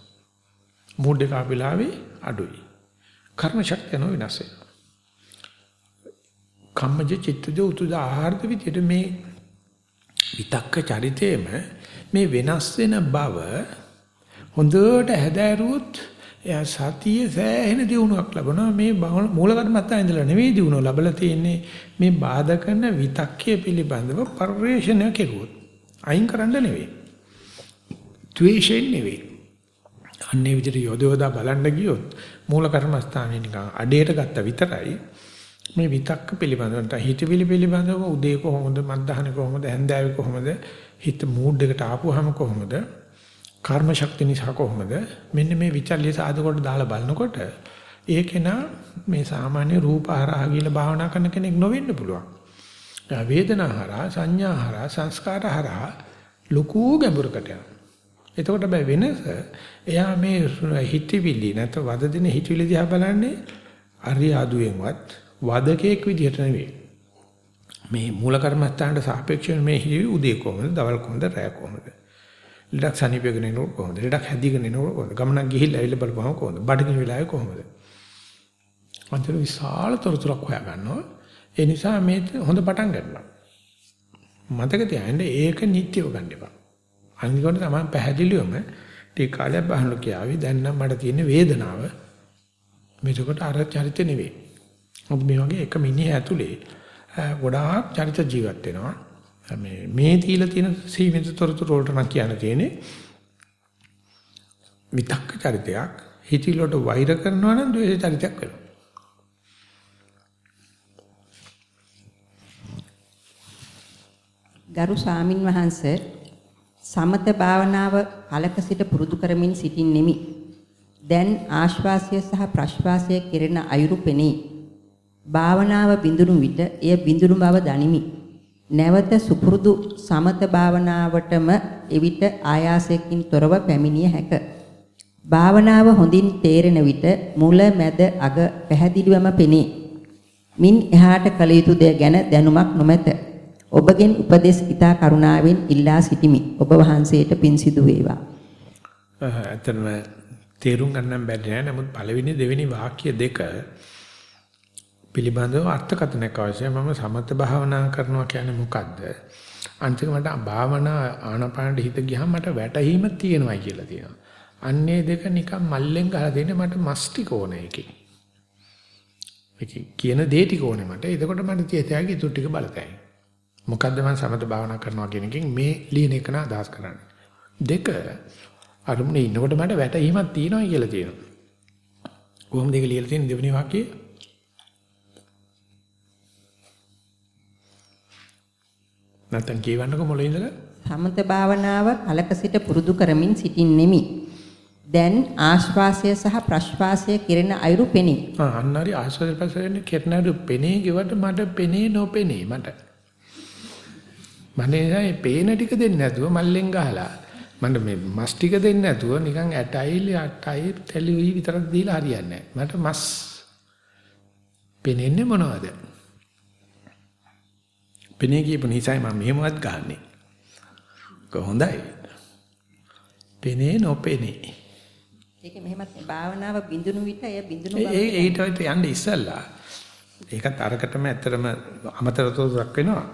මූඩ් එක අපිලාවේ අඩුයි. කර්ම ශක්තිය අනුව වෙනස් වෙනවා. කම්මජ චිත්තජ උතුද ආහාරද විදියට මේ විතක්ක චරිතේම මේ වෙනස් වෙන බව හොඳට හැදෑරුවොත් එයා සතිය සෑහෙන දියුණුවක් ලබනවා. මේ මූල කර්මත්තා ඉඳලා නෙවෙයි දියුණුව. ලැබලා තියෙන්නේ මේ බාධා කරන විතක්කය පිළිබඳව පරිශ්‍රණය කෙරුවොත්. අයින් කරන්න නෙවෙයි. ද්වේෂයෙන් නෙවෙයි. අන්නේ විදිහට යොදවලා බලන්න ගියොත් මූල කර්මස්ථානේ නිකන් අඩේට ගත්ත විතරයි මේ විතක්ක පිළිබඳව හිතවිලි පිළිබඳව උදේ කොහොමද මත්දහන කොහොමද හැන්දෑවේ කොහොමද හිත මූඩ් එකට ආපුවාම කොහොමද කර්ම ශක්තිය නිසා කොහොමද මෙන්න මේ විචල්්‍ය සාධකොට දාලා බලනකොට ඒකේන මේ සාමාන්‍ය රූප හරහා ගිහලා භාවනා කරන කෙනෙක් නොවෙන්න පුළුවන්. වේදනා හරහා සංඥා හරහා සංස්කාර හරහා ලකු ගැඹුරකට යනවා. එතකොට බෑ වෙනස එයා මේ හිතවිලි නැත්නම් වද දෙන හිතවිලි දිහා බලන්නේ අරියාදුවෙන්වත් වදකේක් විදිහට නෙවෙයි. මේ මූල කර්මස්ථානට සාපේක්ෂව මේ හිවි උදේ කොහොමද දවල් කොහොමද රැය කොහොමද ලඩක් සනීපගෙන එනකොට කොහොමද? ලඩක් හැදීගෙන එනකොට කොහොමද? ගමනක් ගිහිල්ලා ඇවිල්ලා බලපුවම කොහොමද? බඩගිනි වෙලාවේ කොහොමද? අන්තිම විශාල තොරතුරක් හොයා ගන්නවා. ඒ නිසා මේ හොඳ පටන් ගන්නවා. මතක තියාගන්න ඒක නිත්‍යව ගන්න එපා. අනිකට තමයි පැහැදිලිවම ටික කාලයක් බහනු කියාවි. දැන් නම් මට තියෙන වේදනාව මේකට අර චරිත නෙවෙයි. මොකද මේ වගේ එක මිනිහ ඇතුලේ ගොඩාක් චරිත ජීවත් වෙනවා. මේ මේ තීලා තියෙන සීමිත තොරතුරු වලට නම් කියන්න තියෙන්නේ විතක්ක චරිතයක් හිතිලොට වෛර කරනවා නම් ද්වේෂ චරිතයක් වෙනවා. ගරු සාමින් වහන්සේ සමත භාවනාව කලක සිට පුරුදු කරමින් සිටින්නෙමි. දැන් ආශ්වාසය සහ ප්‍රශ්වාසය කෙරෙන අයුරු පෙනේ. භාවනාව බිඳුණු විට එය බිඳුණු බව දනිමි. නැවත සුපුරුදු සමත භාවනාවටම එවිට ආයාසයෙන් තොරව පැමිණිය හැක. භාවනාව හොඳින් තේරෙන විට මුල මැද අග පැහැදිලිවම පෙනේ. මින් එහාට කළ යුතු දේ ගැන දැනුමක් නොමැත. ඔබගෙන් උපදෙස් ඉතා කරුණාවෙන් ඉල්ලා සිටිමි. ඔබ වහන්සේට පින් සිදු වේවා. ඇත්තටම තේරුම් ගන්න බැරි නෑ. නමුත් පළවෙනි දෙවෙනි වාක්‍ය දෙක පිළිබඳව අර්ථකථනයක් අවශ්‍යයි. මම සමත භාවනා කරනවා කියන්නේ මොකද්ද? අන්තිමට මට භාවනා ආනපානට හිත ගියාම මට වැටහීම තියෙනවා කියලා තියෙනවා. අන්නේ දෙක නිකන් මල්ලෙන් ගහලා දෙන්නේ මට මස්ටි කෝන එකේ. ඒකේ කියන දේ ටික ඕනේ මට. එතකොට මට තියෙතෑගේ ඉතුරු ටික බලතැයි. මොකද්ද මම සමත භාවනා කරනවා කියන එකෙන් මේ ලියන එක නා අදහස් කරන්නේ. දෙක අරුමුණේ ඉන්නකොට මට වැටහීමක් තියෙනවා කියලා තියෙනවා. කොහොමද ඒක ලියලා තියෙන්නේ දෙවෙනි වාක්‍යයේ? නැත්තම් කියවන්නකො මොළේ ඉඳලා සමත භාවනාව කලක සිට පුරුදු කරමින් සිටින්නෙමි. දැන් ආශ්වාසය සහ ප්‍රශ්වාසය කෙරෙන අයුරු පෙනේ. ආ අන්නරි ආශ්වාස ප්‍රශ්වාසයෙන් කෙරෙන අයුරු පෙනේ කිව්වට මට පෙනේ නොපෙනේ මට. මන්නේ ඒ පේන ටික දෙන්නේ නැතුව මල්ලෙන් ගහලා මට මේ මස් ටික දෙන්නේ නැතුව නිකන් ඇටයිලි අටයි තෙලුයි විතරක් දීලා හරියන්නේ නැහැ. මට මස් පෙනෙන්නේ මොනවද? පෙනේ කියපු නිසායි මම මෙහෙමවත් ගන්නෙ. කොහොඳයි. පෙනේ නොපෙනේ. ඒක මෙහෙමත් භාවනාව බිඳුණු විට එය බිඳුණු බව. ඒ ඒකට යන්නේ ඉස්සල්ලා. ඒකත් අරකටම ඇත්තටම අමතරතොරක් වෙනවා.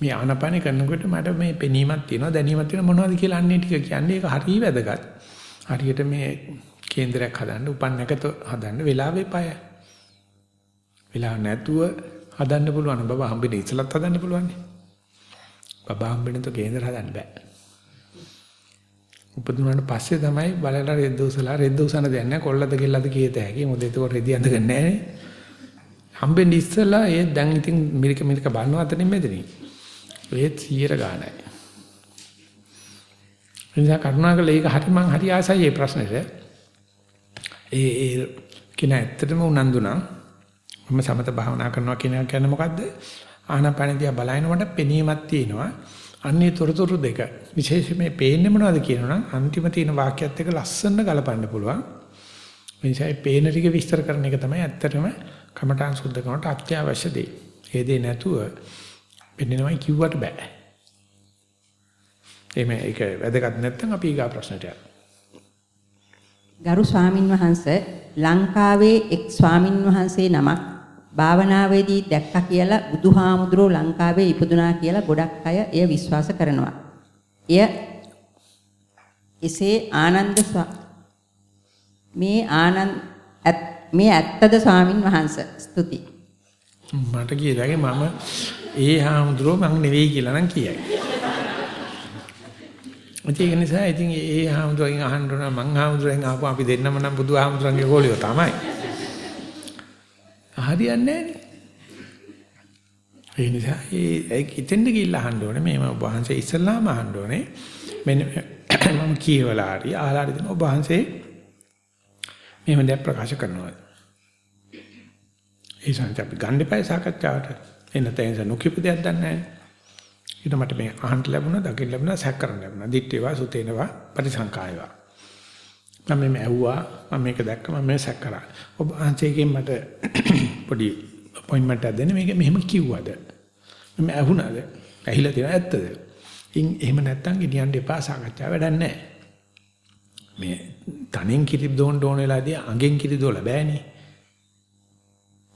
මේ ආනපන කරනකොට මට මේ පෙනීමක් තියෙනවා දැනීමක් තියෙනවා මොනවද කියලා අන්නේ ටික කියන්නේ ඒක හරිය වැදගත්. හරියට මේ කේන්දරයක් හදන්න උපන්නකත හදන්න වෙලාවෙ පය. වෙලාව නැතුව හදන්න පුළුවන්. බබා හම්බෙන්නේ ඉස්සලත් හදන්න පුළුවන්. බබා හම්බෙන්න තෝ කේන්දර හදන්න බෑ. උපදිනාට පස්සේ තමයි බලලා රෙද්ද උසලා රෙද්ද උසන දෙයක් නෑ කොල්ලද කෙල්ලද කීත හැකි. මොකද ඒක රෙදි අඳගන්නේ නෑනේ. හම්බෙන්නේ ඉස්සලා ඒ දැන් ඉතින් මිරික මිරික බලනවා අතනින් මෙතනින්. ඒත් 100 ගානයි. එනිසා කරුණාකරලා ඒක හරි මං හරි ආසයි මේ ප්‍රශ්නෙට. ඒ ඒ කින ඇත්තටම උනන්දු නම් මම සමත භාවනා කරනවා කියන එක කියන්නේ මොකද්ද? ආනාපාන දිහා බලනකොට පෙනීමක් තියෙනවා. අන්නේ තොරතුරු දෙක විශේෂයෙන් මේ පේන්නේ මොනවද කියනවනම් අන්තිම තියෙන වාක්‍යයත් එක්ක ලස්සන ගලපන්න පුළුවන්. ඒ නිසා මේ පේන ටික විස්තර කරන එක තමයි ඇත්තටම කමඨාන් සුද්ධ කරනට අත්‍යවශ්‍ය දේ. ඒ දේ නැතුව පෙන්නනවා කිව්වට බෑ. එමේ ඒක වැදගත් නැත්නම් අපි ඊගා ප්‍රශ්නට යමු. ගරු ස්වාමින් වහන්සේ ලංකාවේ එක් ස්වාමින් වහන්සේ නමක් භාවනාවේදී දැක්කා කියලා බුදුහාමුදුරුවෝ ලංකාවේ ඉපදුනා කියලා ගොඩක් අය එය විශ්වාස කරනවා. එය එසේ ආනන්ද මේ ආනන්ද මේ ඇත්තද ස්වාමින් වහන්සේ ස්තුති. මට කියලාගේ මම ඒ හාමුදුරුවෝ මං නෙවෙයි කියලා නම් කියයි. ඒක නිසා ඉතින් ඒ හාමුදුරුවන්ගෙන් අහන්න ඕන මං හාමුදුරුවෙන් ආපුවා අපි දෙන්නම නම් බුදු හාමුදුරන්ගේ ගෝලියෝ තමයි. හරියන්නේ නැහැ ඒ නිසා ඒ ඉතින්ද ගිහිල්ලා අහන්න ඕනේ. මේ ඔබ වහන්සේ ඉස්සල්ලාම අහන්න ඕනේ. මෙන්න මම කියවලා හරි ආලා හරි ඔබ වහන්සේ මෙහෙම දෙයක් ප්‍රකාශ කරනවා. ඒ සංජ අපි ගන්න එපා සාකච්ඡාවට. එන්න තැන්ස නොකියපු දෙයක් දන්නේ නැහැ. ඊට මට මේ අහන්න ලැබුණා, දකින්න ලැබුණා, සැක කරන්න ලැබුණා. දිත්තේවා, සුතේනවා, පරිසංකායවා. මම මේ ඇහුවා, මම මේක දැක්ක, මම මේ සැක කරා. ඔබ අන්තිකෙන් මට [CLEARS THROAT] පොඩි අපොයින්ට්මන්ට් එකක් දෙන්න මේක මෙහෙම කිව්වද? මම ඇහුණාද? ඇහිලා තියෙන ඇත්තද? ඉන් එහෙම නැත්තම් ගෙනියන්න එපා සාකච්ඡා වැඩක් නැහැ. මේ තනෙන් කිරි දෝන්න ඕන වෙලාදී අඟෙන් කිරි දෝල බෑනේ.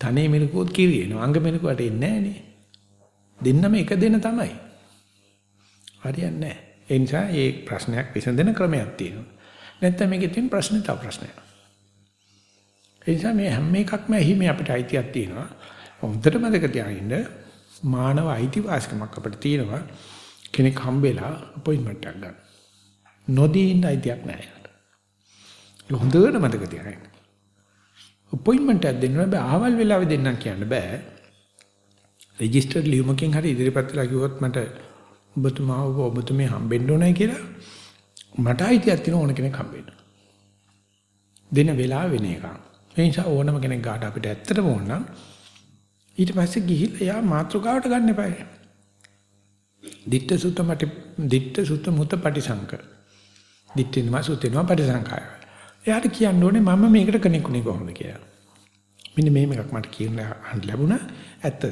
තනේ මෙලකුවොත් කිරි එනවා. අඟ මෙලකුවට එන්නේ නැහනේ. දෙන්නම එක දෙන තමයි. හරියන්නේ නැහැ. ඒ නිසා මේ ප්‍රශ්නයක් විසඳන ක්‍රමයක් තියෙනවා. නැත්නම් මේකේ තියෙන ප්‍රශ්නේ තව ප්‍රශ්නයක්. ඒ නිසා මේ හැම එකක්ම එහිමේ අපිට අයිතියක් තියෙනවා. හොඳට මතක තියාගන්න මානව අයිතිවාසිකමක් අපිට තියෙනවා. කෙනෙක් හම්බෙලා අපොයින්ට්මන්ට් එකක් ගන්න. නොදී ඉන්න අයිතියක් නැහැ. හොඳට මතක තියාගන්න. අපොයින්ට්මන්ට් එකක් දෙන්න බෑ. ආවල් වෙලාවෙ දෙන්නම් කියන්න බෑ. රෙජිස්ටර්ඩ් ලියුමකින් හරි ඉදිරිපත් වෙලා කිව්වොත් මට ඔබතුමා ඔබ ඔබතුමේ හම්බෙන්න ඕනේ කියලා මට අයිතියක් තියෙන ඕන කෙනෙක් හම්බෙන්න. දෙන වෙලාව වෙන එක. ඒ නිසා ඕනම කෙනෙක් ගාට අපිට ඇත්තටම ඕන නම් ඊට පස්සේ ගිහිල්ලා එයා මාත්‍රකාවට ගන්න එපා. ditta sutta mati ditta sutta muta patisංක. ditthiනවා සුතේනවා පටිසංකාය. එයාට කියන්න ඕනේ මම මේකට කෙනෙකුනේ කොහොමද කියලා. මෙන්න මේ එකක් මට කියන්න ලැබුණා ඇත්තද?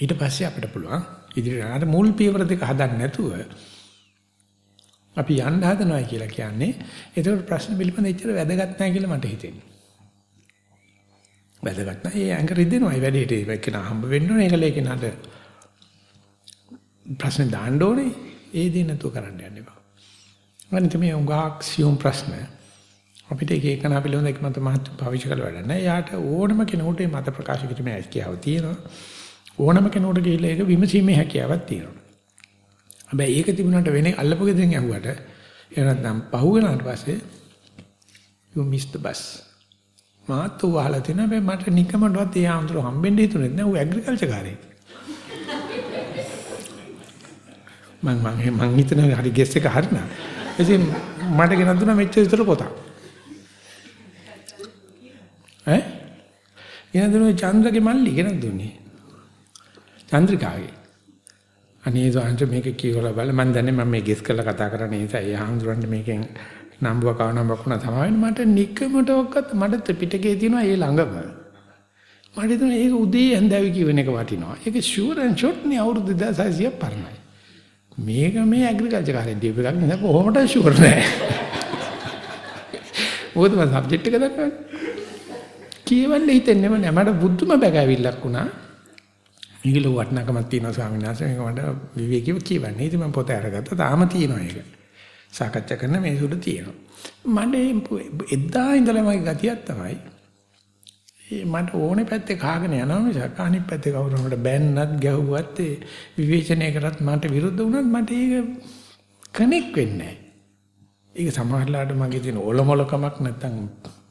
ඊට පස්සේ අපිට පුළුවන් ඉදිරියට මුල් පියවර දෙක හදන්න නැතුව අපි යන්න හදනවා කියලා කියන්නේ ඒකට ප්‍රශ්න පිළිබඳ එච්චර වැදගත් නැහැ කියලා මට හිතෙනවා. වැදගත් නැහැ. ඒ ඇඟ රිදෙනවා. ඒ වැඩේට ඒක නා හම්බ වෙන්න ඕනේ. ඒකල ඒක නට ප්‍රශ්න දාන්න ඕනේ. ඒ දේ නැතුව කරන්න යන්න එපා. අනිත් මේ උගාක් සියුම් ප්‍රශ්න අපිට එක එකන පිළිබඳ එක මත මහත් පාවිච්චි කරලා වැඩ නැහැ. යාට ඕනම කෙනෙකුට මත ප්‍රකාශ කිරීමේ හැකියාව තියෙනවා. ඕනම කෙනෙකුට ගිහිල්ලා ඒක විමසීමේ හැකියාවක් තියෙනවා. හැබැයි ඒක තිබුණාට වෙන්නේ අල්ලපු ගෙදරින් ඇහුවට එහෙම නැත්නම් පහු වෙනාට පස්සේ you missed the bus. මාත් වහලා තිනා බෑ මට නිකමඩවත් ඒ ආන්තර හම්බෙන්න හිතුනේ නැහැ ඌ ඇග්‍රිකල්චර් කාරේ. මං මං මං හිතන හරි ගෙස් එක හරිනා. ඉතින් මට ගෙනත් දුන්නා මෙච්චර විතර පොතක්. ඈ? ගෙනත් දුන්නේ චන්ද්‍රගේ මල්ලි ගෙනත් දුන්නේ. චන්ද්‍රිකාගේ. අනේ සාංශ මේක කියවලා බල මම දන්නේ මම මේ ගෙස් කරලා කතා කරන්නේ නිසා ඒ හාමුදුරන්ට මේකෙන් නම්බුව කවනම් බකුණ තමයි මට නිකමටවත් මට ත්‍රිපිටකයේ තියෙනවා ඒ ළඟම. මට හිතුණා ඒක උදේ ඇඳවි කියවන එක වටිනවා. ඒක ෂුවර් ඇන්ඩ් ෂොට් නේ අවුරුදු 2600 පරණයි. මේක මේ ඇග්‍රිකල්චර් කාරෙන් දීප එකක් නේ කොහොමද ෂුවර් නෑ. මොකද මම සබ්ජෙක්ට් එක දක්වන්නේ. කියවන්න හිතෙන්නේම නෑ මට බුද්ධම බැගෑවිල්ලක් වුණා. මේක ලෝ වටිනාකමක් තියෙනවා ස්වාමීන් වහන්සේ මේක මට විවේකීව කියවන්නේ. ඉතින් මම පොත අරගත්තා. තාම තියෙනවා ඒක. සාකච්ඡා කරන මේ සුදු තියෙනවා. මට එදා ඉඳලා මගේ ගතියක් තමයි. මට ඕනේ පැත්තේ කාගෙන යනවා මිසක් අනිත් පැත්තේ කවුරු මට බැන්නත් ගැහුවත් ඒ විවේචනය කරත් මට විරුද්ධ වුණත් මට ඒක කනෙක් වෙන්නේ නැහැ. ඒක සමහරලාට මගේ තියෙන ඔලොමලකමක් නැත්තම්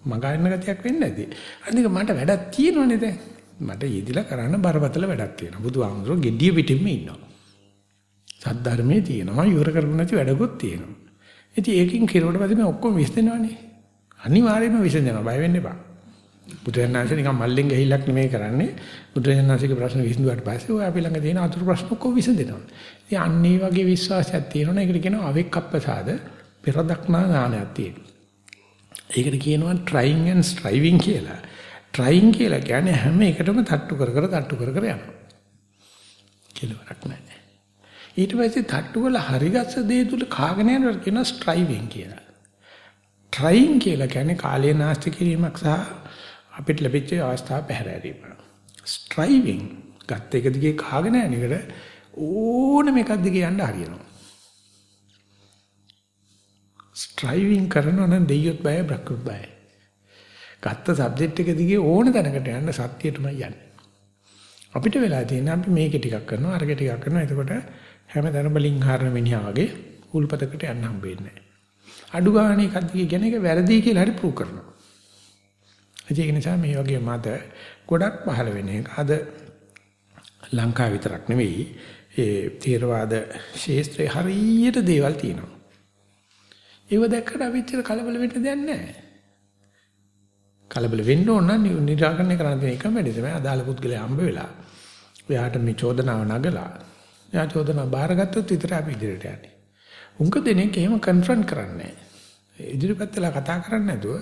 මගහන්න ගතියක් වෙන්නේ නැති. අනික මට වැඩක් තියෙනවනේ දැන්. මට යෙදිලා කරන්න බරපතල වැඩක් තියෙනවා. බුදුහාමුදුරුවෝ gediya පිටින්ම ඉන්නවා. සද්ධර්මයේ තියෙනවා ඉවර කරගන්න නැති වැඩකුත් තියෙනවා. ඉතින් ඒකෙන් කෙරුවට පස්සේ මේ ඔක්කොම විශ්දෙනවනේ. අනිවාර්යයෙන්ම විසඳෙනවා බය වෙන්න එපා. බුදුරජාණන්සේ නිකන් මල්ලෙන් ගහිල්ලක් නෙමෙයි කරන්නේ. බුදුරජාණන්සේගේ ප්‍රශ්න විසඳුවාට පස්සේ ඔය අපි ළඟ තියෙන අතුරු ප්‍රශ්න ඔක්කොම විසඳෙනවා. ඉතින් අන්න ඒ වගේ විශ්වාසයක් තියෙනවනේ. ඒකට කියනවා අවෙක්කප්පසාද පෙරදක්නා ඥානයක් තියෙනවා. ඒකට කියනවා trying and striving කියලා. Trying කියලා කියන්නේ හැම එකටම තට්ටු කර කර තට්ටු කර කර යනවා. කෙලවරක් නැහැ. ඊට පස්සේ තට්ටු වල හරිගස්ස දේ තුල කාගෙන යනවා කියන striving කියලා. trying කියලා කියන්නේ කාලය නාස්ති කිරීමක් සහ අපිට ලැබිච්ච අවස්ථාව පැහැරීම. ස්ට්‍රයිවිං ගත්ත එක දිගේ කාගෙන යන එකට ඕනම එකක් දිගේ යන්න හරියනවා. ස්ට්‍රයිවිං කරනවා නම් දෙයියොත් බයයි බ්‍රහ්මොත් බයයි. ගත්ත සබ්ජෙක්ට් එක දිගේ ඕන තැනකට යන්න සත්‍යයටමයි යන්නේ. අපිට වෙලා තියෙන අපි මේක ටිකක් කරනවා අරක ටිකක් කරනවා එතකොට හැම තැනම බලින් හරන මිනිහා වගේ උල්පතකට යන්න හම්බෙන්නේ නැහැ. අඩු ගානේ එකක් දිගේ කියන එක වැරදි කියලා හරි ප්‍රූව් කරනවා. ඒක නිසා මේ වගේ මත ගොඩක් පහළ වෙන එක අද ලංකාව විතරක් නෙවෙයි ඒ තේරවාද ශාස්ත්‍රයේ හරියට දේවල් තියෙනවා. ඒව දැක්කට අපිට කලබල වෙන්න දෙයක් නැහැ. කලබල වෙන්න ඕන නම් නිරාකරණය කරන්න තියෙන එකම වැඩි තමයි අදාළ පුද්ගලයා හම්බ වෙලා. එයාට මේ චෝදනාව නගලා එයා චෝදනාව බාරගත්තොත් විතර අපි ඉදිරියට යන්නේ. උන්ක දෙනෙක් එහෙම කන්ෆ්‍රන්ට් කරන්නේ නැහැ. ඉදිරිපත් වෙලා කතා කරන්නේ නැතුව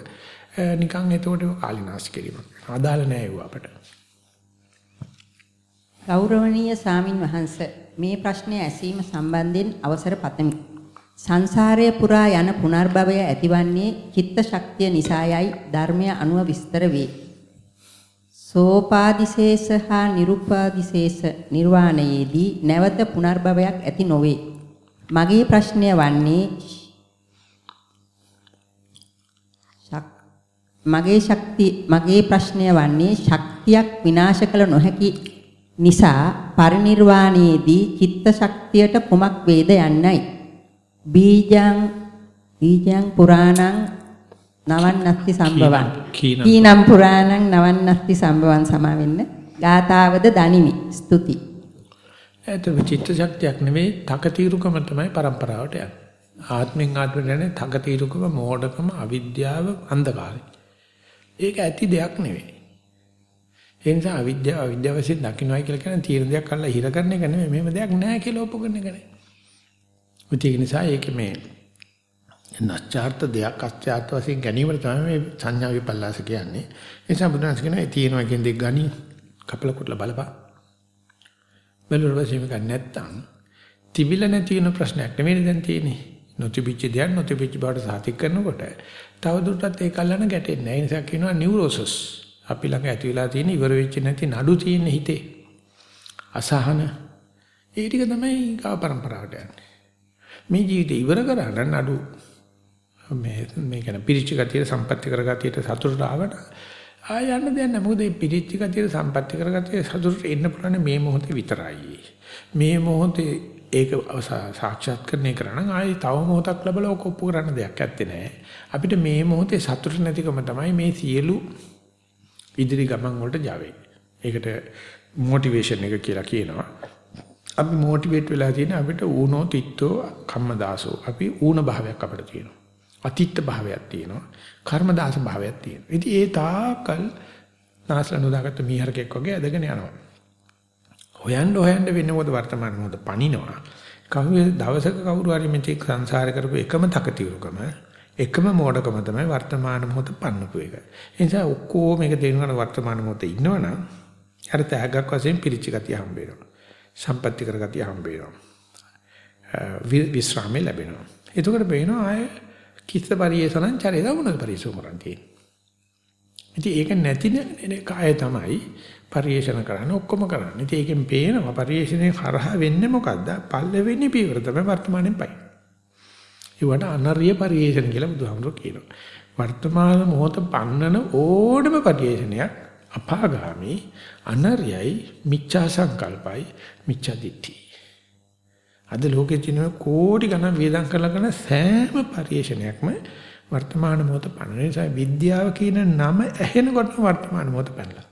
නිකන් එතකොට කාලිනාස් කිරීමක්. අදාළ නෑ ඒව අපට. ගෞරවනීය සාමින් වහන්ස මේ ප්‍රශ්නය ඇසීම සම්බන්ධයෙන් අවසර පතමි. සංසාරය පුරා යන පුනර්භවය ඇතිවන්නේ චිත්ත ශක්තිය නිසායයි ධර්මය අනුව විස්තර වේ. සෝපාදිශේෂ හා නිරුපාදිශේෂ නිර්වාණයේදී නැවත පුනර්භවයක් ඇති නොවේ. මගේ ප්‍රශ්නය වන්නේ මගේ ශක්තිය මගේ ප්‍රශ්නය වන්නේ ශක්තියක් විනාශ කළ නොහැකි නිසා පරිණිරවාණයේදී චිත්ත ශක්තියට කුමක් වේද යන්නයි. බීජං බීජං පුරාණං නවන්නස්ති සම්භවං කීනම් පුරාණං නවන්නස්ති සම්භවං සමාවෙන්න ගාතාවද දනිමි. ස්තුති. ඒත් චිත්ත ශක්තියක් නෙවෙයි තකතිරුකම තමයි પરම්පරාවට යන්නේ. ආත්මෙන් ආත්මට යන්නේ තකතිරුකම මෝඩකම අවිද්‍යාව අන්ධකාරය. ඒක ඇති දෙයක් නෙවෙයි. ඒ නිසා අවිද්‍යාව අවිද්‍යාව වශයෙන් දකින්නයි කියලා කියන තීරණ දෙයක් අල්ල හිර කරන එක නෙමෙයි. මෙහෙම දෙයක් නැහැ කියලා ඔප්පු කරන එක නෙමෙයි. ඒක නිසා ඒක මේ නැස්චාර්ත දෙයක් අස්චාර්ත වශයෙන් ගැනීමට තමයි මේ සංඥා විපල්ලාස කියන්නේ. ඒ නිසා බුදුන්ස් කියනවා ඒ තියෙනවා කියන දෙයක් ගනි කපල කොට බලපන්. බැලුවා වශයෙන් මේක නැත්තම් තිබිලා නැති වෙන ප්‍රශ්නයක් නෙමෙයි දැන් තියෙන්නේ. නොතිබිච්ච දෙයක් නොතිබිච්ච බවට සාතික කරනකොට තවදුරටත් ඒක අල්ලන්න ගැටෙන්නේ නැහැ. ඒ නිසා කියනවා නියුරෝසස්. අපි ළඟ ඇති වෙලා තියෙන ඉවර වෙච්ච නැති නඩු තියෙන හිතේ. අසහන. ඒ ටික තමයි කාව પરම්පරාවට යන්නේ. මේ ජීවිතේ ඉවර කරා නම් නඩු මේ මේ කියන පිරිච්ච ගතිය සම්පත්‍ති කරගතියට සතුටට ආවට ආය යන්න දෙයක් නැහැ. මොකද මේ පිරිච්ච ගතිය සම්පත්‍ති කරගතිය සතුටට එන්න පුළුවන් මේ මොහොතේ විතරයි. මේ මොහොතේ ඒක සාක්ෂාත්කරණය කරන ආයි තව මොහොතක් ලැබලා ඔක ඔප්පු කරන්න දෙයක් ඇත්තේ නැහැ. අපිට මේ මොහොතේ සතුට නැතිකම තමයි මේ සියලු ඉදිරි ගමන් වලට Java. ඒකට මොටිවේෂන් එක කියලා කියනවා. අපි මොටිවේට් වෙලා තියෙන අපිට ඌනෝ තිත්තෝ කම්මදාසෝ. අපි ඌන භාවයක් අපිට තියෙනවා. අතිත්ත භාවයක් තියෙනවා. කර්මදාස භාවයක් තියෙනවා. ඉතින් ඒ තාකල් නාස්ල නොදාගත්ත මීහරකෙක් වගේ ඇදගෙන යනවා. හොයන්න හොයන්න වෙන්නේ මොකද වර්තමාන මොහොත පණිනවා. කවුරු දවසක කවුරු හරි මෙතෙක් සංසාර කරපු එකම තකතිරුකම එකම මෝඩකම තමයි වර්තමාන මොහොත පන්නපු එක. ඒ නිසා ඔක්කොම මේක දෙනුන වර්තමාන මොහොතේ ඉන්නවනම් අර තෑග්ගක් වශයෙන් පිරිච්ච ගතිය හම්බ වෙනවා. සම්පත්‍ති කරගතිය හම්බ වෙනවා. විස්රාමයේ ලැබෙනවා. එතකොට පේනවා ආය කිස්ස පරිේශනං චරේ දවුනද පරිසෝ කරන්නේ. ඉතින් ඒක නැති කාය තමයි පරිේශන කරන්න ඔක්කොම කරන්නේ. ඉතින් ඒකෙන් පේනවා පරිේශනයේ හරහා වෙන්නේ මොකද්ද? පල්ලෙවෙනි පියවර තමයි වර්තමානෙන් පයි. ඒවට අනර්ය පරිේශන කියලා බුදුහාමුදුරුවෝ කියනවා. වර්තමාන මොහොත පන්නන ඕනම පරිේශනයක් අපාගාමි අනර්යයි මිච්ඡා සංකල්පයි මිච්ඡා දිට්ඨි. අද ලෝකේ තියෙන කෝටි ගණන් වේදම් කරලා කරන සෑම පරිේශනයක්ම වර්තමාන මොහොත පන්නන නිසා විද්‍යාව කියන නම ඇහෙනකොට වර්තමාන මොහොත පන්නලා.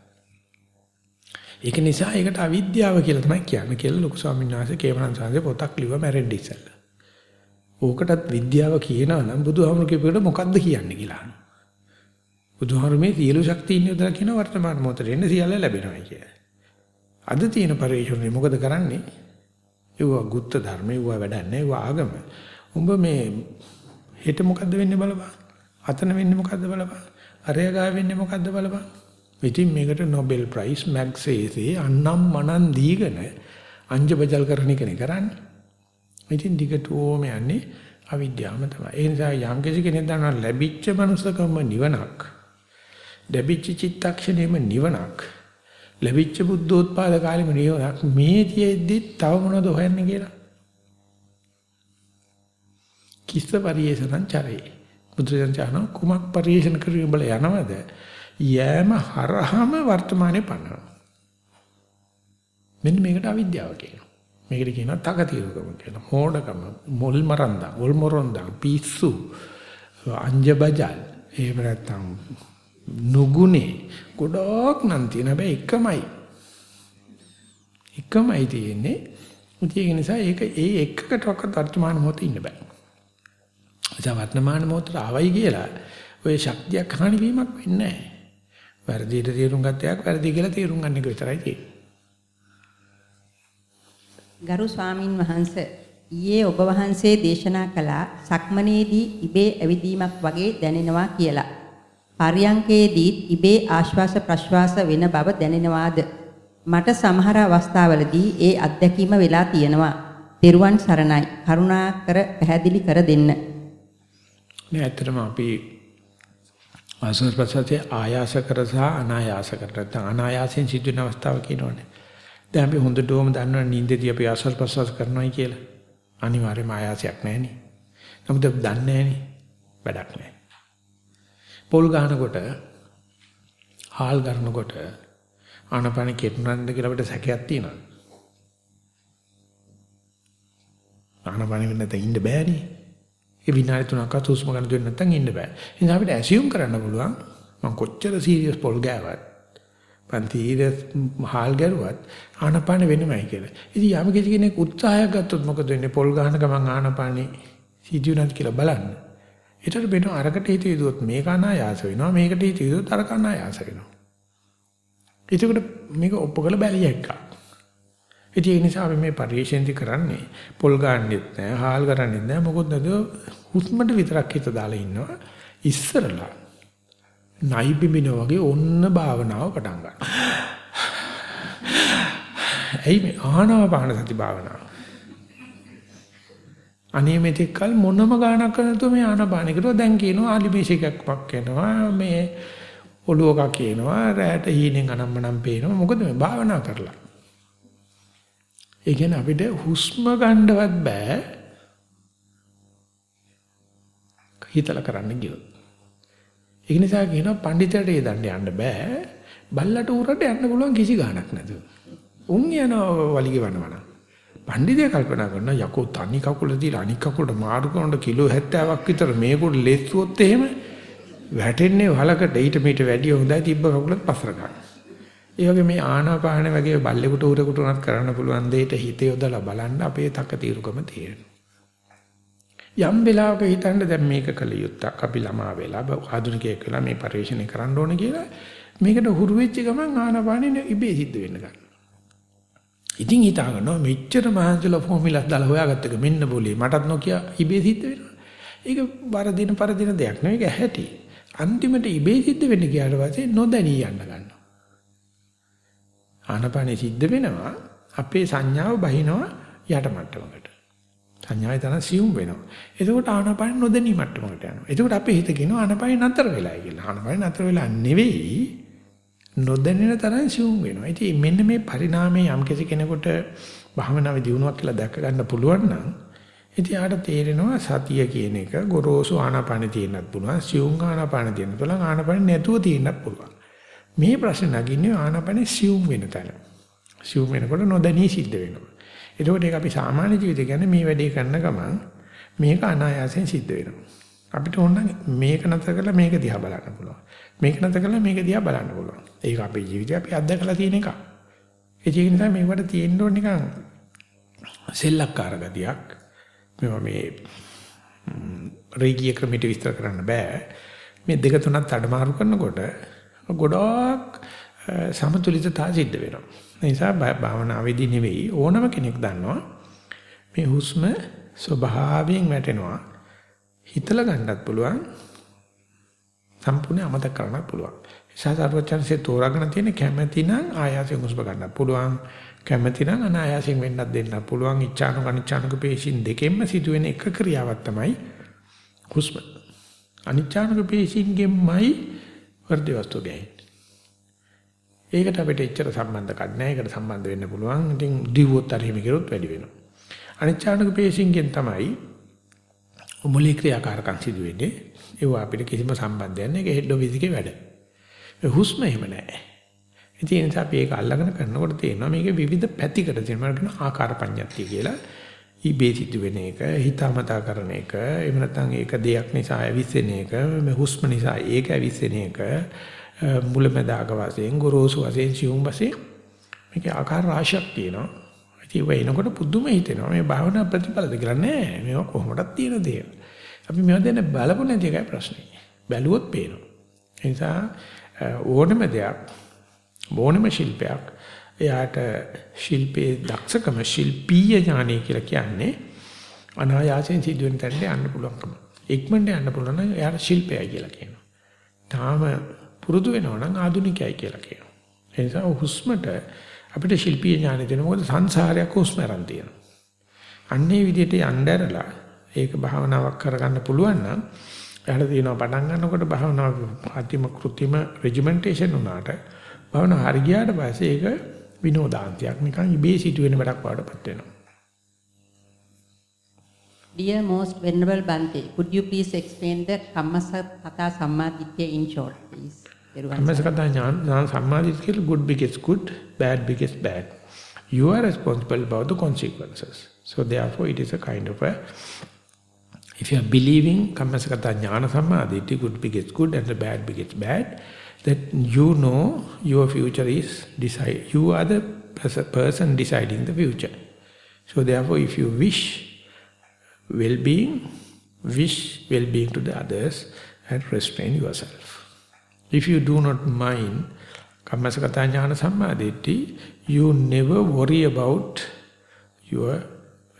ඒක නිසා ඒකට අවිද්‍යාව කියලා තමයි කියන්නේ කියලා ලොකු ස්වාමීන් වහන්සේ කේමනන් සාංශේ පොතක් ලිව්ව මැරෙන්න ඉස්සෙල්ලා. ඕකටත් විද්‍යාව කියනවා නම් බුදුහාමුදුරු කියපේකට මොකද්ද කියන්නේ කියලා අහනවා. බුදුහාමුදුරු මේ සියලු ශක්තියින් යොදලා කියන වර්තමාන මොහොතේ ඉන්න සියල්ල ලැබෙනවා කියලා. අද තියෙන පරිශ්‍රණය මොකද කරන්නේ? ඒවා ගුත්ත ධර්ම ඒවා වැඩක් නැහැ ඒවා ආගම. උඹ මේ හෙට මොකද්ද වෙන්නේ බලපන්. අතන වෙන්නේ මොකද්ද බලපන්. අරය ගා වෙන්නේ මොකද්ද බලපන්. ඉතින් මේකට Nobel Prize මැග්සේසේ අන්නම් මනන් දීගෙන අංජබජල් කරන එකනේ කරන්නේ. ඉතින් දිගටම යන්නේ අවිද්‍යාවම තමයි. ඒ නිසා යම් කිසි කෙනෙක් දන්නා ලැබිච්ච මනුස්සකම නිවනක්. ලැබිච්ච චිත්තක්ෂණයම නිවනක්. ලැබිච්ච බුද්ධෝත්පාද කාලෙම නිවනක්. මේ තියෙද්දි තව මොනවද හොයන්නේ කියලා. කිස්ස පරිේශනං චරේ. බුදුරජාණන් චාන කුමක් පරිේශන කරුවේ බල යනවද? යෑම හරහම වර්තමානයේ පන්නනවා. මෙන්න මේකට අවිද්‍යාව කියනවා. මේකට කියනවා තකතිරුකම කියලා. මෝඩකම, මොල් මරන්දා, ඔල් මොරොන්දා, පිස්සු, අංජබජල්. එහෙම නැත්නම් නුගුනේ ගොඩක් නම් තියෙන හැබැයි එකමයි. එකමයි තියෙන්නේ. ඒ නිසා ඒක ඒ එකකටවත් වර්තමාන මොහොතේ ඉන්න බෑ. ඒ වර්තමාන මොහොතට ආවයි කියලා ඔය ශක්තියක් හානි වීමක් වෙන්නේ නැහැ. වැරදියට තේරුම් ගත්තයක් වැරදි කියලා තේරුම් ගන්න එක විතරයි තියෙන්නේ. ගරු ස්වාමින් වහන්සේ ඊයේ ඔබ වහන්සේ දේශනා කළා සක්මනේදී ඉබේ ඇවිදීමක් වගේ දැනෙනවා කියලා. පරියංකේදී ඉබේ ආශ්වාස ප්‍රශ්වාස වෙන බව දැනෙනවාද? මට සමහර අවස්ථාවලදී ඒ අත්දැකීම වෙලා තියෙනවා. තෙරුවන් සරණයි. කරුණාකර පැහැදිලි කර දෙන්න. මේ ඇත්තටම අපි ආශ්වාස ප්‍රශ්වාසයේ ආයාස කර සහ අනායාස කර නැත්නම් අනායාසයෙන් සිදුවෙන අවස්ථාව කියනෝනේ. දැන් අපි හොඳටම දන්නවා නිින්දේදී අපි ආශ්වාස ප්‍රශ්වාස කරනවායි කියලා. අනිවාර්යයෙන්ම ආයාසයක් නැහෙනි. නමුත් දන්නේ නැහෙනි. වැඩක් නැහැ. පොල් ගන්නකොට හාල් ගන්නකොට ආනපන කෙටුනන්ද කියලා අපිට සැකයක් තියෙනවා. ආනපන වෙන්න නැත්නම් ඉන්න බෑනේ. ඒ විනාඩි තුනක්වත් හුස්ම ගන්න දෙන්නේ නැත්නම් ඉන්න බෑ. ඒ නිසා අපිට ඇසියුම් කරන්න පුළුවන් මම කොච්චර සීරියස් පොල් ගෑවත් පන්තියේ හාල් ගැරුවත් ආනපාන වෙනමයි කියලා. ඉතින් යම් කිසි කෙනෙක් උත්සාහයක් ගත්තොත් මොකද වෙන්නේ? පොල් ගහන ගමන් ආනපානේ සිදුවනත් කියලා බලන්න. ඒතර වෙන අරකට හිත යදුවොත් මේක අනායාස වෙනවා. මේකට හිත යදුවොත් අරක අනායාස වෙනවා. ඒකට මේක ඔප්පු කළ බැලිය එකක්. ඉතින් ඒ නිසා අපි මේ පරිශ්‍රයෙන්දි කරන්නේ පොල් ගන්නෙත් නැහැ, හාල් කරන්නෙත් නැහැ. මොකොත් නැද හුස්මට විතරක් හිත දාලා ඉන්නවා. ඉස්සරලා නයි බිමිනෝ වගේ ඔන්න භාවනාව පටන් ගන්නවා. ඇයි මේ ආනාපාන සති භාවනාව? අනේ මෙතෙක් කල මොනම ගානක් කරනතු මේ ආනාපාන කරුවා දැන් කියනවා ආලිමේෂිකක් පක් වෙනවා මේ ඔළුවක කියනවා රැට හීනෙන් අනම්මනම් පේනවා මොකද මේ භාවනා කරලා. ඒ කියන්නේ අපිට හුස්ම ගන්නවත් බෑ හිතලා කරන්න ගියොත්. ඒක නිසා කියනවා පඬිතරට ඒ දණ්ඩ යන්න බෑ. බල්ලට උරට යන්න පුළුවන් කිසි ගාණක් නැතුව. උන් යනවා වලිග වනවන. පඬිතේ කල්පනා කරන යකෝ තනි කකුල දීලා අනික් කකුලට මාරු කරනකොට කිලෝ 70ක් විතර මේකට ලෙස්සුවොත් එහෙම වැටෙන්නේ වලකට ඊට මීට වැඩිය හොඳයි තිබ්බ කකුලත් පස්සර ගන්න. ඒ වගේ මේ ආනාපාන වගේ බල්ලෙකුට උරෙකුට උනත් කරන්න පුළුවන් දෙයට හිත යොදලා බලන්න අපේ තක తీරුකම තියෙනවා. යම් වෙලාවක හිතන්න දැන් මේක කළ යුත්තක් අපි ළමා වෙලා ආධුනිකයෙක් වෙලා මේ පරිශ්‍රණය කරන්න ඕනේ කියලා මේකට හුරු වෙච්ච ගමන් ආනපානෙ ඉබේ සිද්ධ වෙන්න ගන්නවා. ඉතින් හිතා ගන්නවා මෙච්චර මහන්සිලා ෆෝමියුලා දාලා හොයාගත්තක මෙන්න બોලේ මටත් නොකිය ඉබේ සිද්ධ වෙනවා. ඒක වරදින පරදින දෙයක් නෙවෙයි ඒක ඇහැටි. අන්තිමට ඉබේ සිද්ධ වෙන්න ගියාට පස්සේ නොදැනී යන්න ගන්නවා. ආනපානෙ සිද්ධ වෙනවා අපේ සංඥාව බහිනවා යට මට්ටමකට. සංඥාවේ තරම් සියුම් වෙනවා. එතකොට ආනාපාන නොදැනී මට්ටමකට යනවා. එතකොට අපේ හිත කියනවා ආනාපාන නතර වෙලායි කියලා. ආනාපාන නතර වෙලා නෙවෙයි නොදැනෙන තරම් සියුම් වෙනවා. ඉතින් මෙන්න මේ පරිණාමයේ යම් කෙනෙකුට භාවනාවේ දියුණුවක් කියලා දැක ගන්න පුළුවන් නම් ඉතින් ආට තේරෙනවා සතිය කියන එක ගොරෝසු ආනාපාන තියෙන්නත් පුළුවන්. සියුම් ආනාපාන තියෙන්නත් පුළුවන්. ආනාපාන නැතුව තියෙන්නත් පුළුවන්. මේ ප්‍රශ්න නගින්නේ ආනාපාන සියුම් වෙන තැන. සියුම් වෙනකොට නොදැනී සිද්ධ වෙනවා. එතකොට ඒක අපි සාමාන්‍ය ජීවිතය කියන්නේ මේ වැඩේ කරන ගමන් මේක අනායාසයෙන් සිද්ධ වෙනවා. අපිට ඕන මේක නැතර කරලා මේක දිහා බලන්න පුළුවන්. මේක නැතර කරලා මේක දිහා බලන්න පුළුවන්. ඒක අපේ ජීවිතේ අපි අත්දකලා තියෙන එක. ඒ නිසා මේවට තියෙන්න ඕන නිකන් සෙල්ලක්කාර ගතියක්. මේවා මේ රේගිය ක්‍රමයට විස්තර කරන්න බෑ. මේ දෙක තුනක් අඩමාරු කරනකොට ගොඩක් සමතුලිතතාව සිද්ධ වෙනවා. ඒ නිසා භාවනාවේදී නෙවෙයි ඕනම කෙනෙක් දන්නවා මේ හුස්ම ස්වභාවයෙන් වැටෙනවා. හිතලා ගන්නත් පුළුවන්. සම්පූර්ණ අමතක කරන්නත් පුළුවන්. සාසාරවචන්සේ තෝරාගෙන තියෙන කැමැති නම් ආයාසයෙන් හුස්ම ගන්නත් පුළුවන්. කැමැති නම් අනායාසයෙන් වෙන්නත් දෙන්නත් පුළුවන්. ඉච්ඡානුක අනිච්ඡානුක පේශින් දෙකෙන්ම සිදුවෙන එක ක්‍රියාවක් තමයි හුස්ම. අනිච්ඡානුක පේශින්ගෙන්මයි හෘද වස්තු ගැහෙන්නේ. ඒකට අපිට එච්චර සම්බන්ධකම් නැහැ. ඒකට සම්බන්ධ වෙන්න පුළුවන්. ඉතින් දිවුවොත් හරි හිම කිරුත් වැඩි වෙනවා. අනිච්චානක පේශින්ගෙන් තමයි මොලේ ක්‍රියාකාරකම් සිදු වෙන්නේ. ඒව අපිට කිසිම සම්බන්ධයක් නැහැ. ඒක හෙඩ් ඔෆිස් එකේ වැඩ. මේ හුස්ම එහෙම නැහැ. ඉතින් ඒ නිසා අපි ඒක අල්ලගෙන කරනකොට තේරෙනවා මේකේ විවිධ පැතිකඩ තියෙනවා. මම කියන ආකාර පඤ්ඤාත්තිය කියලා. ඉබේ සිදු වෙන එක, හිතාමතා කරන එක, එහෙම නැත්නම් ඒක දෙයක් නිසා ඇවිස්සෙන එක, මේ හුස්ම නිසා ඒක ඇවිස්සෙන එක, මුලැමැදාක වශයෙන්, ගොරෝසු වශයෙන්, සියුම් වශයෙන් මේකේ ආකාර රාශියක් තියෙනවා. ඉතින් ඒ එනකොට පුදුම හිතෙනවා. මේ භාවනා ප්‍රතිඵලද කියලා නෑ. මේවා කොහොමදක් තියෙන දේවල්. අපි මේවා දැන බලපො නැති එකයි ප්‍රශ්නේ. බැලුවොත් පේනවා. ඒ නිසා ඕනම දෙයක් ඕනම ශිල්පයක් එයාට ශිල්පයේ දක්ෂකම ශිල්පීය ඥානය කියලා කියන්නේ අනායාසයෙන් සිදුවෙන තැනට යන්න පුළුවන්කම. ඉක්මනට යන්න පුළුවන් නම් එයාට ශිල්පයයි කියලා කියනවා. තාම පුරුදු වෙනවා නම් ආධුනිකයයි කියලා කියනවා. ඒ නිසා හුස්මට අපිට ශිල්පීය ඥානය දෙන මොකද සංසාරයක් හුස්ම අරන් තියෙනවා. අන්නේ විදිහට යන්න ඇරලා ඒක භාවනාවක් කරගන්න පුළුවන් නම් එයාට තියෙනවා පටන් ගන්නකොට භාවනාව අතිම කෘතිම රෙජිමෙන්ටේෂන් උනාට භාවනාව හරි ගියාට පස්සේ ඒක විනෝදාන්තයක් නිකන් ඉබේ සිදුවෙන වැඩක් වඩපත් වෙනවා. Dear most venerable Bante, could you please explain the Kammasakata Sammaditya in short, please? Kammasakata ඥාන සම්මාදිට්ඨිය good begets good, bad begets bad. You are responsible about the consequences. So therefore it is a kind of a If you are believing Kammasakata Jnana Samadhi, good begets good and the bad begets bad, that you know your future is decided. You are the person deciding the future. So therefore, if you wish well-being, wish well-being to the others and restrain yourself. If you do not mind Kammasakata Jnana Samadhi, you never worry about your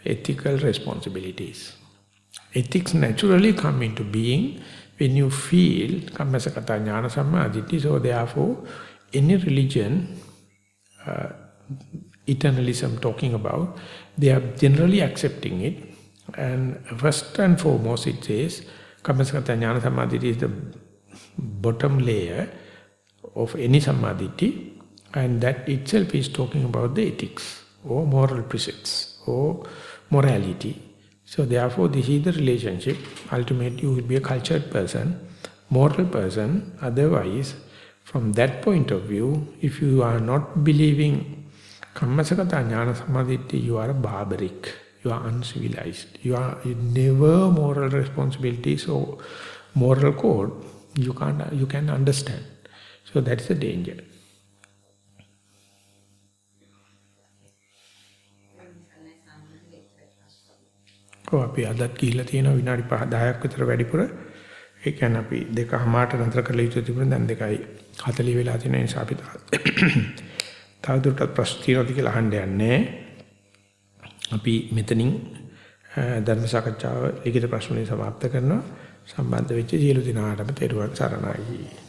ethical responsibilities. Ethics naturally come into being when you feel kammasakata jnana sammaditi, so therefore any religion, uh, eternalism talking about, they are generally accepting it. And first and foremost it says, kammasakata jnana sammaditi is the bottom layer of any sammaditi, and that itself is talking about the ethics or moral precepts or morality. So therefore, this is the relationship. Ultimately, you will be a cultured person, moral person. Otherwise, from that point of view, if you are not believing Kammasakata Jnana Samadhi, you are a barbaric. You are uncivilized. You are you never moral responsibilities or moral code. You can't. You can understand. So that's the danger. ඔව් අපි අදත් ගිහිල්ලා තියෙනවා විනාඩි 5 10ක් විතර වැඩිපුර. ඒ කියන්නේ අපි දෙකමාරට නතර කරලා ඉතුරු තිබුණා දැන් දෙකයි 40 වෙලා තියෙන නිසා අපි තවදුරටත් ප්‍රශ්න තියෙනවද කියලා අහන්න යන්නේ. අපි මෙතනින් ධර්ම සාකච්ඡාව ලිඛිත ප්‍රශ්න වලින් සමාප්ත කරනවා. සම්බන්ධ වෙච්ච සියලු දෙනාටම තෙරුවන් සරණයි.